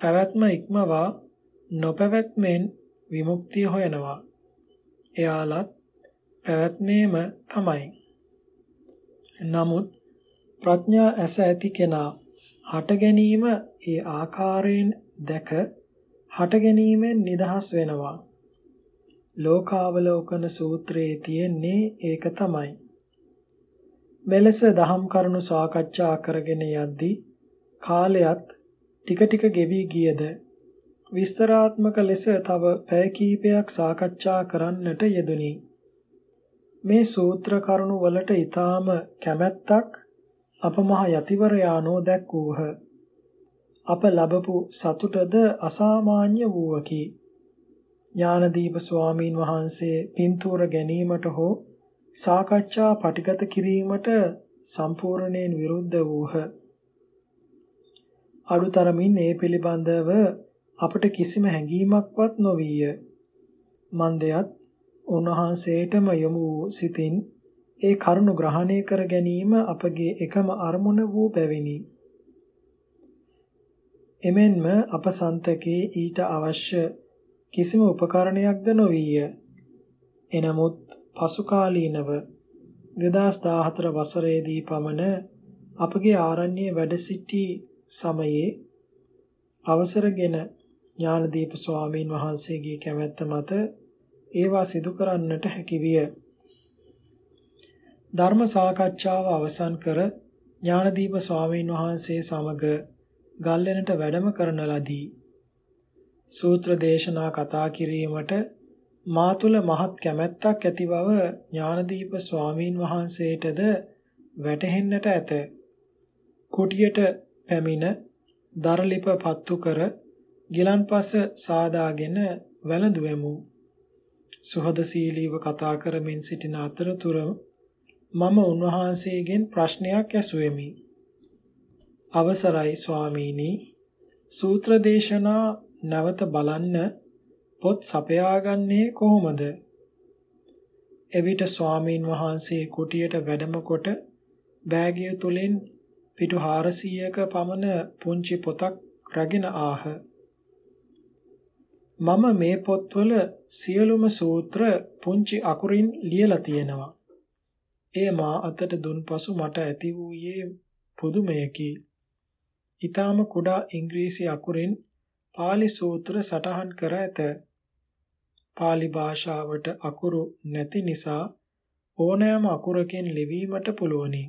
පැවැත්ම ඉක්මවා නොපැවැත්මෙන් විමුක්තිය හොයනවා. එයාලත් පැවැත්මේම තමයි. නමුත් ප්‍රඥා ඇස ඇති කෙනා හට ගැනීම ඒ ආකාරයෙන් දැක හට ගැනීමෙන් නිදහස් වෙනවා. ලෝකාවලෝකන සූත්‍රයේ තියෙන්නේ ඒක තමයි. මෙලෙස දහම් කරුණු සාකච්ඡා කරගෙන යද්දී කාලයත් ටික ටික ගෙවි ගියද විස්තරාත්මක ලෙස තව පැය කීපයක් සාකච්ඡා කරන්නට යෙදුනි. මේ සූත්‍ර කරුණු වලට ඊටාම කැමැත්තක් අප මහ යතිවරයානෝ දැක්වූහ. අප ලැබපු සතුටද අසාමාන්‍ය වූවකි. ඥානදීප ස්වාමීන් වහන්සේ පින්තූර ගැනීමට හෝ සාකච්ඡා පටිගත කිරීමට සම්පූර්ණයෙන් විරුද්ධ වූහ. අඩුතරමින් ඒ පිළිබඳව අපට කිසිම හැඟීමක්වත් නොවිය. මන්දයත් උන්වහන්සේටම යොමු වූ සිතින් ඒ කරුණ ග්‍රහණය කර ගැනීම අපගේ එකම අරමුණ වූ බැවිනි. එමෙන්ම අප සන්තකේ ඊට අවශ්‍ය කිසිම උපකරණයක්ද නොවිය. එනමුත් පසු කාලීනව 2014 වසරේදී පමණ අපගේ ආරණ්‍ය වැඩ සිටි සමයේ අවසරගෙන ඥානදීප ස්වාමීන් වහන්සේගේ කැමැත්ත මත ඒවා සිදු කරන්නට හැකි විය. ධර්ම සාකච්ඡාව අවසන් කර ඥානදීප ස්වාමීන් වහන්සේ සමග ගල්ලෙනට වැඩම කරන ලදී. සූත්‍ර දේශනා කතා කිරීමට මා තුල මහත් කැමැත්තක් ඇති බව ඥානදීප ස්වාමීන් වහන්සේටද වැටහෙන්නට ඇත. කුටියට පැමිණ දරලිප පත්තු කර ගිලන්පස සාදාගෙන වැළඳුවෙමු. සුහදශීලීව කතා කරමින් සිටින අතරතුර මම උන්වහන්සේගෙන් ප්‍රශ්නයක් ඇසුවෙමි. අවසරයි ස්වාමීනි සූත්‍ර දේශනා නැවත බලන්න පොත් සපයාගන්නේ කොහොමද? එවිට ස්වාමීන් වහන්සේ කුටියට වැඩම කොට බෑගය තුලින් පිටු 400ක පමණ පුංචි පොතක් රැගෙන ආහ. මම මේ පොත්වල සියලුම සූත්‍ර පුංචි අකුරින් ලියලා තියෙනවා. එය මා අතට දුන්පසු මට ඇති වූයේ පුදුමයකි. ඊටාම කුඩා ඉංග්‍රීසි අකුරින් pāli සූත්‍ර සටහන් කර ඇත. pāli භාෂාවට අකුරු නැති නිසා ඕනෑම අකුරකින් ලිවීමට පුළුවනි.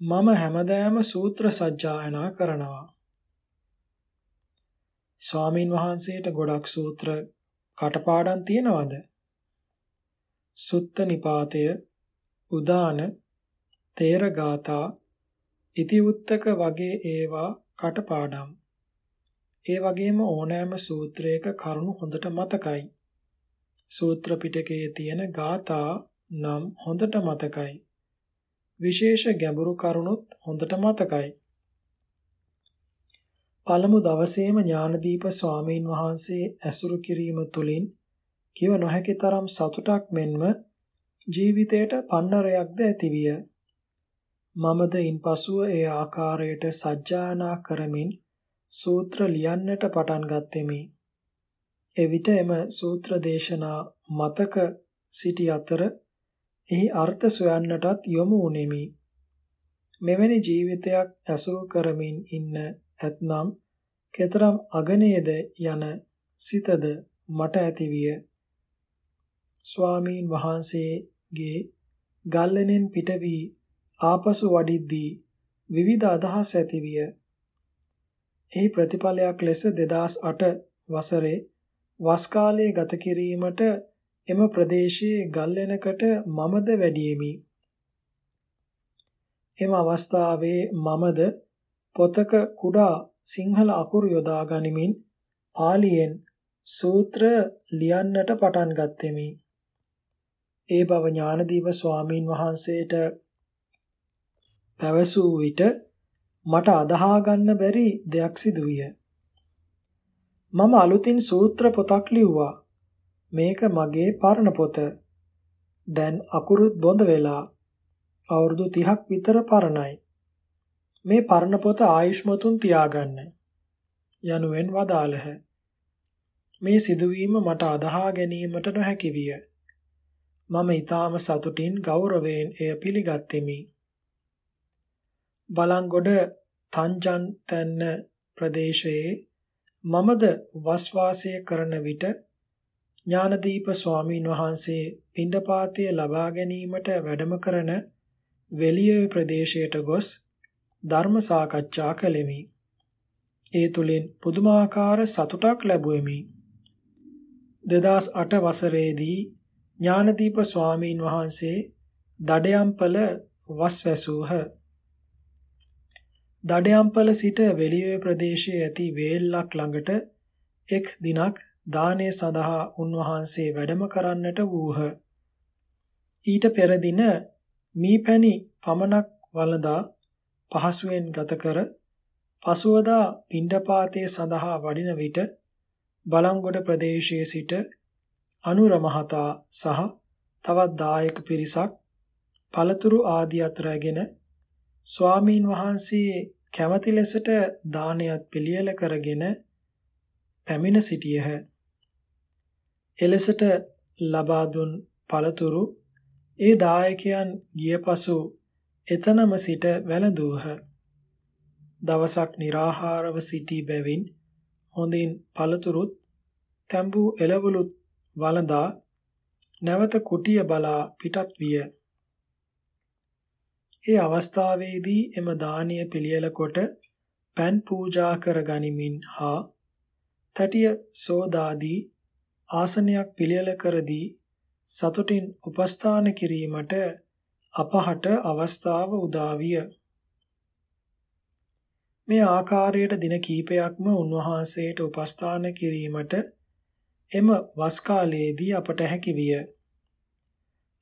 මම හැමදාම සූත්‍ර සජ්ජායනා කරනවා. ස්වාමින් වහන්සේට ගොඩක් සූත්‍ර කටපාඩම් තියනවද? සුත්ත නිපාතය, උදාන, තේරගාථා, ඉතිඋත්තක වගේ ඒවා කටපාඩම්. ඒ වගේම ඕනෑම සූත්‍රයක කරුණු හොඳට මතකයි. සූත්‍ර පිටකයේ තියෙන ගාථා නම් හොඳට මතකයි. විශේෂ ගැඹුරු කරුණුත් හොඳට මතකයි. පළමු දවසේම ඥානදීප ස්වාමීන් වහන්සේ ඇසුරු කිරීම තුළින් කිව නොහැකි තරම් සතුටක් මෙන්ම ජීවිතයට පන්නරයක්ද ඇතිවිය. මමද ඉන්පසුව ඒ ආකාරයට සජ්ජායනා කරමින් සූත්‍ර ලියන්නට පටන් ගත්ෙමි. එවිට එම සූත්‍ර දේශනා මතක සිටි අතර එහි අර්ථ සොයන්නටත් යොමු වුනිමි. මෙවැනි ජීවිතයක් ඇසුරු කරමින් ඉන්න ඇතනම් කතරම් අගනේද යන සිතද මට ඇතිවිය. ස්වාමීන් වහන්සේගේ ගල්ලෙනෙන් පිට වී ආපසු වඩිද්දී විවිධ අදහස් ඇතිවිය. එහි ප්‍රතිඵලයක් ලෙස 2008 වසරේ වස් කාලයේ ගත කිරීමට එම ප්‍රදේශයේ ගල්ලෙනකට මමද වැඩියෙමි. එම අවස්ථාවේ මමද පොතක කුඩා සිංහල අකුරු යොදා ගනිමින් පාලියෙන් සූත්‍ර ලියන්නට පටන් ගත්ෙමි. ඒ බව ඥානදීප ස්වාමීන් වහන්සේට පැවසූ විට මට අදහා ගන්න බැරි දෙයක් සිදු විය. මම අලුතින් සූත්‍ර පොතක් ලිව්වා. මේක මගේ පරණ පොත. දැන් අකුරුත් බොඳ වෙලා අවුරුදු 30ක් විතර පරණයි. මේ පරණ පොත ආයුෂ්මතුන් තියාගන්න යනුවෙන් වදාළහ. මේ සිදුවීම මට අදහා ගැනීමට නොහැකි විය. මම ඊටාම සතුටින් ගෞරවයෙන් එය පිළිගත්ෙමි. බලංගොඩ තංජන්තන්න ප්‍රදේශයේ මමද වස්වාසය කරන විට ඥානදීප ස්වාමීන් වහන්සේ පිණ්ඩපාතය ලබා ගැනීමට වැඩම කරන වෙලිය ප්‍රදේශයට ගොස් ධර්ම සාකච්ඡා කළෙමි. ඒ තුලින් පුදුමාකාර සතුටක් ලැබුවෙමි. 2008 වසරේදී ඥානදීප ස්වාමීන් වහන්සේ දඩයම්පල වස් වැසූහ. දඩයම්පල සිට වෙලිය ප්‍රදේශයේ ඇති වේල්ලක් ළඟට එක් දිනක් දානය සඳහා උන්වහන්සේ වැඩම කරන්නට වූහ. ඊට පෙර දින මීපැණි පමණක් වළඳා පහසුවෙන් ගත කර පසුවදා පිණ්ඩපාතයේ සඳහා වඩින විට බලංගොඩ ප්‍රදේශයේ සිට අනුර මහතා සහ තවත් දායක පිරිසක් පළතුරු ආදියත් රැගෙන ස්වාමීන් වහන්සේ කැමැති ලෙසට දානයත් පිළියෙල කරගෙන පැමිණ සිටියහ. එලෙසට ලබා දුන් පළතුරු ඒ දායකයන් ගිය පසු එතනම සිට වැළඳූහ. දවසක් निराහාරව සිටි බැවින් හොඳින් පළතුරුත් තැඹූ එළවලුත් වළඳා නැවත කුටිය බලා පිටත් විය. ඒ අවස්ථාවේදී එම දානීය පිළියෙල කොට පෑන් පූජා කර ගනිමින් හා තටිය සෝදාදී ආසනයක් පිළියෙල කරදී සතුටින් උපස්ථාන කිරීමට අපහට අවස්ථාව උදා විය. මේ ආකාරයට දින කීපයක්ම උන්වහන්සේට උපස්ථාන කිරීමට එම වස් කාලයේදී අපට හැකි විය.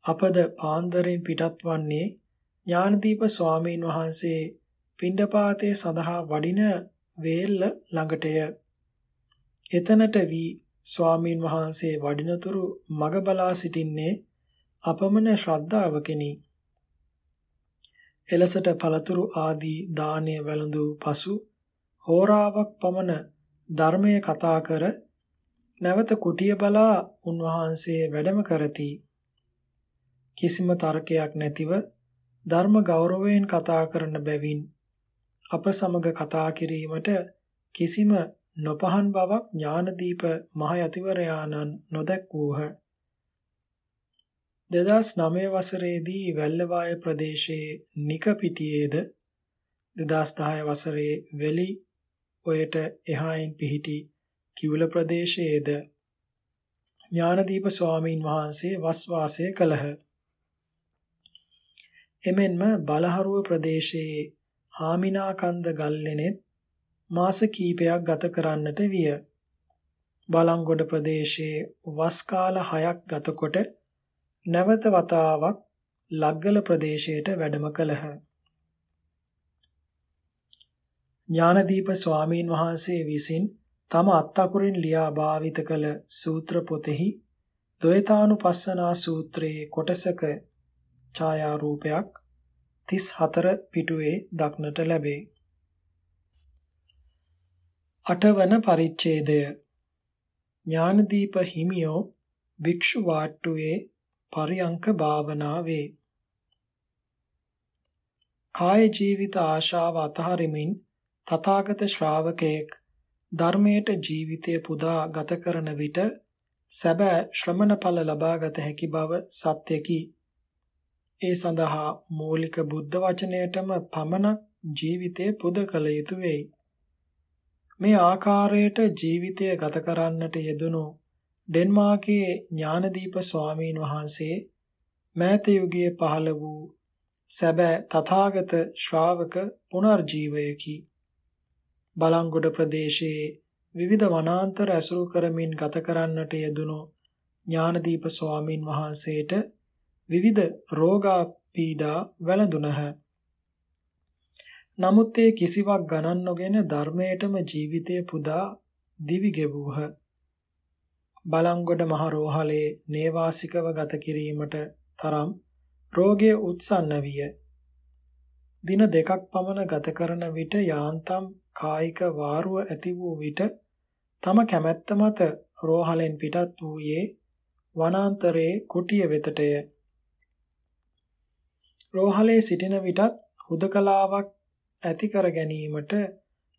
අපද පාන්දරෙන් පිටත් වන්නේ ඥානදීප ස්වාමීන් වහන්සේ පිණ්ඩපාතයේ සඳහා වඩින වේල්ල ළඟටය. එතනට වී ස්වාමීන් වහන්සේ වඩිනතුරු මග බලා සිටින්නේ අපමණ ශ්‍රද්ධාවකිනි. එලසට පළතුරු ආදී දානය වැළඳු පසු හෝරාවක් පමණ ධර්මය කතා කර නැවත කුටිය බලා උන්වහන්සේ වැඩම කරති. කිසිම තර්කයක් නැතිව ධර්ම ගෞරවයෙන් කතා කරන බැවින් අප සමග කතා කිරීමට කිසිම නොපහන් බවක් ඥානදීප මහ යතිවරයාණන් නොදැක්වූහ. 2009 වසරේදී වැල්ලවාය ප්‍රදේශයේ නිකපිටියේද 2010 වසරේ වෙලි ඔයට එහායින් පිහිටි කිවුල ප්‍රදේශයේද ඥානදීප ස්වාමීන් වහන්සේ වස් වාසය කළහ. එමෙන්ම බලහරුව ප්‍රදේශයේ හාමිනාකන්ද ගල්ලෙනෙත් මාස කීපයක් ගත කරන්නට විය. බලංගොඩ ප්‍රදේශයේ වස් කාල 6ක් ගතකොට නැවත වතාවක් ලග්ගල ප්‍රදේශයට වැඩම කළහ. ඥානදීප ස්වාමීන් වහන්සේ විසින් තම අත්අකුරින් ලියා භාවිත කළ සූත්‍ර පොතෙහි ද්වේතානුපස්සනා සූත්‍රයේ කොටසක ඡායාරූපයක් 34 පිටුවේ දක්නට ලැබේ. අටවන පරිච්ඡේදය ඥානදීප හිමියෝ භික්ෂු වාට්ටුවේ පරියංක භාවනාවේ කාය ජීවිත ආශාව අතහරිමින් තථාගත ශ්‍රාවකයෙක් ධර්මයට ජීවිතය පුදා ගත කරන විට සැබෑ ශ්‍රමණ ඵල ලබාගත හැකි බව සත්‍යකි. ඒ සඳහා මූලික බුද්ධ වචනයටම පමණක් ජීවිතය පුද කළ යුතු වෙයි. මේ ආකාරයට ජීවිතය ගත කරන්නට යෙදුණු ඩෙන්මාර්කයේ ඥානදීප ස්වාමීන් වහන්සේ මෑත යුගයේ පහළ වූ සැබෑ තථාගත ශ්‍රාවක පුනර්ජීවයකි. බලංගොඩ ප්‍රදේශයේ විවිධ වනාන්තර ඇසුරු කරමින් ගත කරන්නට යෙදුණු ඥානදීප ස්වාමින් වහන්සේට විවිධ රෝගා පීඩා වැළඳුණහ. නමුත් ඒ කිසිවක් ගණන් නොගෙන ධර්මයටම ජීවිතය පුදා දිවි ගෙවූහ. බලංගොඩ මහ රෝහලේ නේවාසිකව ගත කිරීමට තරම් රෝගය උත්සන්න විය. දින දෙකක් පමණ ගත කරන විට යාන්තම් කායික වාරුව ඇති වූ විට තම කැමැත්ත මත රෝහලෙන් පිටත් වූයේ වනාන්තරයේ කුටිය වෙතටය. රෝහලේ සිටින විටත් හුදකලාවක් ඇති කර ගැනීමට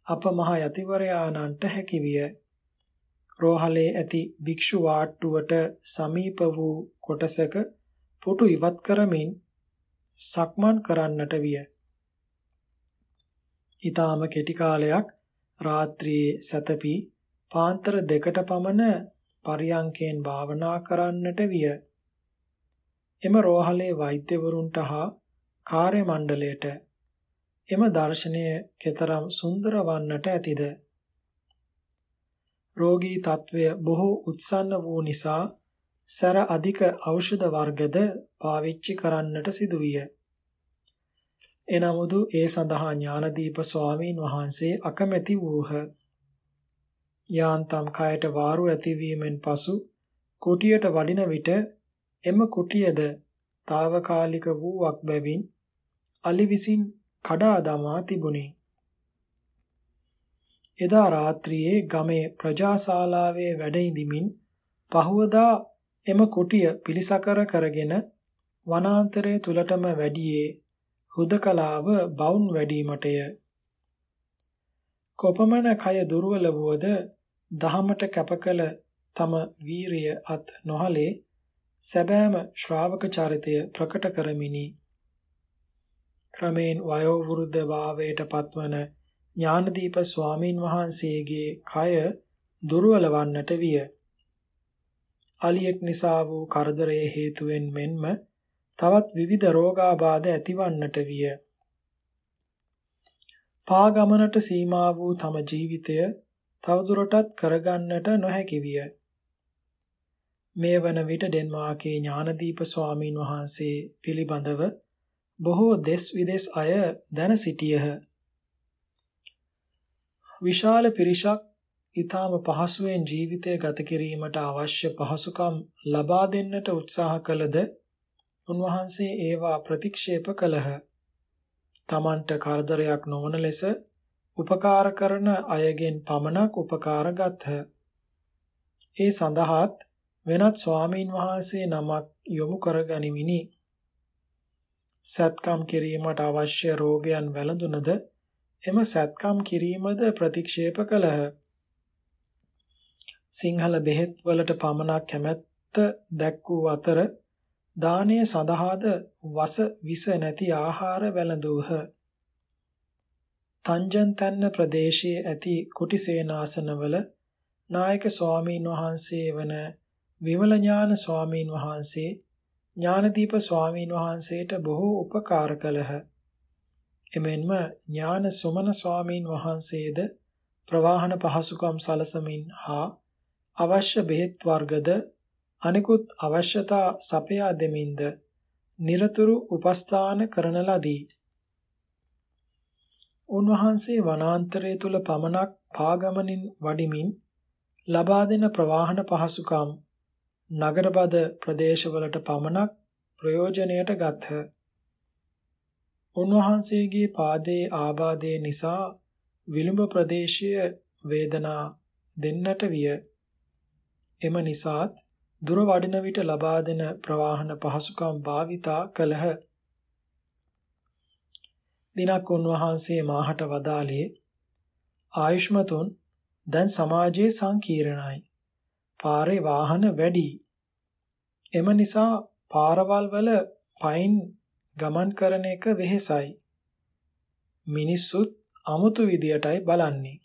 අප මහ යතිවරයාණන්ට හැකිවිය. රෝහලේ ඇති භික්ෂු වාට්ටුවට සමීප වූ කොටසක පුටු ඉවත් කරමින් සක්මන් කරන්නට විය. ඊටාම කෙටි කාලයක් රාත්‍රියේ සැතපී පාන්තර දෙකට පමණ පරියංකයෙන් භාවනා කරන්නට විය. එම රෝහලේ වෛද්‍යවරුන්ට හා කාර්ය මණ්ඩලයට එම දර්ශනය කෙතරම් සුන්දර වන්නට ඇතිද රෝගී తත්වය බොහෝ උත්සන්න වූ නිසා සැර අධික ඖෂධ වර්ගද පාවිච්චි කරන්නට සිදුවිය. එනමුදු ඒ සඳහා ඥානදීප ස්වාමීන් වහන්සේ අකමැති වූහ. යාන්තම් කයට වාරු ඇතිවීමෙන් පසු කුටියට වඩින විට එම කුටියද తాවකාලික වූවක් බැවින් අලි විසින් කඩා දමා තිබුණේ. එදා රාත්‍රියේ ගමේ ප්‍රජාශාලාවේ වැඩ ඉඳිමින් පහවදා එම කුටිය පිලිසකර කරගෙන වනාන්තරයේ තුලටම වැඩියේ හුදකලාව බවුන් වැඩිමටය. කොපමණ කය දුර්වල වුවද දහමට කැපකල තම වීරිය අත් නොහලේ සැබෑම ශ්‍රාවක චරිතය ප්‍රකට කරමිනි. ක්‍රමෙන් වයෝ වෘද්ධ භාවයට පත්වන ඥානදීප ස්වාමීන් වහන්සේගේ කය දුර්වල වන්නට විය. අලියෙක් නිසා වූ කරදරයේ හේතුවෙන් මෙන්ම තවත් විවිධ රෝගාබාධ ඇතිවන්නට විය. පාගමනට සීමා වූ තම ජීවිතය තවදුරටත් කරගන්නට නොහැකි විය. මේ වන විට ඩෙන්මාර්කේ ඥානදීප ස්වාමීන් වහන්සේ පිළිබඳව බොහෝ දෙස් විදෙස් අය දැන සිටියහ. විශාල පිරිසක් ඊටාම පහසුවෙන් ජීවිතය ගත කිරීමට අවශ්‍ය පහසුකම් ලබා දෙන්නට උත්සාහ කළද උන්වහන්සේ ඒවා ප්‍රතික්ෂේප කළහ. තමන්ට කරදරයක් නොවන ලෙස උපකාර කරන අයගෙන් පමණක් උපකාර ගත්හ. ඒ සඳහාත් වෙනත් ස්වාමීන් වහන්සේ නමක් යොමු කරගනිමිනි. සත්කම් කිරීමට අවශ්‍ය රෝගයන් වැළඳුනද එම සත්කම් කිරීමද ප්‍රතික්ෂේප කළහ. සිංහල බෙහෙත් වලට පමණක් කැමැත්ත දැක් වූ අතර දානය සඳහාද වස විස නැති ආහාර වැළඳූහ. තංජන්තන්න ප්‍රදේශයේ ඇති කුටි සේනාසනවල නායක ස්වාමීන් වහන්සේ වන විමල ඥාන ස්වාමීන් වහන්සේ ඥානදීප ස්වාමීන් වහන්සේට බොහෝ උපකාර කළහ. එමෙන්ම ඥාන සුමන ස්වාමීන් වහන්සේද ප්‍රවාහන පහසුකම් සලසමින් හා අවශ්‍ය බෙහෙත් වර්ගද අනිකුත් අවශ්‍යතා සපයා දෙමින්ද নিরතුරු උපස්ථාන කරන ලදී. උන්වහන්සේ වනාන්තරය තුල පමණක් පාගමනින් වඩිමින් ලබා දෙන ප්‍රවාහන පහසුකම් නගරබද ප්‍රදේශවලට පමණක් ප්‍රයෝජනයට ගත්හ. උන්වහන්සේගේ පාදයේ ආබාධය නිසා විලුඹ ප්‍රදේශය වේදනා දෙන්නට විය. එම නිසාත් දුර වඩින විට ලබා දෙන ප්‍රවාහන පහසුකම් භාවිතා කළහ. දිනක් උන්වහන්සේ මාහට වදාළේ ආයුෂ්මතුන් දැන් සමාජයේ සංකීර්ණයි. පාරේ වාහන වැඩි. එම නිසා පාරවල් වල පයින් ගමන් කරන එක වෙහෙසයි. මිනිස්සුත් අමුතු විදියටයි බලන්නේ.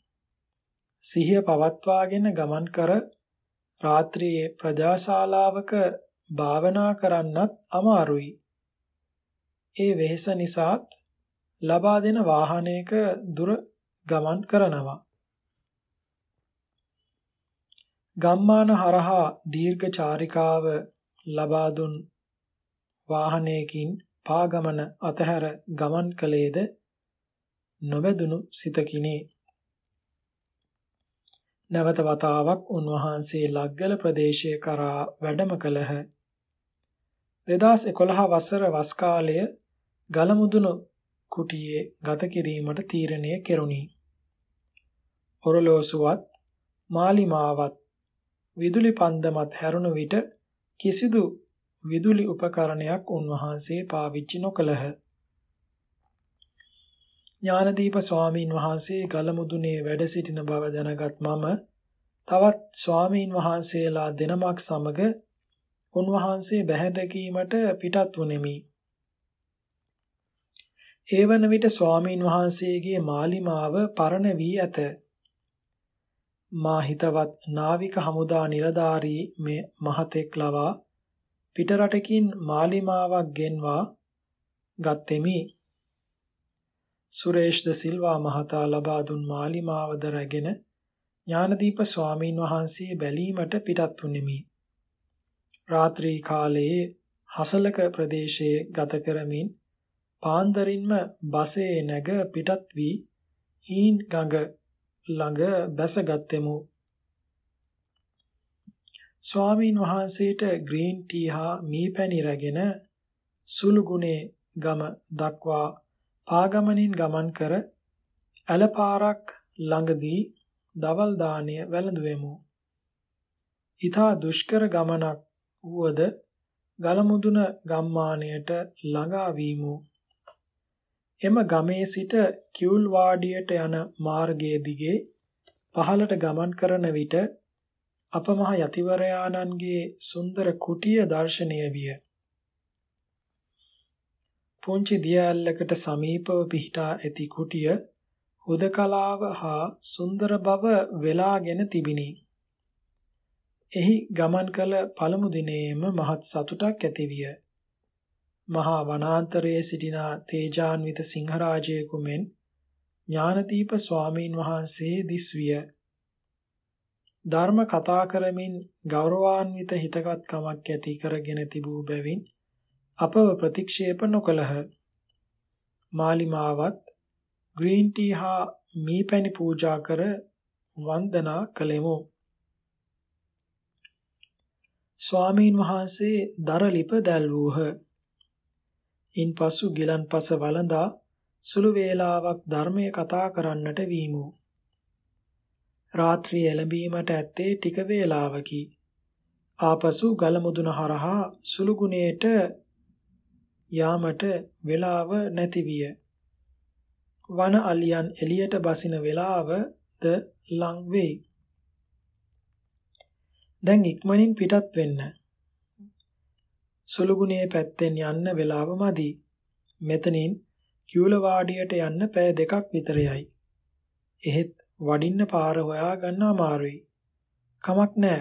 සිහිය පවත්වාගෙන ගමන් කර රාත්‍රියේ ප්‍රජාශාලාවක භාවනා කරන්නත් අමාරුයි. ඒ වෙහෙස නිසාත් ලබා දෙන වාහනයක දුර ගමන් කරනවා. ගම්මාන හරහා දීර්ඝ චාරිකාව ලබා දුන් වාහනයකින් පාගමන අතහැර ගමන් කළේද? නොබැදුණු සිතකිනේ. නැවත වතාවක් උන්වහන්සේ ලග්ගල ප්‍රදේශය කරා වැඩම කළහ. 2011 වසර වස් කාලය ගලමුදුන කුටියේ ගත කිරීමට තීරණය කෙරුණි. ඔරලෝසුවත් මාලිමාවත් විදුලි පන්දමත් හැරුණු විට කිසිදු විදුලි උපකරණයක් උන්වහන්සේ පාවිච්චි නොකළහ. ඥානදීප ස්වාමීන් වහන්සේ ගලමුදුනේ වැඩ සිටින බව දැනගත් මම තවත් ස්වාමීන් වහන්සේලා දෙනමක් සමග උන්වහන්සේ බැහැදකීමට පිටත් වුනිමි. ඒ වන විට ස්වාමීන් වහන්සේගේ මාලිමාව පරණ වී ඇත. මා හිතවත් නාවික හමුදා නිලධාරී මේ මහතෙක් ලවා පිටරටකින් මාලිමාවක් ගෙන්වා ගත්ෙමි. සුරේෂ් ද සිල්වා මහතා ලබා දුන් මාලිමාවද රැගෙන ඥානදීප ස්වාමීන් වහන්සේ බැලීමට පිටත් වුනිමි. රාත්‍රී කාලයේ හසලක ප්‍රදේශයේ ගත කරමින් පාන්දරින්ම බසේ නැග පිටත් වී හීන් ගඟ ළඟ බැසගත්ෙමු. ස්වාමීන් වහන්සේට ග්‍රීන් ටී හා මී පැණි රැගෙන සුළුගුණේ ගම දක්වා පාගමනින් ගමන් කර ඇලපාරක් ළඟදී දවල් දාණය වැළඳුවෙමු. ඊතා දුෂ්කර ගමනක් වුවද ගලමුදුන ගම්මානයට ළඟා වීමු. එම ගමේ සිට කිවුල් වාඩියට යන මාර්ගයේ දිගේ පහළට ගමන් කරන විට අප මහ යතිවරයාණන්ගේ සුන්දර කුටිය දර්ශනීය විය. පුංචි දියැලකට සමීපව පිහිටා ඇති කුටිය හුදකලාව හා සුන්දර බව වෙලාගෙන තිබිනි. එහි ගමන් කළ පළමු දිනේම මහත් සතුටක් ඇතිවිය. මහා වනාන්තරයේ සිටින තේජාන්විත සිංහරාජයෙකු මෙන් ඥානදීප ස්වාමීන් වහන්සේ දිස්විය. ධර්ම කතා කරමින් ගෞරවාන්විත හිතකත්කමක් ඇති කරගෙන තිබූ බැවින් අපව ප්‍රතික්ෂේප නොකළහ. මාලිමාවත් ග්‍රීන් ටී හා මී පැණි පූජා කර වන්දනා කළෙමු. ස්වාමීන් වහන්සේ දරලිප දැල්වූහ. ඉන්පසු ගිලන්පස වළඳා සුළු වේලාවක් ධර්මයේ කතා කරන්නට වීමු. රාත්‍රී එළඹීමට ඇත්තේ ටික වේලාවකි. ආපසු ගල මුදුන හරහා සුළු ගුණයට යාමට වේලාව නැති විය. වන අලියන් එළියට බසින වේලාවද ලං වෙයි. දැන් ඉක්මනින් පිටත් වෙන්න. සුළුගුණේ පැත්තෙන් යන්න වෙලාව මදි. මෙතනින් කියුලවාඩියට යන්න පෑ දෙකක් විතර යයි. එහෙත් වඩින්න පාර හොයා ගන්න අමාරුයි. කමක් නෑ.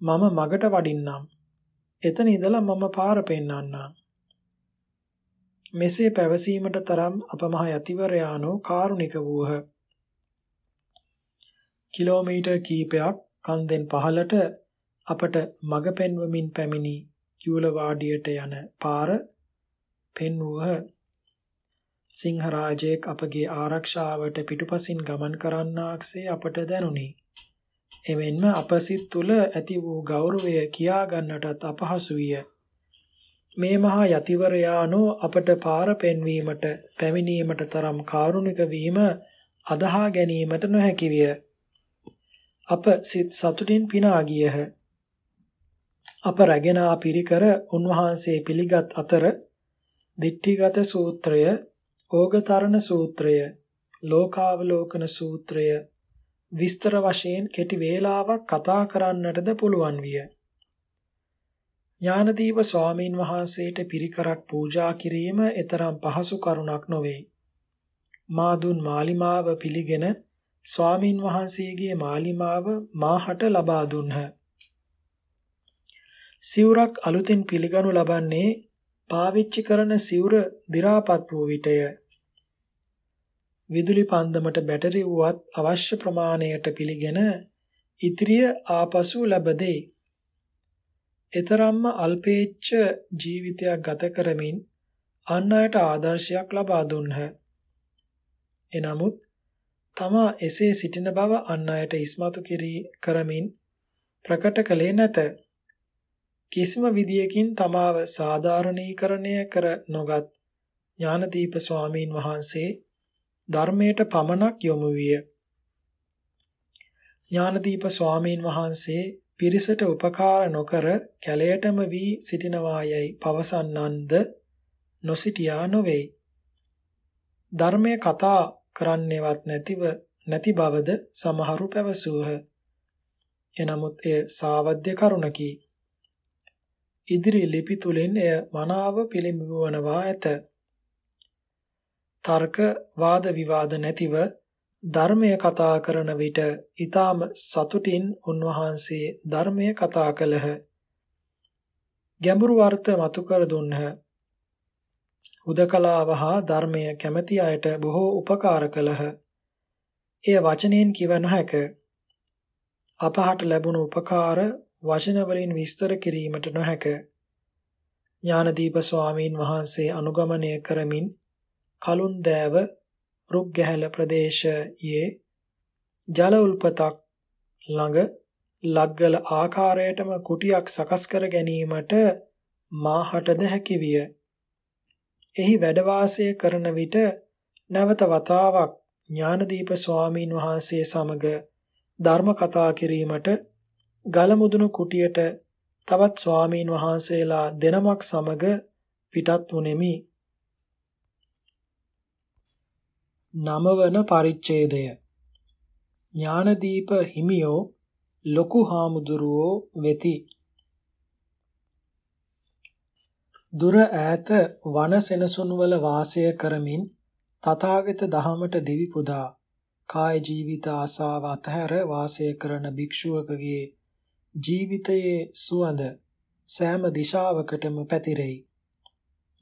මම මගට වඩින්නම්. එතන ඉඳලා මම පාර පෙන්වන්නම්. මෙසේ පැවසීමට තරම් අප මහ යතිවරයානෝ කාරුණික වූහ. කිලෝමීටර් කීපයක් කන්දෙන් පහළට අපට මඟ පෙන්වමින් පැමිණි කියුලවාඩියට යන පාර පෙන්වුවහ. සිංහරාජයෙක් අපගේ ආරක්ෂාවට පිටුපසින් ගමන් කරන්නාක්සේ අපට දැනුනි. එමෙන්ම අප සිත් තුළ ඇති වූ ගෞරවය කියා ගන්නටත් අපහසු විය. මේ මහා යතිවරයානෝ අපට පාර පෙන්වීමට පැමිණීමට තරම් කාරුණික වීම අදහා ගැනීමට නොහැකි විය. අප සිත් සතුටින් පිනා ගියහ. අප රැගෙන ආ පිරිකර උන්වහන්සේ පිළිගත් අතර දිට්ඨිගත සූත්‍රය, ඕගතරණ සූත්‍රය, ලෝකාවලෝකන සූත්‍රය විස්තර වශයෙන් කෙටි වේලාවක් කතා කරන්නටද පුළුවන් විය. ඥානදීප ස්වාමීන් වහන්සේට පිරිකරක් පූජා කිරීම එතරම් පහසු කරුණක් නොවේ. මාදුන් මාලිමාව පිළිගෙන ස්වාමින් වහන්සේගේ මාලිමාව මාහට ලබා දුන්හ. සිවුරක් අලුතින් පිළිගනු ලබන්නේ පාවිච්චි කරන සිවුර දි รา පත් වූ විටය. විදුලි පන්දමට බැටරි වුවත් අවශ්‍ය ප්‍රමාණයට පිළිගෙන ඉතිරිය ආපසු ලැබදේ. එතරම්ම අල්පේච්ඡ ජීවිතයක් ගත කරමින් අන් අයට ආදර්ශයක් ලබා දුන්හ. එනමුත් තමා එසේ සිටින බව අන් අයට ඉස්මතු කිරී කරමින් ප්‍රකට කළේ නැත. කිසිම විදියකින් තමාව සාධාරණීකරණය කර නොගත් ඥානදීප ස්වාමීන් වහන්සේ ධර්මයට පමණක් යොමු විය. ඥානදීප ස්වාමීන් වහන්සේ පිරිසට උපකාර නොකර කැලයටම වී සිටිනවායයි පවසන්නන්ද නොසිටියා නොවේ. ධර්මයේ කතා කරන්නේවත් නැතිව නැති බවද සමහරු පැවසූහ. එනමුත් එය සාවද්‍ය කරුණකි. ඉදිරි ලිපි තුලින් එය මනාව පිළිඹවනවා ඇත. තර්ක වාද විවාද නැතිව ධර්මය කතා කරන විට ඊටාම සතුටින් උන්වහන්සේ ධර්මය කතා කළහ. ගැඹුරු අර්ථ මතු කර දුන්හ. හුදකලාව හා ධර්මය කැමැති අයට බොහෝ උපකාර කළහ. එය වචනෙන් කිව නොහැක. අපහට ලැබුණු උපකාර වචන වලින් විස්තර කිරීමට නොහැක. ඥානදීප ස්වාමීන් වහන්සේ අනුගමනය කරමින් කලුන් දෑව රුක් ගැහැල ප්‍රදේශයේ ජල උල්පතක් ළඟ ලග්ගල ආකාරයටම කුටියක් සකස් කර ගැනීමට මාහටද හැකි විය. එහි වැඩ කරන විට නැවත වතාවක් ඥානදීප ස්වාමීන් වහන්සේ සමග ධර්ම කතා කිරීමට ගලමුදුන කුටියට තවත් ස්වාමීන් වහන්සේලා දෙනමක් සමග පිටත් වුනේමි. නමවන පරිච්ඡේදය ඥානදීප හිමියෝ ලොකු හාමුදුරුවෝ වෙති දුර ඈත වන සෙනසුන්වල වාසය කරමින් තථාගත දහමට දිවි පුදා කාය ජීවිත ආසාව අතහැර වාසය කරන භික්ෂුවකගේ ජීවිතයේ සුවඳ සෑම දිශාවකටම පැතිරෙයි.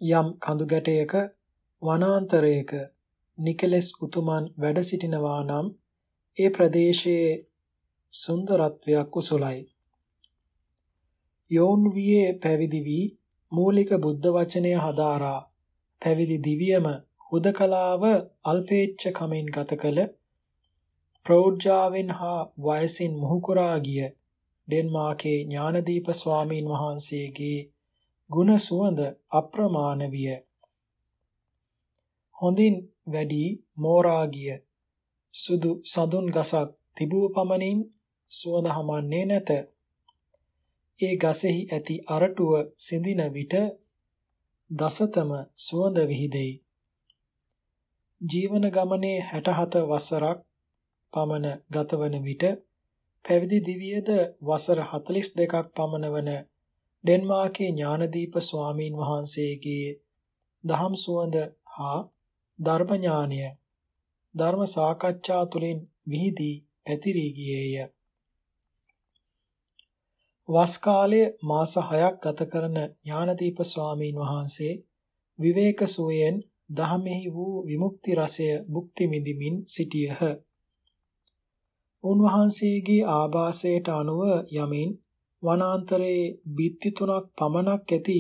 යම් කඳු ගැටයක වනාන්තරයක නිකලස් උතුමන් වැඩ සිටිනවා නම් ඒ ප්‍රදේශයේ සුන්දරත්වයක් උසුලයි. යෝන් වියේ පැවිදි වී මූලික බුද්ධ වචනය හදාරා පැවිදි දිවියම හුදකලාව අල්පේච්ඡ කමෙන් ගත කළ ප්‍රෞಢාවෙන් හා වයසින් මුහුකුරා ගිය ඩෙන්මාර්කේ ඥානදීප ස්වාමීන් වහන්සේගේ ගුණ සුවඳ අප්‍රමාණ විය. හොඳින් වැඩි මෝරා ගිය සුදු සඳුන් ගසක් තිබූ පමණින් සුවඳ හමන්නේ නැත. ඒ ගසෙහි ඇති අරටුව සිඳින විට දසතම සුවඳ විහිදෙයි. ජීවන ගමනේ 67 වසරක් පමණ ගතවන විට පැවිදි දිවියද වසර 42ක් පමණ වන ඩෙන්මාර්කේ ඥානදීප ස්වාමීන් වහන්සේගේ දහම් සුවඳ හා ධර්ම ඥානය ධර්ම සාකච්ඡා තුළින් විහිදී පැතිරී ගියේය. වස් කාලයේ මාස 6ක් ගත කරන ඥානදීප ස්වාමීන් වහන්සේ විවේක සුවයෙන් දහමෙහි වූ විමුක්ති රසය භුක්ති විඳිමින් සිටියහ. උන්වහන්සේගේ ආభాසයට අනුව යමින් වනාන්තරයේ බිත්ති තුනක් පමණක් ඇති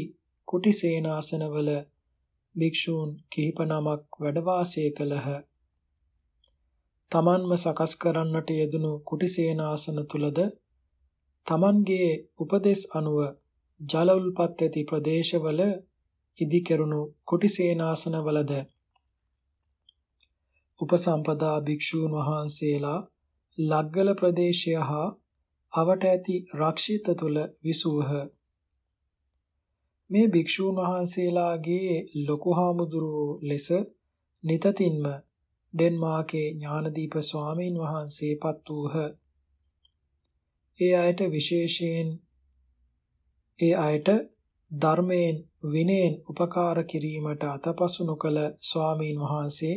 කුටි සේනාසනවල භික්ෂූන් කිහිප නමක් වැඩ වාසය කළහ. තමන්ම සකස් කරන්නට යෙදුණු කුටි සේනාසන තුලද තමන්ගේ උපදෙස් අනුව ජල උල්පත් ඇති ප්‍රදේශවල ඉදි කෙරුණු කුටි සේනාසනවලද උපසම්පදා භික්ෂූන් වහන්සේලා ලග්ගල ප්‍රදේශය හා අවට ඇති රක්ෂිත තුල විසූහ මේ භික්ෂූන් වහන්සේලාගේ ලොකු හාමුදුරුවෝ ලෙස නිතතින්ම ඩෙන්මාර්කේ ඥානදීප ස්වාමීන් වහන්සේ පත් වූහ. ඒ අයට විශේෂයෙන් ඒ අයට ධර්මයෙන් විනයෙන් උපකාර කිරීමට අතපසු නොකල ස්වාමීන් වහන්සේ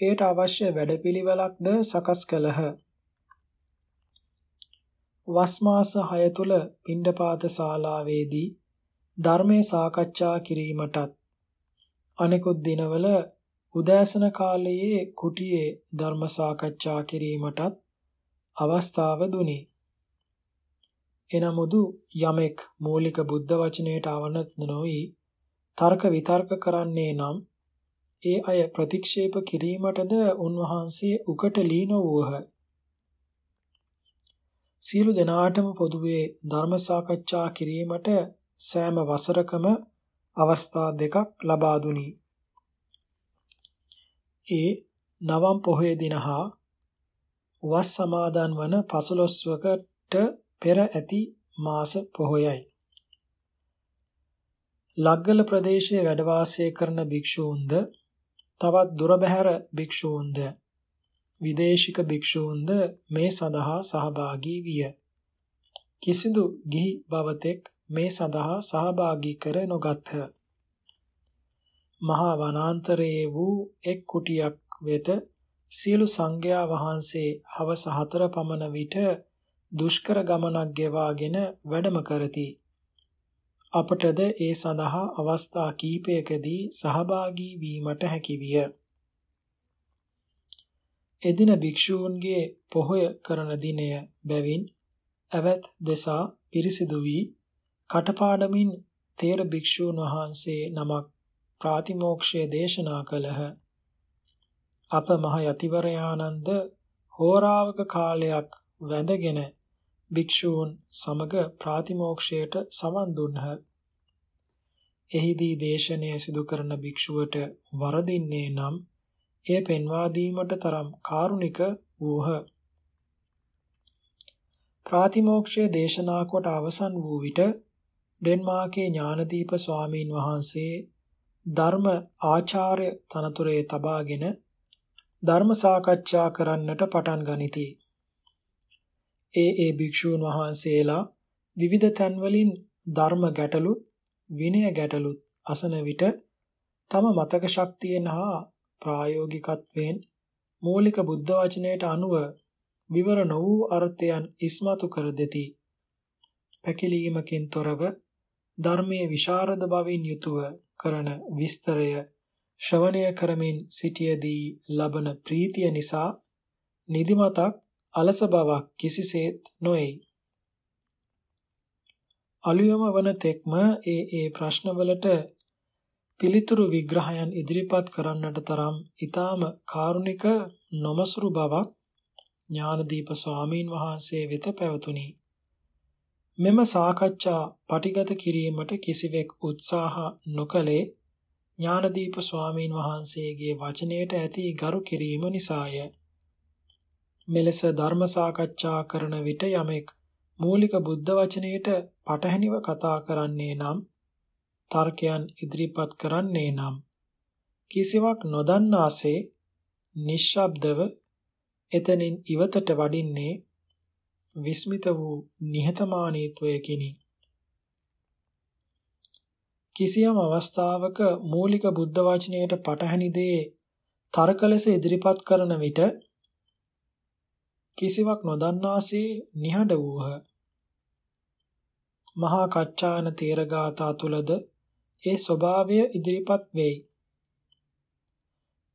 එයට අවශ්‍ය වැඩපිළිවෙලක්ද සකස් කළහ. වස් මාස 6 තුල පිණ්ඩපාත ශාලාවේදී ධර්මයේ සාකච්ඡා කිරීමටත් අනෙකුත් දිනවල උදෑසන කාලයේ කුටියේ ධර්ම සාකච්ඡා කිරීමටත් අවස්ථාව දුනි. එනමුදු යමෙක් මූලික බුද්ධ වචනයට අවනත් නොවි තර්ක විතර්ක කරන්නේ නම් ඒ අය ප්‍රතික්ෂේප කිරීමටද උන්වහන්සේ උකට ලී නොවූහ. සියලු දෙනාටම පොදුවේ ධර්ම සාකච්ඡා කිරීමට සෑම වසරකම අවස්ථා දෙකක් ලබා දුනි. ඒ නවම් පොහොය දින හා වස් සමාදන් වන පසළොස්වකට පෙර ඇති මාස පොහොයයි. ලග්ගල ප්‍රදේශයේ වැඩ වාසය කරන භික්ෂූන්ද තවත් දුර බැහැර භික්ෂූන්ද විදේශික භික්ෂූන්ද මේ සඳහා සහභාගී විය. කිසිදු ගිහි බවතෙක් මේ සඳහා සහභාගී කර නොගත්හ. මහා වනාන්තරයේ වූ එක් කුටියක් වෙත සියලු සංඝයා වහන්සේ හවස 4 පමණ විට දුෂ්කර ගමනක් ගෙවාගෙන වැඩම කරති. අපටද ඒ සඳහා අවස්ථා කීපයකදී සහභාගී වීමට හැකිවිය. එදින භික්ෂූන්ගේ පොහොය කරන දිනය බැවින් ඇවැත් දෙසා පිරිසිදු වී කටපාඩමින් තේර භික්ෂූන් වහන්සේ නමක් ප්‍රාතිමෝක්ෂය දේශනා කළහ. අප මහ යතිවරයානන්ද හෝරාවක කාලයක් වැඳගෙන භික්ෂූන් සමග ප්‍රාතිමෝක්ෂයට සමන් දුන්හ. එහිදී දේශනය සිදු කරන භික්ෂුවට වරදින්නේ නම් එය පෙන්වා දීමට තරම් කාරුණික වූහ. ප්‍රාතිමෝක්ෂය දේශනා කොට අවසන් වූ විට ඩෙන්මාර්කේ ඥානදීප ස්වාමීන් වහන්සේ ධර්ම ආචාර්ය තනතුරේ තබාගෙන ධර්ම සාකච්ඡා කරන්නට පටන් ගනිති. ඒ ඒ භික්ෂූන් වහන්සේලා විවිධ තැන්වලින් ධර්ම ගැටලු විනය ගැටලු අසන විට තම මතක ශක්තියෙන් හා ප්‍රායෝගිකත්වයෙන් මූලික බුද්ධ වචනයට අනුව විවර නො වූ අර්ථයන් ඉස්මතු කර දෙති. පැකිලීමකින් තොරව ධර්මයේ විශාරද බවින් යුතුව කරන විස්තරය ශ්‍රවණය කරමින් සිටියේදී ලබන ප්‍රීතිය නිසා නිදිමතක් අලස බවක් කිසිසේත් නොඑයි. අලුයම වන තෙක්ම ඒ ඒ ප්‍රශ්නවලට පිළිතුරු විග්‍රහයන් ඉදිරිපත් කරන්නට තරම් ඊටාම කාරුණික නොමසුරු බවක් ඥානදීප ස්වාමීන් වහන්සේ වෙත පැවතුණි. මෙම සාකච්ඡා පටිගත කිරීමට කිසිවෙක් උත්සාහ නොකළේ ඥානදීප ස්වාමීන් වහන්සේගේ වචනයට ඇති ගරු කිරීම නිසාය. මෙලෙස ධර්ම සාකච්ඡා කරන විට යමෙක් මූලික බුද්ධ වචනයට පටහැනිව කතා කරන්නේ නම් තර්කයන් ඉදිරිපත් කරන්නේ නම් කිසිවක් නොදන්නාසේ නිශ්ශබ්දව එතනින් ඉවතට වඩින්නේ විස්මිත වූ නිහතමානීත්වයකිනි. කිසියම් අවස්ථාවක මූලික බුද්ධ වචනයට පටහැනි දේ තර්ක ලෙස ඉදිරිපත් කරන විට කිසිවක් නොදන්නාසේ නිහඬ වූහ. මහා කච්චායන තේරගාථා තුලද ඒ ස්වභාවය ඉදිරිපත් වෙයි.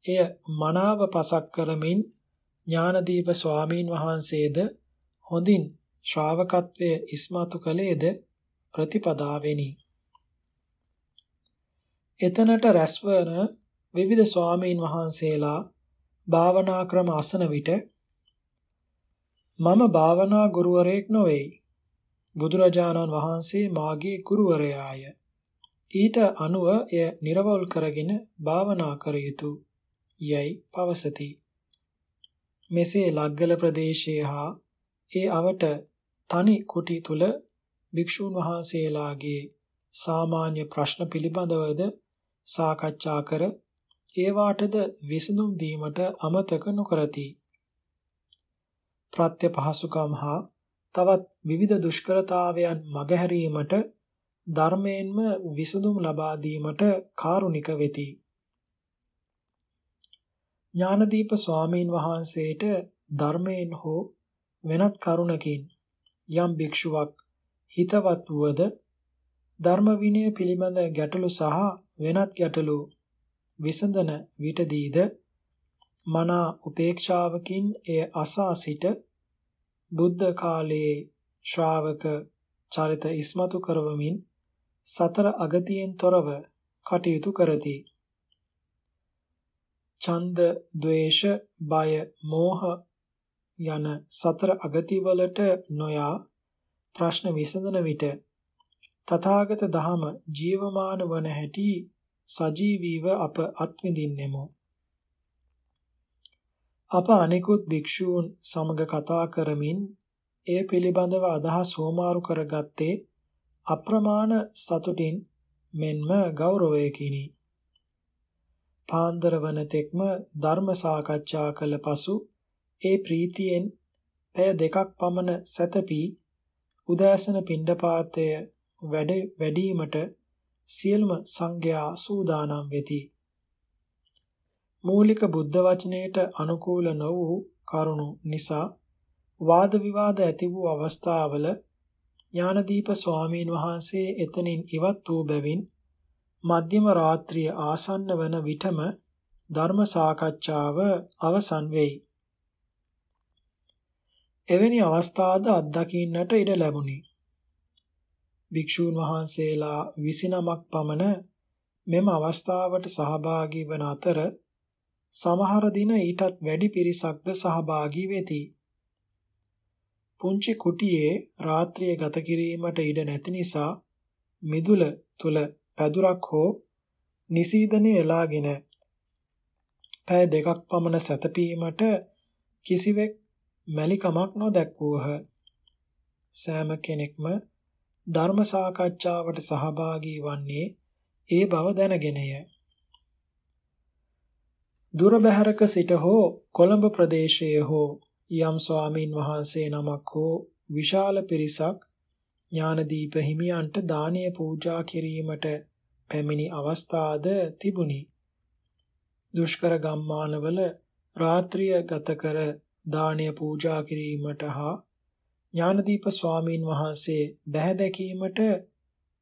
එය මනාව පසක් කරමින් ඥානදීප ස්වාමීන් වහන්සේද හොඳින් ශ්‍රාවකත්වයේ ඉස්මතු කළේද ප්‍රතිපදාවෙනි. එතනට රැස්වන විවිධ ස්වාමීන් වහන්සේලා භාවනා ක්‍රම අසන විට මම භාවනා ගුරුවරයෙක් නොවේයි. බුදුරජාණන් වහන්සේ මාගේ ගුරුවරයාය. ඊට අනුව එය නිර්වෝල් කරගෙන භාවනා කර යුතු යයි පවසති. මෙසේ ලග්ගල ප්‍රදේශයේ හා ඒ අවට තනි කුටි තුල භික්ෂූන් වහන්සේලාගේ සාමාන්‍ය ප්‍රශ්න පිළිබඳවද සාකච්ඡා කර ඒවාටද විසඳුම් දීමට අමතක නොකරති. ප්‍රත්‍ය පහසුකම් හා තවත් විවිධ දුෂ්කරතාවයන් මගහැරීමට ධර්මයෙන්ම විසඳුම් ලබා දීමට කාරුණික වෙති. ඥානදීප ස්වාමීන් වහන්සේට ධර්මයෙන් හෝ වෙනත් කරුණකින් යම් භික්ෂුවක් හිතවත් වුවද ධර්ම විනය පිළිබඳ ගැටලු සහ වෙනත් ගැටලු විසඳන විටදීද මනා උපේක්ෂාවකින් එය අසා සිට බුද්ධ කාලයේ ශ්‍රාවක චරිත ඉස්මතු කරවමින් සතර අගතියෙන් තොරව කටයුතු කරති. ඡන්ද, ද්වේෂ, බය, මෝහ යන සතර අගතිවලට නොයා ප්‍රශ්න විසඳන විට තථාගත දහම ජීවමාන වන හැටි සජීවීව අප අත්විඳින්නෙමු. අප අනෙකුත් භික්ෂූන් සමග කතා කරමින් එය පිළිබඳව අදහස් හෝමාරු කරගත්තේ අප්‍රමාණ සතුටින් මෙන්ම ගෞරවයකිනි. පාන්දර වන තෙක්ම ධර්ම සාකච්ඡා කළ පසු ඒ ප්‍රීතියෙන් පැය දෙකක් පමණ සැතපී උදෑසන පිණ්ඩපාතය වැඩ වැඩිවීමට සියලුම සංඝයා සූදානම් වෙති. මූලික බුද්ධ වචනයට අනුකූල නො වූ කරුණු නිසා වාද විවාද ඇති වූ අවස්ථාවල ඥානදීප ස්වාමීන් වහන්සේ එතනින් ඉවත් වූ බැවින් මධ්‍යම රාත්‍රිය ආසන්න වන විටම ධර්ම සාකච්ඡාව අවසන් වෙයි. එවැනි අවස්ථාද අත්දකින්නට ඉඩ ලැබුණි. භික්ෂූන් වහන්සේලා 29ක් පමණ මෙම අවස්ථාවට සහභාගී වන අතර සමහර දින ඊටත් වැඩි පිරිසක්ද සහභාගී වෙති. පුංචි කුටියේ රාත්‍රිය ගත කිරීමට ඉඩ නැති නිසා මිදුල තුල පැදුරක් හෝ නිසීදනේ එලාගෙන පැය දෙකක් පමණ සැතපීමට කිසිවෙක් මැලිකමක් නොදැක්වූහ. සෑම කෙනෙක්ම ධර්ම සාකච්ඡාවට සහභාගී වන්නේ ඒ බව දැනගෙනය. දුර බැහැරක සිට හෝ කොළඹ ප්‍රදේශයේ හෝ යම් ස්වාමින් වහන්සේ නමක් හෝ විශාල පිරිසක් ඥානදීප හිමියන්ට දානීය පූජා කිරීමට පැමිණි අවස්ථාද තිබුණි. දුෂ්කර ගම්මානවල රාත්‍රිය ගත කර දානීය පූජා කිරීමට හා ඥානදීප ස්වාමීන් වහන්සේ බැහැ දැකීමට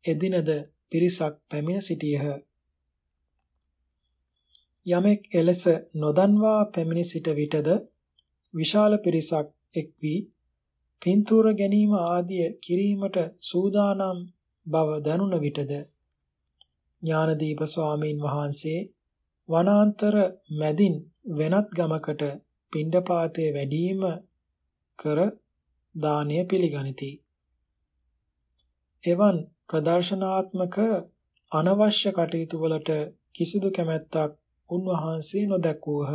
එදිනද පිරිසක් පැමිණ සිටියහ. යමෙක් එලෙස නොදන්වා පැමිණ සිට විටද විශාල පිරිසක් එක් වී පින්තූර ගැනීම ආදිය කිරීමට සූදානම් බව දැනුන විටද ඥානදීප ස්වාමීන් වහන්සේ වනාන්තර මැදින් වෙනත් ගමකට පිණ්ඩපාතයේ වැඩිම කර දානය පිළිගනිති. එවන් ප්‍රදර්ශනාත්මක අනවශ්‍ය කටයුතු වලට කිසිදු කැමැත්තක් උන්වහන්සේ නොදැක්වූහ.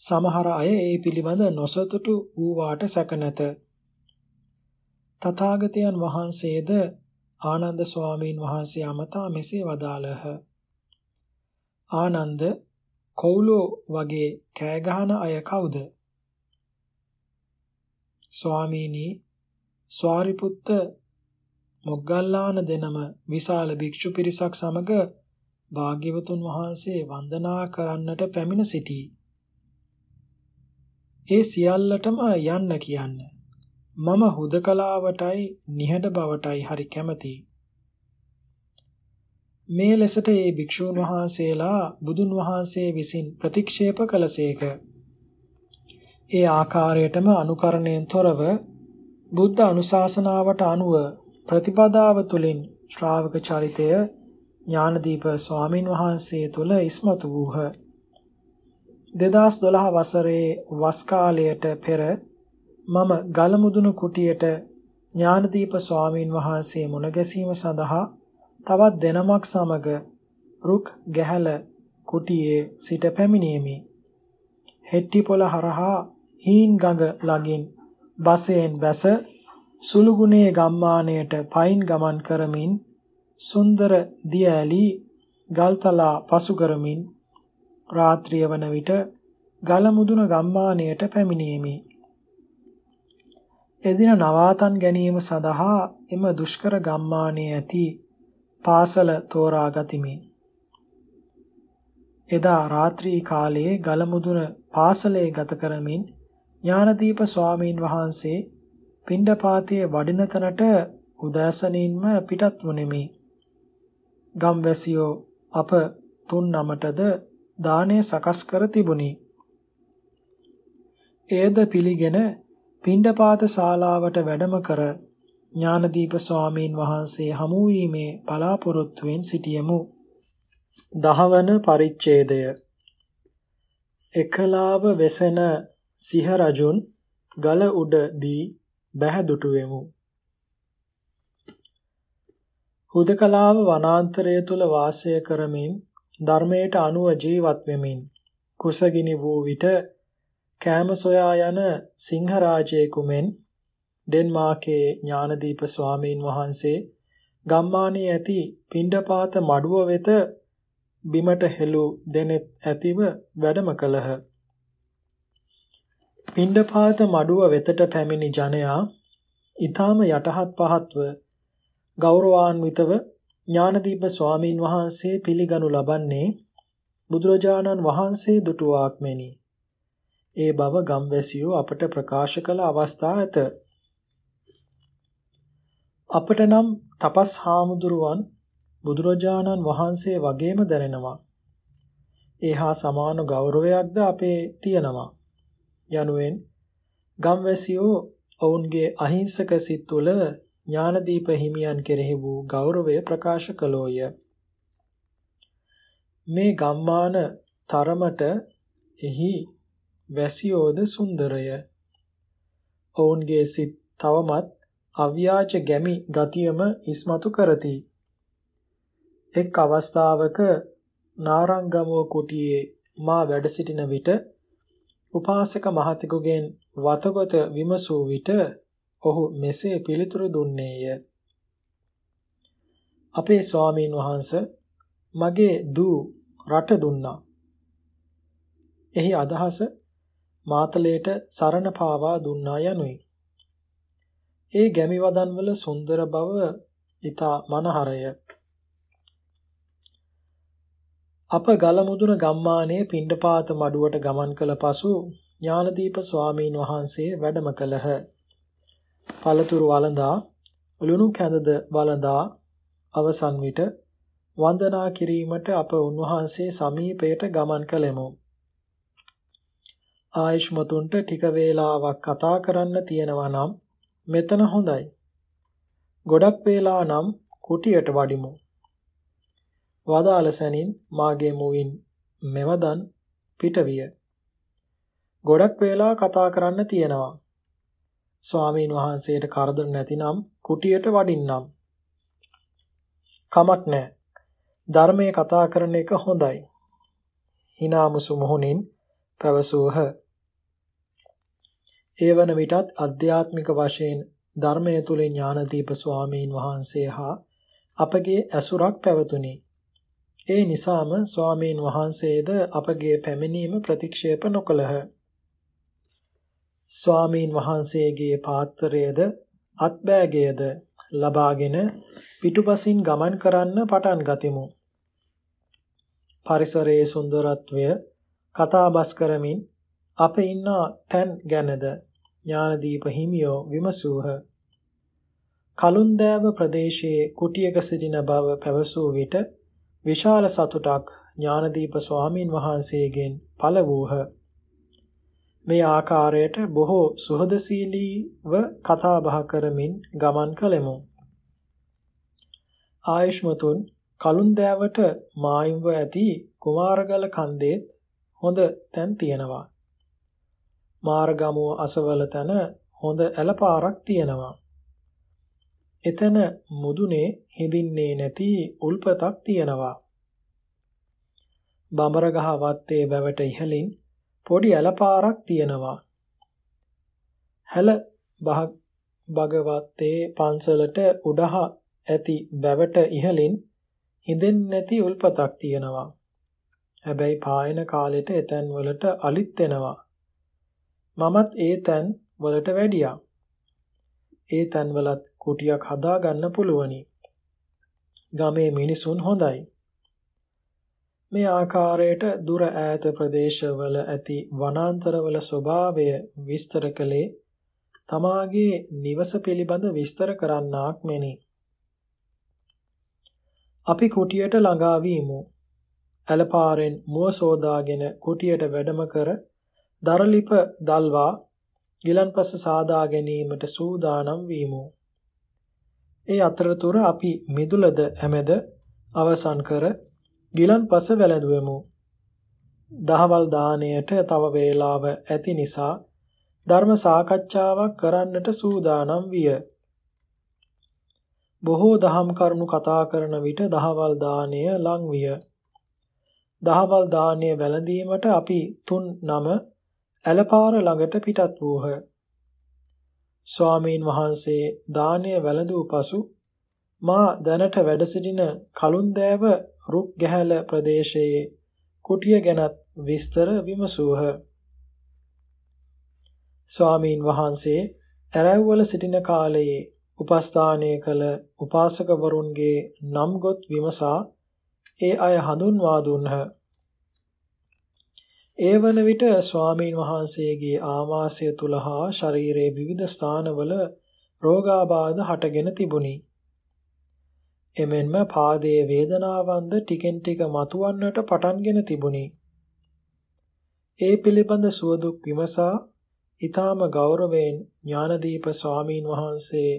සමහර අය ඒ පිළිබඳ නොසතුටු වූ වාට සැක නැත. තථාගතයන් වහන්සේද ආනන්ද ස්වාමීන් වහන්සේ අමතා මෙසේ වදාළහ. ආනන්ද කවුලෝ වගේ කෑ ගහන අය කවුද? ස්වාමීනි ස්වාරිපුත්ත මොග්ගල්ලාන දෙනම විශාල භික්ෂු පිරිසක් සමග භාග්‍යවතුන් වහන්සේ වන්දනා කරන්නට පැමිණ සිටී. ඒ සියල්ලටම යන්න කියන්න. මම හුදකලාවටයි නිහඬ බවටයි හරි කැමතියි. මේ ලෙසට ඒ භික්ෂූන් වහන්සේලා බුදුන් වහන්සේ විසින් ප්‍රතික්ෂේප කළසේක. ඒ ආකාරයටම අනුකරණයෙන් තොරව බුද්ධ අනුශාසනාවට අනුව ප්‍රතිපදාව තුළින් ශ්‍රාවක චරිතය ඥානදීප ස්වාමින් වහන්සේ තුල ඉස්මතු වූහ. 2012 වසරේ වස් කාලයට පෙර මම ගලමුදුන කුටියට ඥානදීප ස්වාමින් වහන්සේ මුණ ගැසීම සඳහා තවත් දෙනමක් සමග රුක් ගැහැල කුටියේ සිට පැමිණීමේ. හෙට්ටිපොළ හරහා හීන් ගඟ ළඟින් බසයෙන් බැස සුළුගුණේ ගම්මානයට පයින් ගමන් කරමින් සුන්දර දියඇලි ගල්තලා පසු කරමින් රාත්‍රිය වන විට ගලමුදුන ගම්මානයට පැමිණීමේ එදින නවාතන් ගැනීම සඳහා එම දුෂ්කර ගම්මානයේ ඇති පාසල තෝරා ගතිමි. එදා රාත්‍රී කාලයේ ගලමුදුන පාසලේ ගත කරමින් ඥානදීප ස්වාමීන් වහන්සේ පිණ්ඩපාතයේ වඩින තැනට උදෑසනින්ම පිටත් වුනිමි. ගම්වැසියෝ අප තුන් නමටද දාණය සකස් කර තිබුණි. එයද පිළිගෙන පිණ්ඩපාත ශාලාවට වැඩම කර ඥානදීප ස්වාමීන් වහන්සේ හමු වීමේ බලාපොරොත්තුවෙන් සිටියෙමු. දහවන පරිච්ඡේදය එකලාව වෙසෙන සිහ රජුන් ගල උඩදී බැහැදුටුවෙමු. හුදකලාව වනාන්තරය තුල වාසය කරමින් ධර්මයට අනුව ජීවත් වෙමින් කුසගිනි වූ විට කෑම සොයා යන සිංහරාජයෙකු මෙන් ඩෙන්මාර්කේ ඥානදීප ස්වාමීන් වහන්සේ ගම්මානයේ ඇති පිණ්ඩපාත මඩුව වෙත බිමට හෙළු දෙනෙත් ඇතිව වැඩම කළහ. පිණ්ඩපාත මඩුව වෙතට පැමිණි ජනයා ඊටාම යටහත් පහත්ව ගෞරවාන්විතව ඥානදීප ස්වාමීන් වහන්සේ පිළිගනු ලබන්නේ බුදුරජාණන් වහන්සේ දුටුවාක් මෙනි. ඒ බව ගම්වැසියෝ අපට ප්‍රකාශ කළ අවස්ථා ඇත. අපට නම් තපස් හාමුදුරුවන් බුදුරජාණන් වහන්සේ වගේම දැනෙනවා. ඒහා සමාන ගෞරවයක්ද අපේ තියෙනවා. යනුවෙන් ගම්වැසියෝ ඔවුන්ගේ අහිංසක සිත් තුළ ඥානදීප හිමියන් කෙරෙහි වූ ගෞරවය ප්‍රකාශ කළෝය. මේ ගම්මාන තරමට එහි වැසියෝද සුන්දරය. ඔවුන්ගේ සිත් තවමත් අව්‍යාජ ගැමි ගතියම ඉස්මතු කරති. එක් අවස්ථාවක නාරංගමුව කුටියේ මා වැඩ සිටින විට උපාසක මහතෙකුගෙන් වතගොත විමසූ විට ඔහු මෙසේ පිළිතුරු දුන්නේය. අපේ ස්වාමීන් වහන්ස මගේ දූ රට දුන්නා. එහි අදහස මාතලේට සරණ පාවා දුන්නා යනුයි. ඒ ගැමි වදන්වල සුන්දර බව ඊතා මනහරය. අප ගලමුදුන ගම්මානයේ පිණ්ඩපාත මඩුවට ගමන් කළ පසු ඥානදීප ස්වාමීන් වහන්සේ වැඩම කළහ. පළතුරු වළඳා ලුණු කැඳද වළඳා අවසන් විට වන්දනා කිරීමට අප උන්වහන්සේ සමීපයට ගමන් කළෙමු. ආයුෂ්මතුන්ට ටික වේලාවක් කතා කරන්න තියෙනවා නම් මෙතන හොඳයි. ගොඩක් වේලා නම් කුටියට වඩිමු. වදාළ සැනින් මාගේ මුවින් මෙවදන් පිටවිය. ගොඩක් වේලා කතා කරන්න තියෙනවා. ස්වාමීන් වහන්සේට කරදර නැතිනම් කුටියට වඩින්නම්. කමක් නැහැ. ධර්මයේ කතා කරන එක හොඳයි. හිනාමුසු මොහොනින් පැවසූහ. ඒ වන විටත් අධ්‍යාත්මික වශයෙන් ධර්මයේ තුලින් ඥානදීප ස්වාමීන් වහන්සේ හා අපගේ ඇසුරක් පැවතුණි. ඒ නිසාම ස්වාමීන් වහන්සේද අපගේ පැමිණීම ප්‍රතික්ෂේප නොකළහ. ස්වාමීන් වහන්සේගේ පාත්‍රයේද අත්බෑගයේද ලබාගෙන පිටුපසින් ගමන් කරන්න පටන් ගතිමු. පරිසරයේ සුන්දරත්වය කතාබස් කරමින් අප ඉන්න තැන් ගැනද ඥානදීප හිමියෝ විමසූහ. කලුන්දෑව ප්‍රදේශයේ කුටියක සිටින බව පැවසූ විට විශාල සතුටක් ඥානදීප ස්වාමින් වහන්සේගෙන් පළ වූහ. මේ ආකාරයට බොහෝ සුහදශීලීව කතා බහ කරමින් ගමන් කළෙමු. ආයුෂ්මතුන් කලුන්දෑවට මායිම්ව ඇති කුමාරගල කන්දේත් හොඳ තැන් තියෙනවා. මාර්ගමුව අසවල තැන හොඳ ඇලපාරක් තියෙනවා. එතන මුදුනේ හිඳින්නේ නැති උල්පතක් තියෙනවා. බඹරගහ වත්තේ වැවට ඉහළින් පොඩි ඇලපාරක් තියෙනවා. හැල භගවත්තේ පන්සලට උඩහ ඇති වැවට ඉහළින් හිඳෙන්නේ නැති උල්පතක් තියෙනවා. හැබැයි පායන කාලෙට එතැන් වලට අලිත් වෙනවා. මමත් ඒ තැන් වලට වැඩියා. ඒ තැන් වලත් කුටියක් හදා ගන්න පුළුවනි. ගමේ මිනිසුන් හොඳයි. මේ ආකාරයට දුර ඈත ප්‍රදේශවල ඇති වනාන්තරවල ස්වභාවය විස්තර කළේ තමාගේ නිවස පිළිබඳ විස්තර කරන්නාක් මෙනි. අපි කුටියට ළඟා වීමු. ඇලපාරෙන් මුව සෝදාගෙන කුටියට වැඩම කර දරලිප දල්වා ගිලන්පස සාදා ගැනීමට සූදානම් වීමු. ඒ අතරතුර අපි මිදුලද ඇමෙද අවසන් කර ගිලන්පස වැළඳුවෙමු. දහවල් දාණයට තව වේලාව ඇති නිසා ධර්ම සාකච්ඡාවක් කරන්නට සූදානම් විය. බොහෝ දහම් කරුණු කතා කරන විට දහවල් දාණය ලං විය. දහවල් දාණය වැළඳීමට අපි තුන් නම ඇලපාර ළඟට පිටත් වූහ. ස්වාමීන් වහන්සේ දාණය වැළඳූ පසු මා දැනට වැඩ සිටින කලුන්දෑව රුක් ගැහැල ප්‍රදේශයේ කුටිය ගැනත් විස්තර විමසූහ. ස්වාමීන් වහන්සේ ඇරැව්වල සිටින කාලයේ උපස්ථානය කළ උපාසකවරුන්ගේ නම් ගොත් විමසා ඒ අය හඳුන්වා දුන්හ. ඒ වන විට ස්වාමීන් වහන්සේගේ ආමාශය තුල හා ශරීරයේ විවිධ ස්ථානවල රෝගාබාධ හටගෙන තිබුණි. එමෙන්ම පාදයේ වේදනාවන්ද ටිකෙන් ටික මතුවන්නට පටන්ගෙන තිබුණි. ඒ පිළිබඳ සුවදුක් විමසා ඊටාම ගෞරවයෙන් ඥානදීප ස්වාමීන් වහන්සේ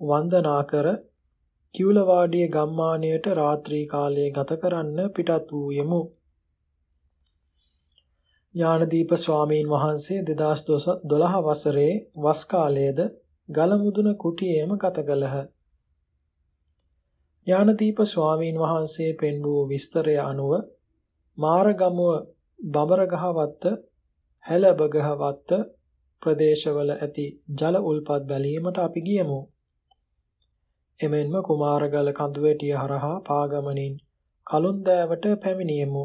වන්දනා කර කිව්ලවාඩිය ගම්මානයට රාත්‍රී කාලයේ ගත කරන්න පිටත් වූ යමු. ඥානදීප ස්වාමීන් වහන්සේ 2012 වසරේ වස් කාලයේද ගලමුදුන කුටියේම ගත කළහ. ඥානදීප ස්වාමීන් වහන්සේ පෙන්වූ විස්තරය අනුව මාරගමුව බඹරගහවත්ත හැලබගහවත්ත ප්‍රදේශවල ඇති ජල උල්පත් බැලීමට අපි ගියමු. එමෙන්ම කුමාරගල කඳුවැටිය හරහා පාගමනින් කලුන්දෑවට පැමිණියෙමු.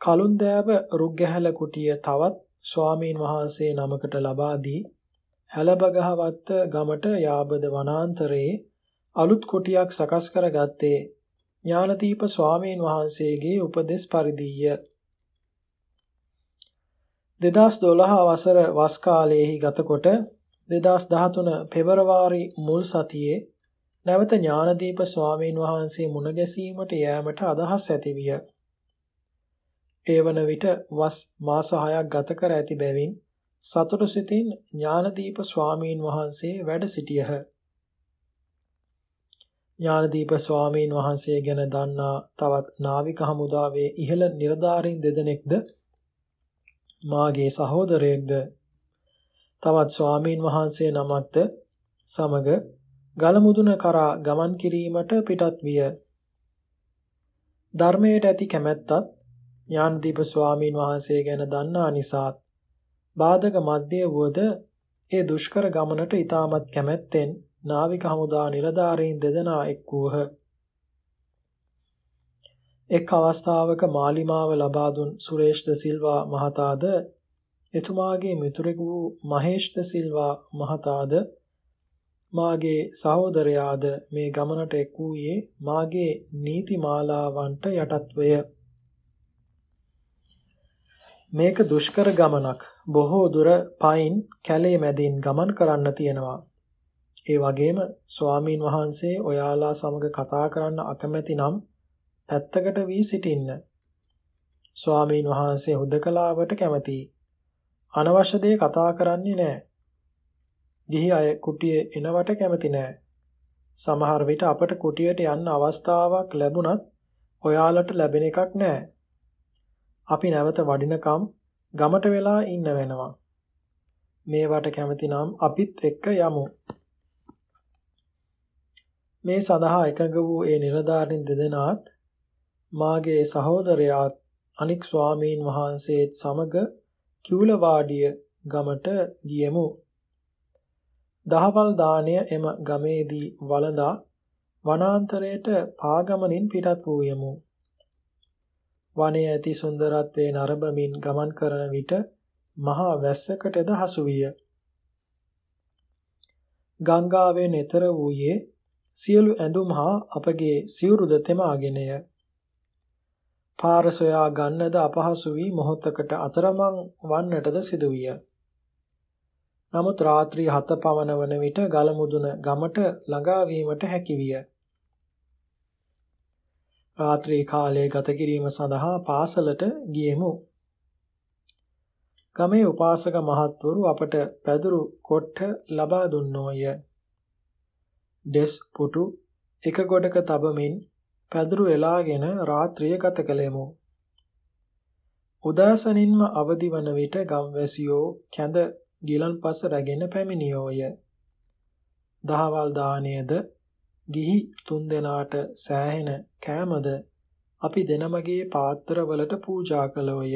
කලුන්දෑව රුග්ගැහැල කුටිය තවත් ස්වාමීන් වහන්සේ නමකට ලබා දී හැලබගහවත්ත ගමට යාබද වනාන්තරයේ අලුත් කුටියක් සකස් කරගත්තේ ඥානදීප ස්වාමීන් වහන්සේගේ උපදෙස් පරිදිය 2012 වසර වස් කාලයේහි ගතකොට 2013 පෙබරවාරි මුල් සතියේ නැවත ඥානදීප ස්වාමීන් වහන්සේ මුණ ගැසීමට යෑමට අදහස් ඇතිවිය. ඒ වන විට වස් මාස 6ක් ගත කර ඇති බැවින් සතුටු සිතින් ඥානදීප ස්වාමීන් වහන්සේ වැඩ සිටියහ. ඥානදීප ස්වාමීන් වහන්සේ ගැන දන්නා තවත් නාවික හමුදාවේ ඉහළ නිලධාරීන් දෙදෙනෙක්ද? මාගේ සහෝදරයෙක්ද? තවත් ස්වාමීන් වහන්සේ නමක්ද? සමග ගල මුදුන කරා ගමන් කිරීමට පිටත් විය. ධර්මයට ඇති කැමැත්තත් ඥානදීප ස්වාමීන් වහන්සේ ගැන දන්නා නිසාත් බාධක මැදේ වුවද ඒ දුෂ්කර ගමනට ඊටමත් කැමැත්තෙන් නාවික හමුදා නිලධාරීන් දෙදෙනා එක් වූහ. එක් අවස්ථාවක මාලිමාව ලබා දුන් සුරේෂ් ද සිල්වා මහතාද එතුමාගේ මිතුරෙකු වූ මහේෂ් ද සිල්වා මහතාද මාගේ සහෝදරයාද මේ ගමනට එක් වූයේ මාගේ නීති මාලාවන්ට යටත්වය. මේක දුෂ්කර ගමනක්. බොහෝ දුර පයින් කැලේ මැදින් ගමන් කරන්න තියෙනවා. ඒ වගේම ස්වාමීන් වහන්සේ ඔයාලා සමග කතා කරන්න අකමැති නම් පැත්තකට වී සිටින්න. ස්වාමීන් වහන්සේ හුදකලාවට කැමතියි. අනවශ්‍ය දේ කතා කරන්නේ නැහැ. ගිහි අය කුටියේ එනවට කැමති නැහැ. සමහර විට අපට කුටියට යන්න අවස්ථාවක් ලැබුණත් ඔයාලට ලැබෙන එකක් නැහැ. අපි නැවත වඩිනකම් ගමට වෙලා ඉන්න වෙනවා. මේවට කැමති නම් අපිත් එක්ක යමු. මේ සඳහා එකඟ වූ ඒ නිලධාරීන් දෙදෙනාත් මාගේ සහෝදරයාත් අනික් ස්වාමීන් වහන්සේත් සමග කිවුලවාඩිය ගමට ගියෙමු. දහවල් දාණය එම ගමේදී වළඳා වනාන්තරයට පාගමනින් පිටත් වූයෙමු. වනයේ ඇති සුන්දරත්වයේ නරඹමින් ගමන් කරන විට මහා වැස්සකටද හසු විය. ගංගාවෙන් එතර වූයේ සියලු ඇඳුම් හා අපගේ සිවුරුද තෙමාගෙනය. පාර සොයා ගන්නද අපහසු වී මොහොතකට අතරමං වන්නටද සිදුවිය. නමුත් රාත්‍රී 7 පවන වන විට ගල මුදුන ගමට ළඟා වීමට හැකි විය. රාත්‍රී කාලයේ ගත කිරීම සඳහා පාසලට ගියෙමු. ගමේ උපාසක මහත්වරු අපට පැදුරු කොට්ට ලබා දුන්නෝය. ඩෙස් පුටු එක ගොඩක තබමින් පැදුරු එලාගෙන රාත්‍රිය ගත කළෙමු. උදාසනින්ම අවදි වන විට ගම්වැසියෝ කැඳ ගිලන්පස රැගෙන පැමිණියෝය. දහවල් දාණයද ගිහි තුන්දෙනාට සෑහෙන කෑමද අපි දෙනමගේ පාත්‍රවලට පූජා කළෝය.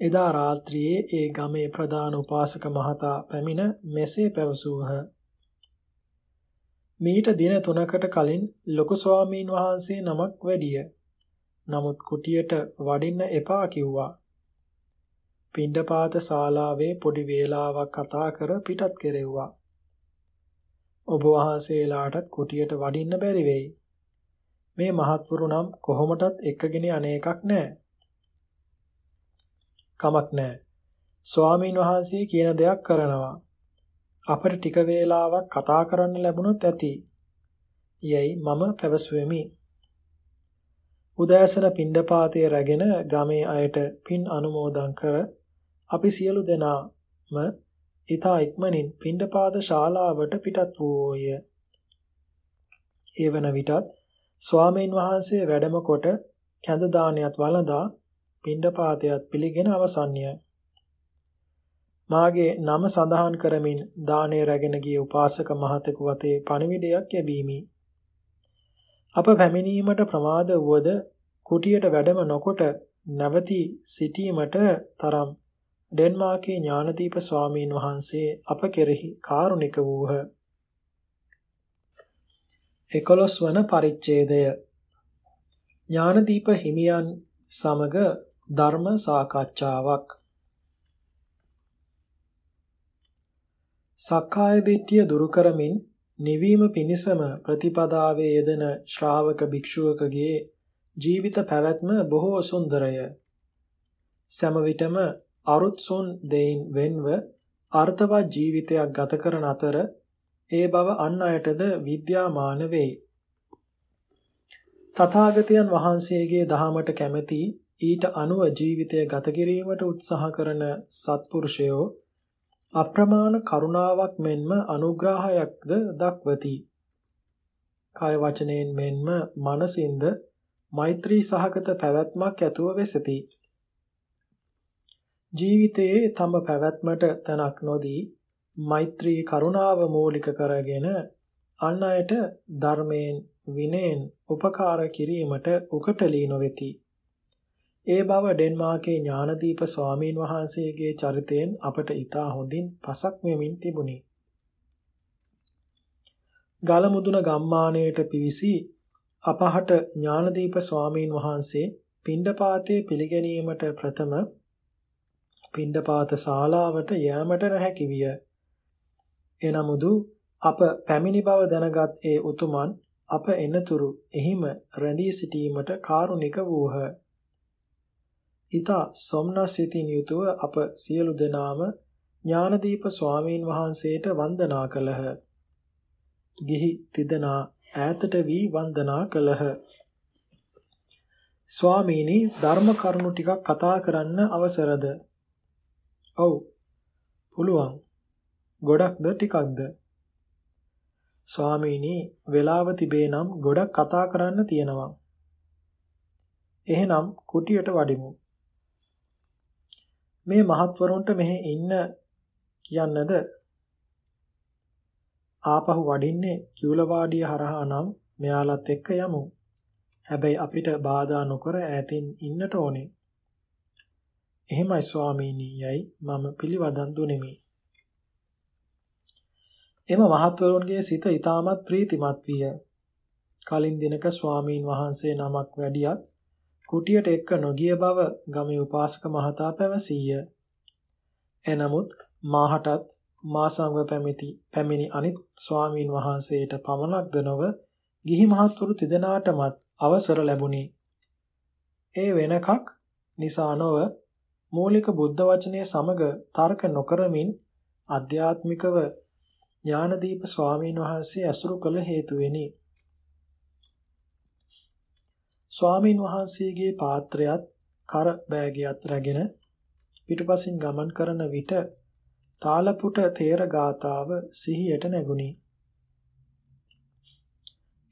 එදා රාත්‍රියේ ඒ ගමේ ප්‍රධාන උපාසක මහතා පැමිණ මෙසේ පැවසූහ. මීට දින 3කට කලින් ලොකු ස්වාමීන් වහන්සේ නමක් වැඩිය. නමුත් කුටියට වඩින්න එපා කිව්වා. පිණ්ඩපාත ශාලාවේ පොඩි වේලාවක් කතා කර පිටත් කෙරෙව්වා. ඔබ වහන්සේලාටත් කුටියට වඩින්න බැරි වෙයි. මේ මහත්වරු නම් කොහොමටත් එක්කගෙන අනේකක් නැහැ. කමක් නැහැ. ස්වාමීන් වහන්සේ කියන දෙයක් කරනවා. අපට ටික වේලාවක් කතා කරන්න ලැබුණොත් ඇති. යයි මම පැවසුවෙමි. උදෑසන පිණ්ඩපාතයේ රැගෙන ගමේ අයට පින් අනුමෝදන් කර අපි සියලු දෙනාම ඊතා ඉක්මනින් පිණ්ඩපාත ශාලාවට පිටත් වූෝය. ඒ වන විටත් ස්වාමීන් වහන්සේ වැඩම කොට කැඳ දානයත් වළඳා පිණ්ඩපාතයත් පිළිගෙන අවසන්ය. මාගේ නම සඳහන් කරමින් දානය රැගෙන ගිය උපාසක මහතෙකු වතේ පණිවිඩයක් යැබීමි. අප පැමිණීමට ප්‍රමාද වුවද කුටියට වැඩම නොකොට නැවතී සිටීමට තරම් ඩෙන්මාර්කේ ඥානදීප ස්වාමීන් වහන්සේ අප කෙරෙහි කාරුණික වූහ. 11 වන පරිච්ඡේදය ඥානදීප හිමියන් සමග ධර්ම සාකච්ඡාවක් සක්කාය දිට්ඨිය දුරු කරමින් නිවීම පිණිසම ප්‍රතිපදාවේ යෙදෙන ශ්‍රාවක භික්ෂුවකගේ ජීවිත පැවැත්ම බොහෝ සුන්දරය. සෑම විටම අරුත්සුන් දෙයින් වෙන්ව අර්ථවත් ජීවිතයක් ගත කරන අතර ඒ බව අන් අයටද විද්‍යාමාන වෙයි. තථාගතයන් වහන්සේගේ දහමට කැමැති ඊට අනුව ජීවිතය ගත කිරීමට උත්සාහ කරන සත්පුරුෂයෝ අප්‍රමාණ කරුණාවක් මෙන්ම අනුග්‍රහයක්ද දක්වති. කය වචනයෙන් මෙන්ම මනසින්ද මෛත්‍රී සහගත පැවැත්මක් ඇතුව වෙසති. ජීවිතයේ තම පැවැත්මට තනක් නොදී මෛත්‍රී කරුණාව මූලික කරගෙන අන් අයට ධර්මයෙන් විනයෙන් උපකාර කිරීමට උකටලී නොවේති. ඒ බව ඩෙන්මාර්කේ ඥානදීප ස්වාමීන් වහන්සේගේ චරිතයෙන් අපට ඉතා හොඳින් පසක් වෙමින් තිබුණි. ගලමුදුන ගම්මානයට පිවිසි අපහට ඥානදීප ස්වාමීන් වහන්සේ පිණ්ඩපාතයේ පිළිගැනීමට ප්‍රථම පිණ්ඩපාත ශාලාවට යෑමට නොහැකි විය. එනමුදු අප පැමිණි බව දැනගත් ඒ උතුමන් අප එනතුරු එහිම රැඳී සිටීමට කාරුණික වූහ. ඊතා සොම්නසිතින් යුතුව අප සියලු දෙනාම ඥානදීප ස්වාමීන් වහන්සේට වන්දනා කළහ. ගිහි තිදෙනා ඈතට වී වන්දනා කළහ. ස්වාමීනි ධර්ම කරුණු ටිකක් කතා කරන්න අවසරද? ඔව්. පුළුවන්. ගොඩක්ද ටිකක්ද? ස්වාමීනි වෙලාව තිබේ නම් ගොඩක් කතා කරන්න තියෙනවා. එහෙනම් කුටියට වඩිමු. මේ මහත්වරුන්ට මෙහි ඉන්න කියන්නද ආපහු වඩින්නේ කියුලවාඩිය හරහා නම් මෙයාලත් එක්ක යමු. හැබැයි අපිට බාධා නොකර ඈතින් ඉන්නට ඕනේ. එහෙමයි ස්වාමීනි යයි මම පිළිවදන් දුනිමි. එම මහත්වරුන්ගේ සිත ඊටමත් ප්‍රීතිමත් විය. කලින් දිනක ස්වාමීන් වහන්සේ නමක් වැඩියත් කුටියට එක්ක නොගිය බව ගමේ උපාසක මහතා පැවසීය. එනමුත් මාහටත් මා සංග පැමිති පැමිණි අනිත් ස්වාමීන් වහන්සේට පමණක්ද නොව ගිහි මහත්වරු තිදෙනාටමත් අවසර ලැබුණි. ඒ වෙනකක් නිසා නොව මූලික බුද්ධ වචනය සමග තර්ක නොකරමින් අධ්‍යාත්මිකව ඥානදීප ස්වාමීන් වහන්සේ අසුරු කළ හේතුවෙනි. ස්වාමීන් වහන්සේගේ පාත්‍රයත් කර බෑගයත් රැගෙන පිටුපසින් ගමන් කරන විට තාලපුට තේර ගාතාව සිහියට නැගුණි.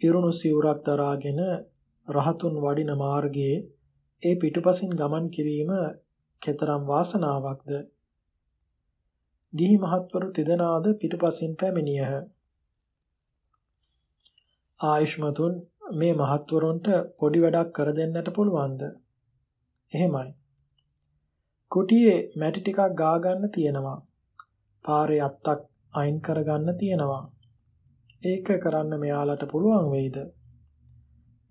ඉරුණු සිවුරක් දරාගෙන රහතුන් වඩින මාර්ගයේ ඒ පිටුපසින් ගමන් කිරීම කෙතරම් වාසනාවක්ද ගිහි මහත්වරු තිදෙනාද පිටුපසින් පැමිණියහ ආයුෂ්මතුන් මේ මහත්වරුන්ට පොඩි වැඩක් කර දෙන්නට පුළුවන්ද එහෙමයි කුටියේ මැටි ටිකක් ගා ගන්න තියෙනවා පාරේ අත්තක් අයින් කරගන්න තියෙනවා. ඒක කරන්න මෙයාලට පුළුවන් වෙයිද?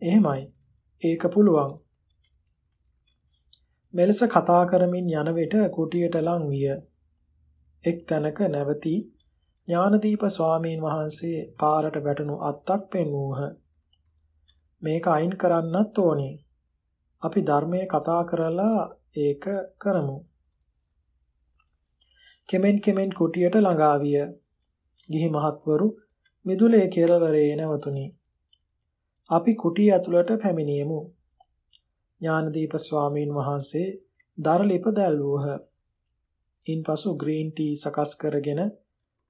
එහෙමයි. ඒක පුළුවන්. මෙලෙස කතා කරමින් යන විට කුටියට ලං විය. එක් තැනක නැවතී ඥානදීප ස්වාමීන් වහන්සේ පාරට වැටුණු අත්තක් පෙන්වූහ. මේක අයින් කරන්නත් ඕනේ. අපි ධර්මයේ කතා කරලා ඒක කරමු. කෙමෙන් කෙමෙන් කුටියට ළඟා විය. ගිහි මහත්වරු මිදුලේ කෙළවරේ නැවතුණි. අපි කුටිය ඇතුළට පැමිණියෙමු. ඥානදීප ස්වාමීන් වහන්සේ දරලිප දැල්වූහ. ඉන්පසු ග්‍රීන් ටී සකස් කරගෙන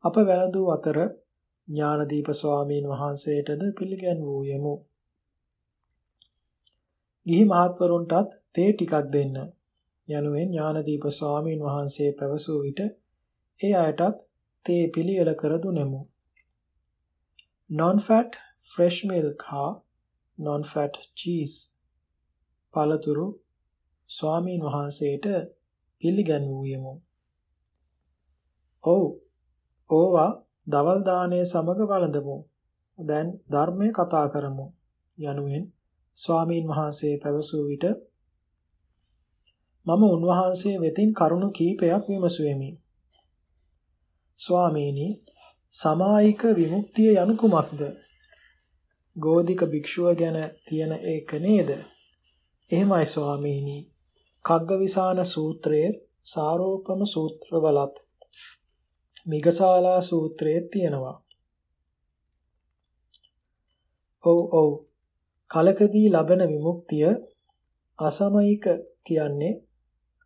අප වැළඳූ අතර ඥානදීප ස්වාමීන් වහන්සේටද පිළිගැන්වූයෙමු. ගිහි මහත්වරුන්ටත් තේ ටිකක් දෙන්න යනුවෙන් ඥානදීප ස්වාමීන් වහන්සේ පැවසූ විට ඒ අයටත් තේ පිළියෙල කර දුනෙමු. non-fat fresh milk හා non-fat cheese පළතුරු ස්වාමීන් වහන්සේට පිළිගන්වූයෙමු. ඔව් ඕවා දවල් දාණය සමග වළඳමු. දැන් ධර්මය කතා කරමු යනුවෙන් ස්වාමීන් වහන්සේ පැවසූ විට මම උන්වහන්සේ වෙතින් කරුණු කීපයක් විමසුවෙමි. ස්වාමීනි සමායික විමුක්තිය යනු කුමක්ද? ගෝධික භික්ෂුව ගැන තියෙන ඒක නේද? එහෙමයි ස්වාමීනි. කග්ගවිසාන සූත්‍රයේ සාරෝපම සූත්‍රවලත් මිගසාලා සූත්‍රයේ තියෙනවා. ඔව් ඔව් කලකදී ලබන විමුක්තිය අසමයික කියන්නේ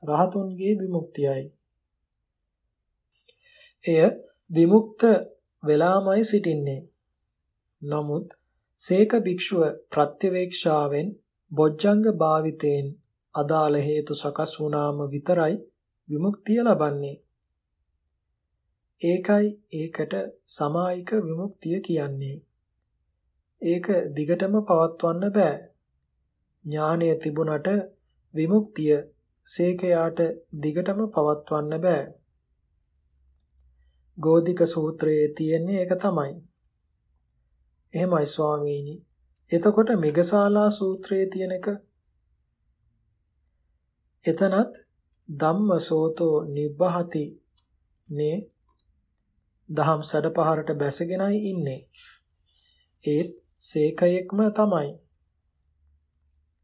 රහතුන්ගේ විමුක්තියයි. එය විමුක්ත වෙලාමයි සිටින්නේ. නමුත් සේක භික්ෂුව ප්‍රත්‍යවේක්ෂාවෙන් බොජ්ජංග භාවිතයෙන් අදාළ හේතු සකස් වුණාම විතරයි විමුක්තිය ලබන්නේ. ඒකයි ඒකට සමායික විමුක්තිය කියන්නේ. ඒක දිගටම පවත්වන්න බෑ. ඥානය තිබුණට විමුක්තිය සේකයාට දිගටම පවත්වන්න බෑ. ගෝධික සූත්‍රයේ තියෙන්නේ ඒක තමයි. එහෙමයි ස්වාමීනි. එතකොට මෙගසාලා සූත්‍රයේ තියෙන එක එතනත් ධම්මසෝතෝ නිබ්බහති නේ දහම් සැඩපහරට බැසගෙනයි ඉන්නේ. ඒත් සේකයෙක්ම තමයි.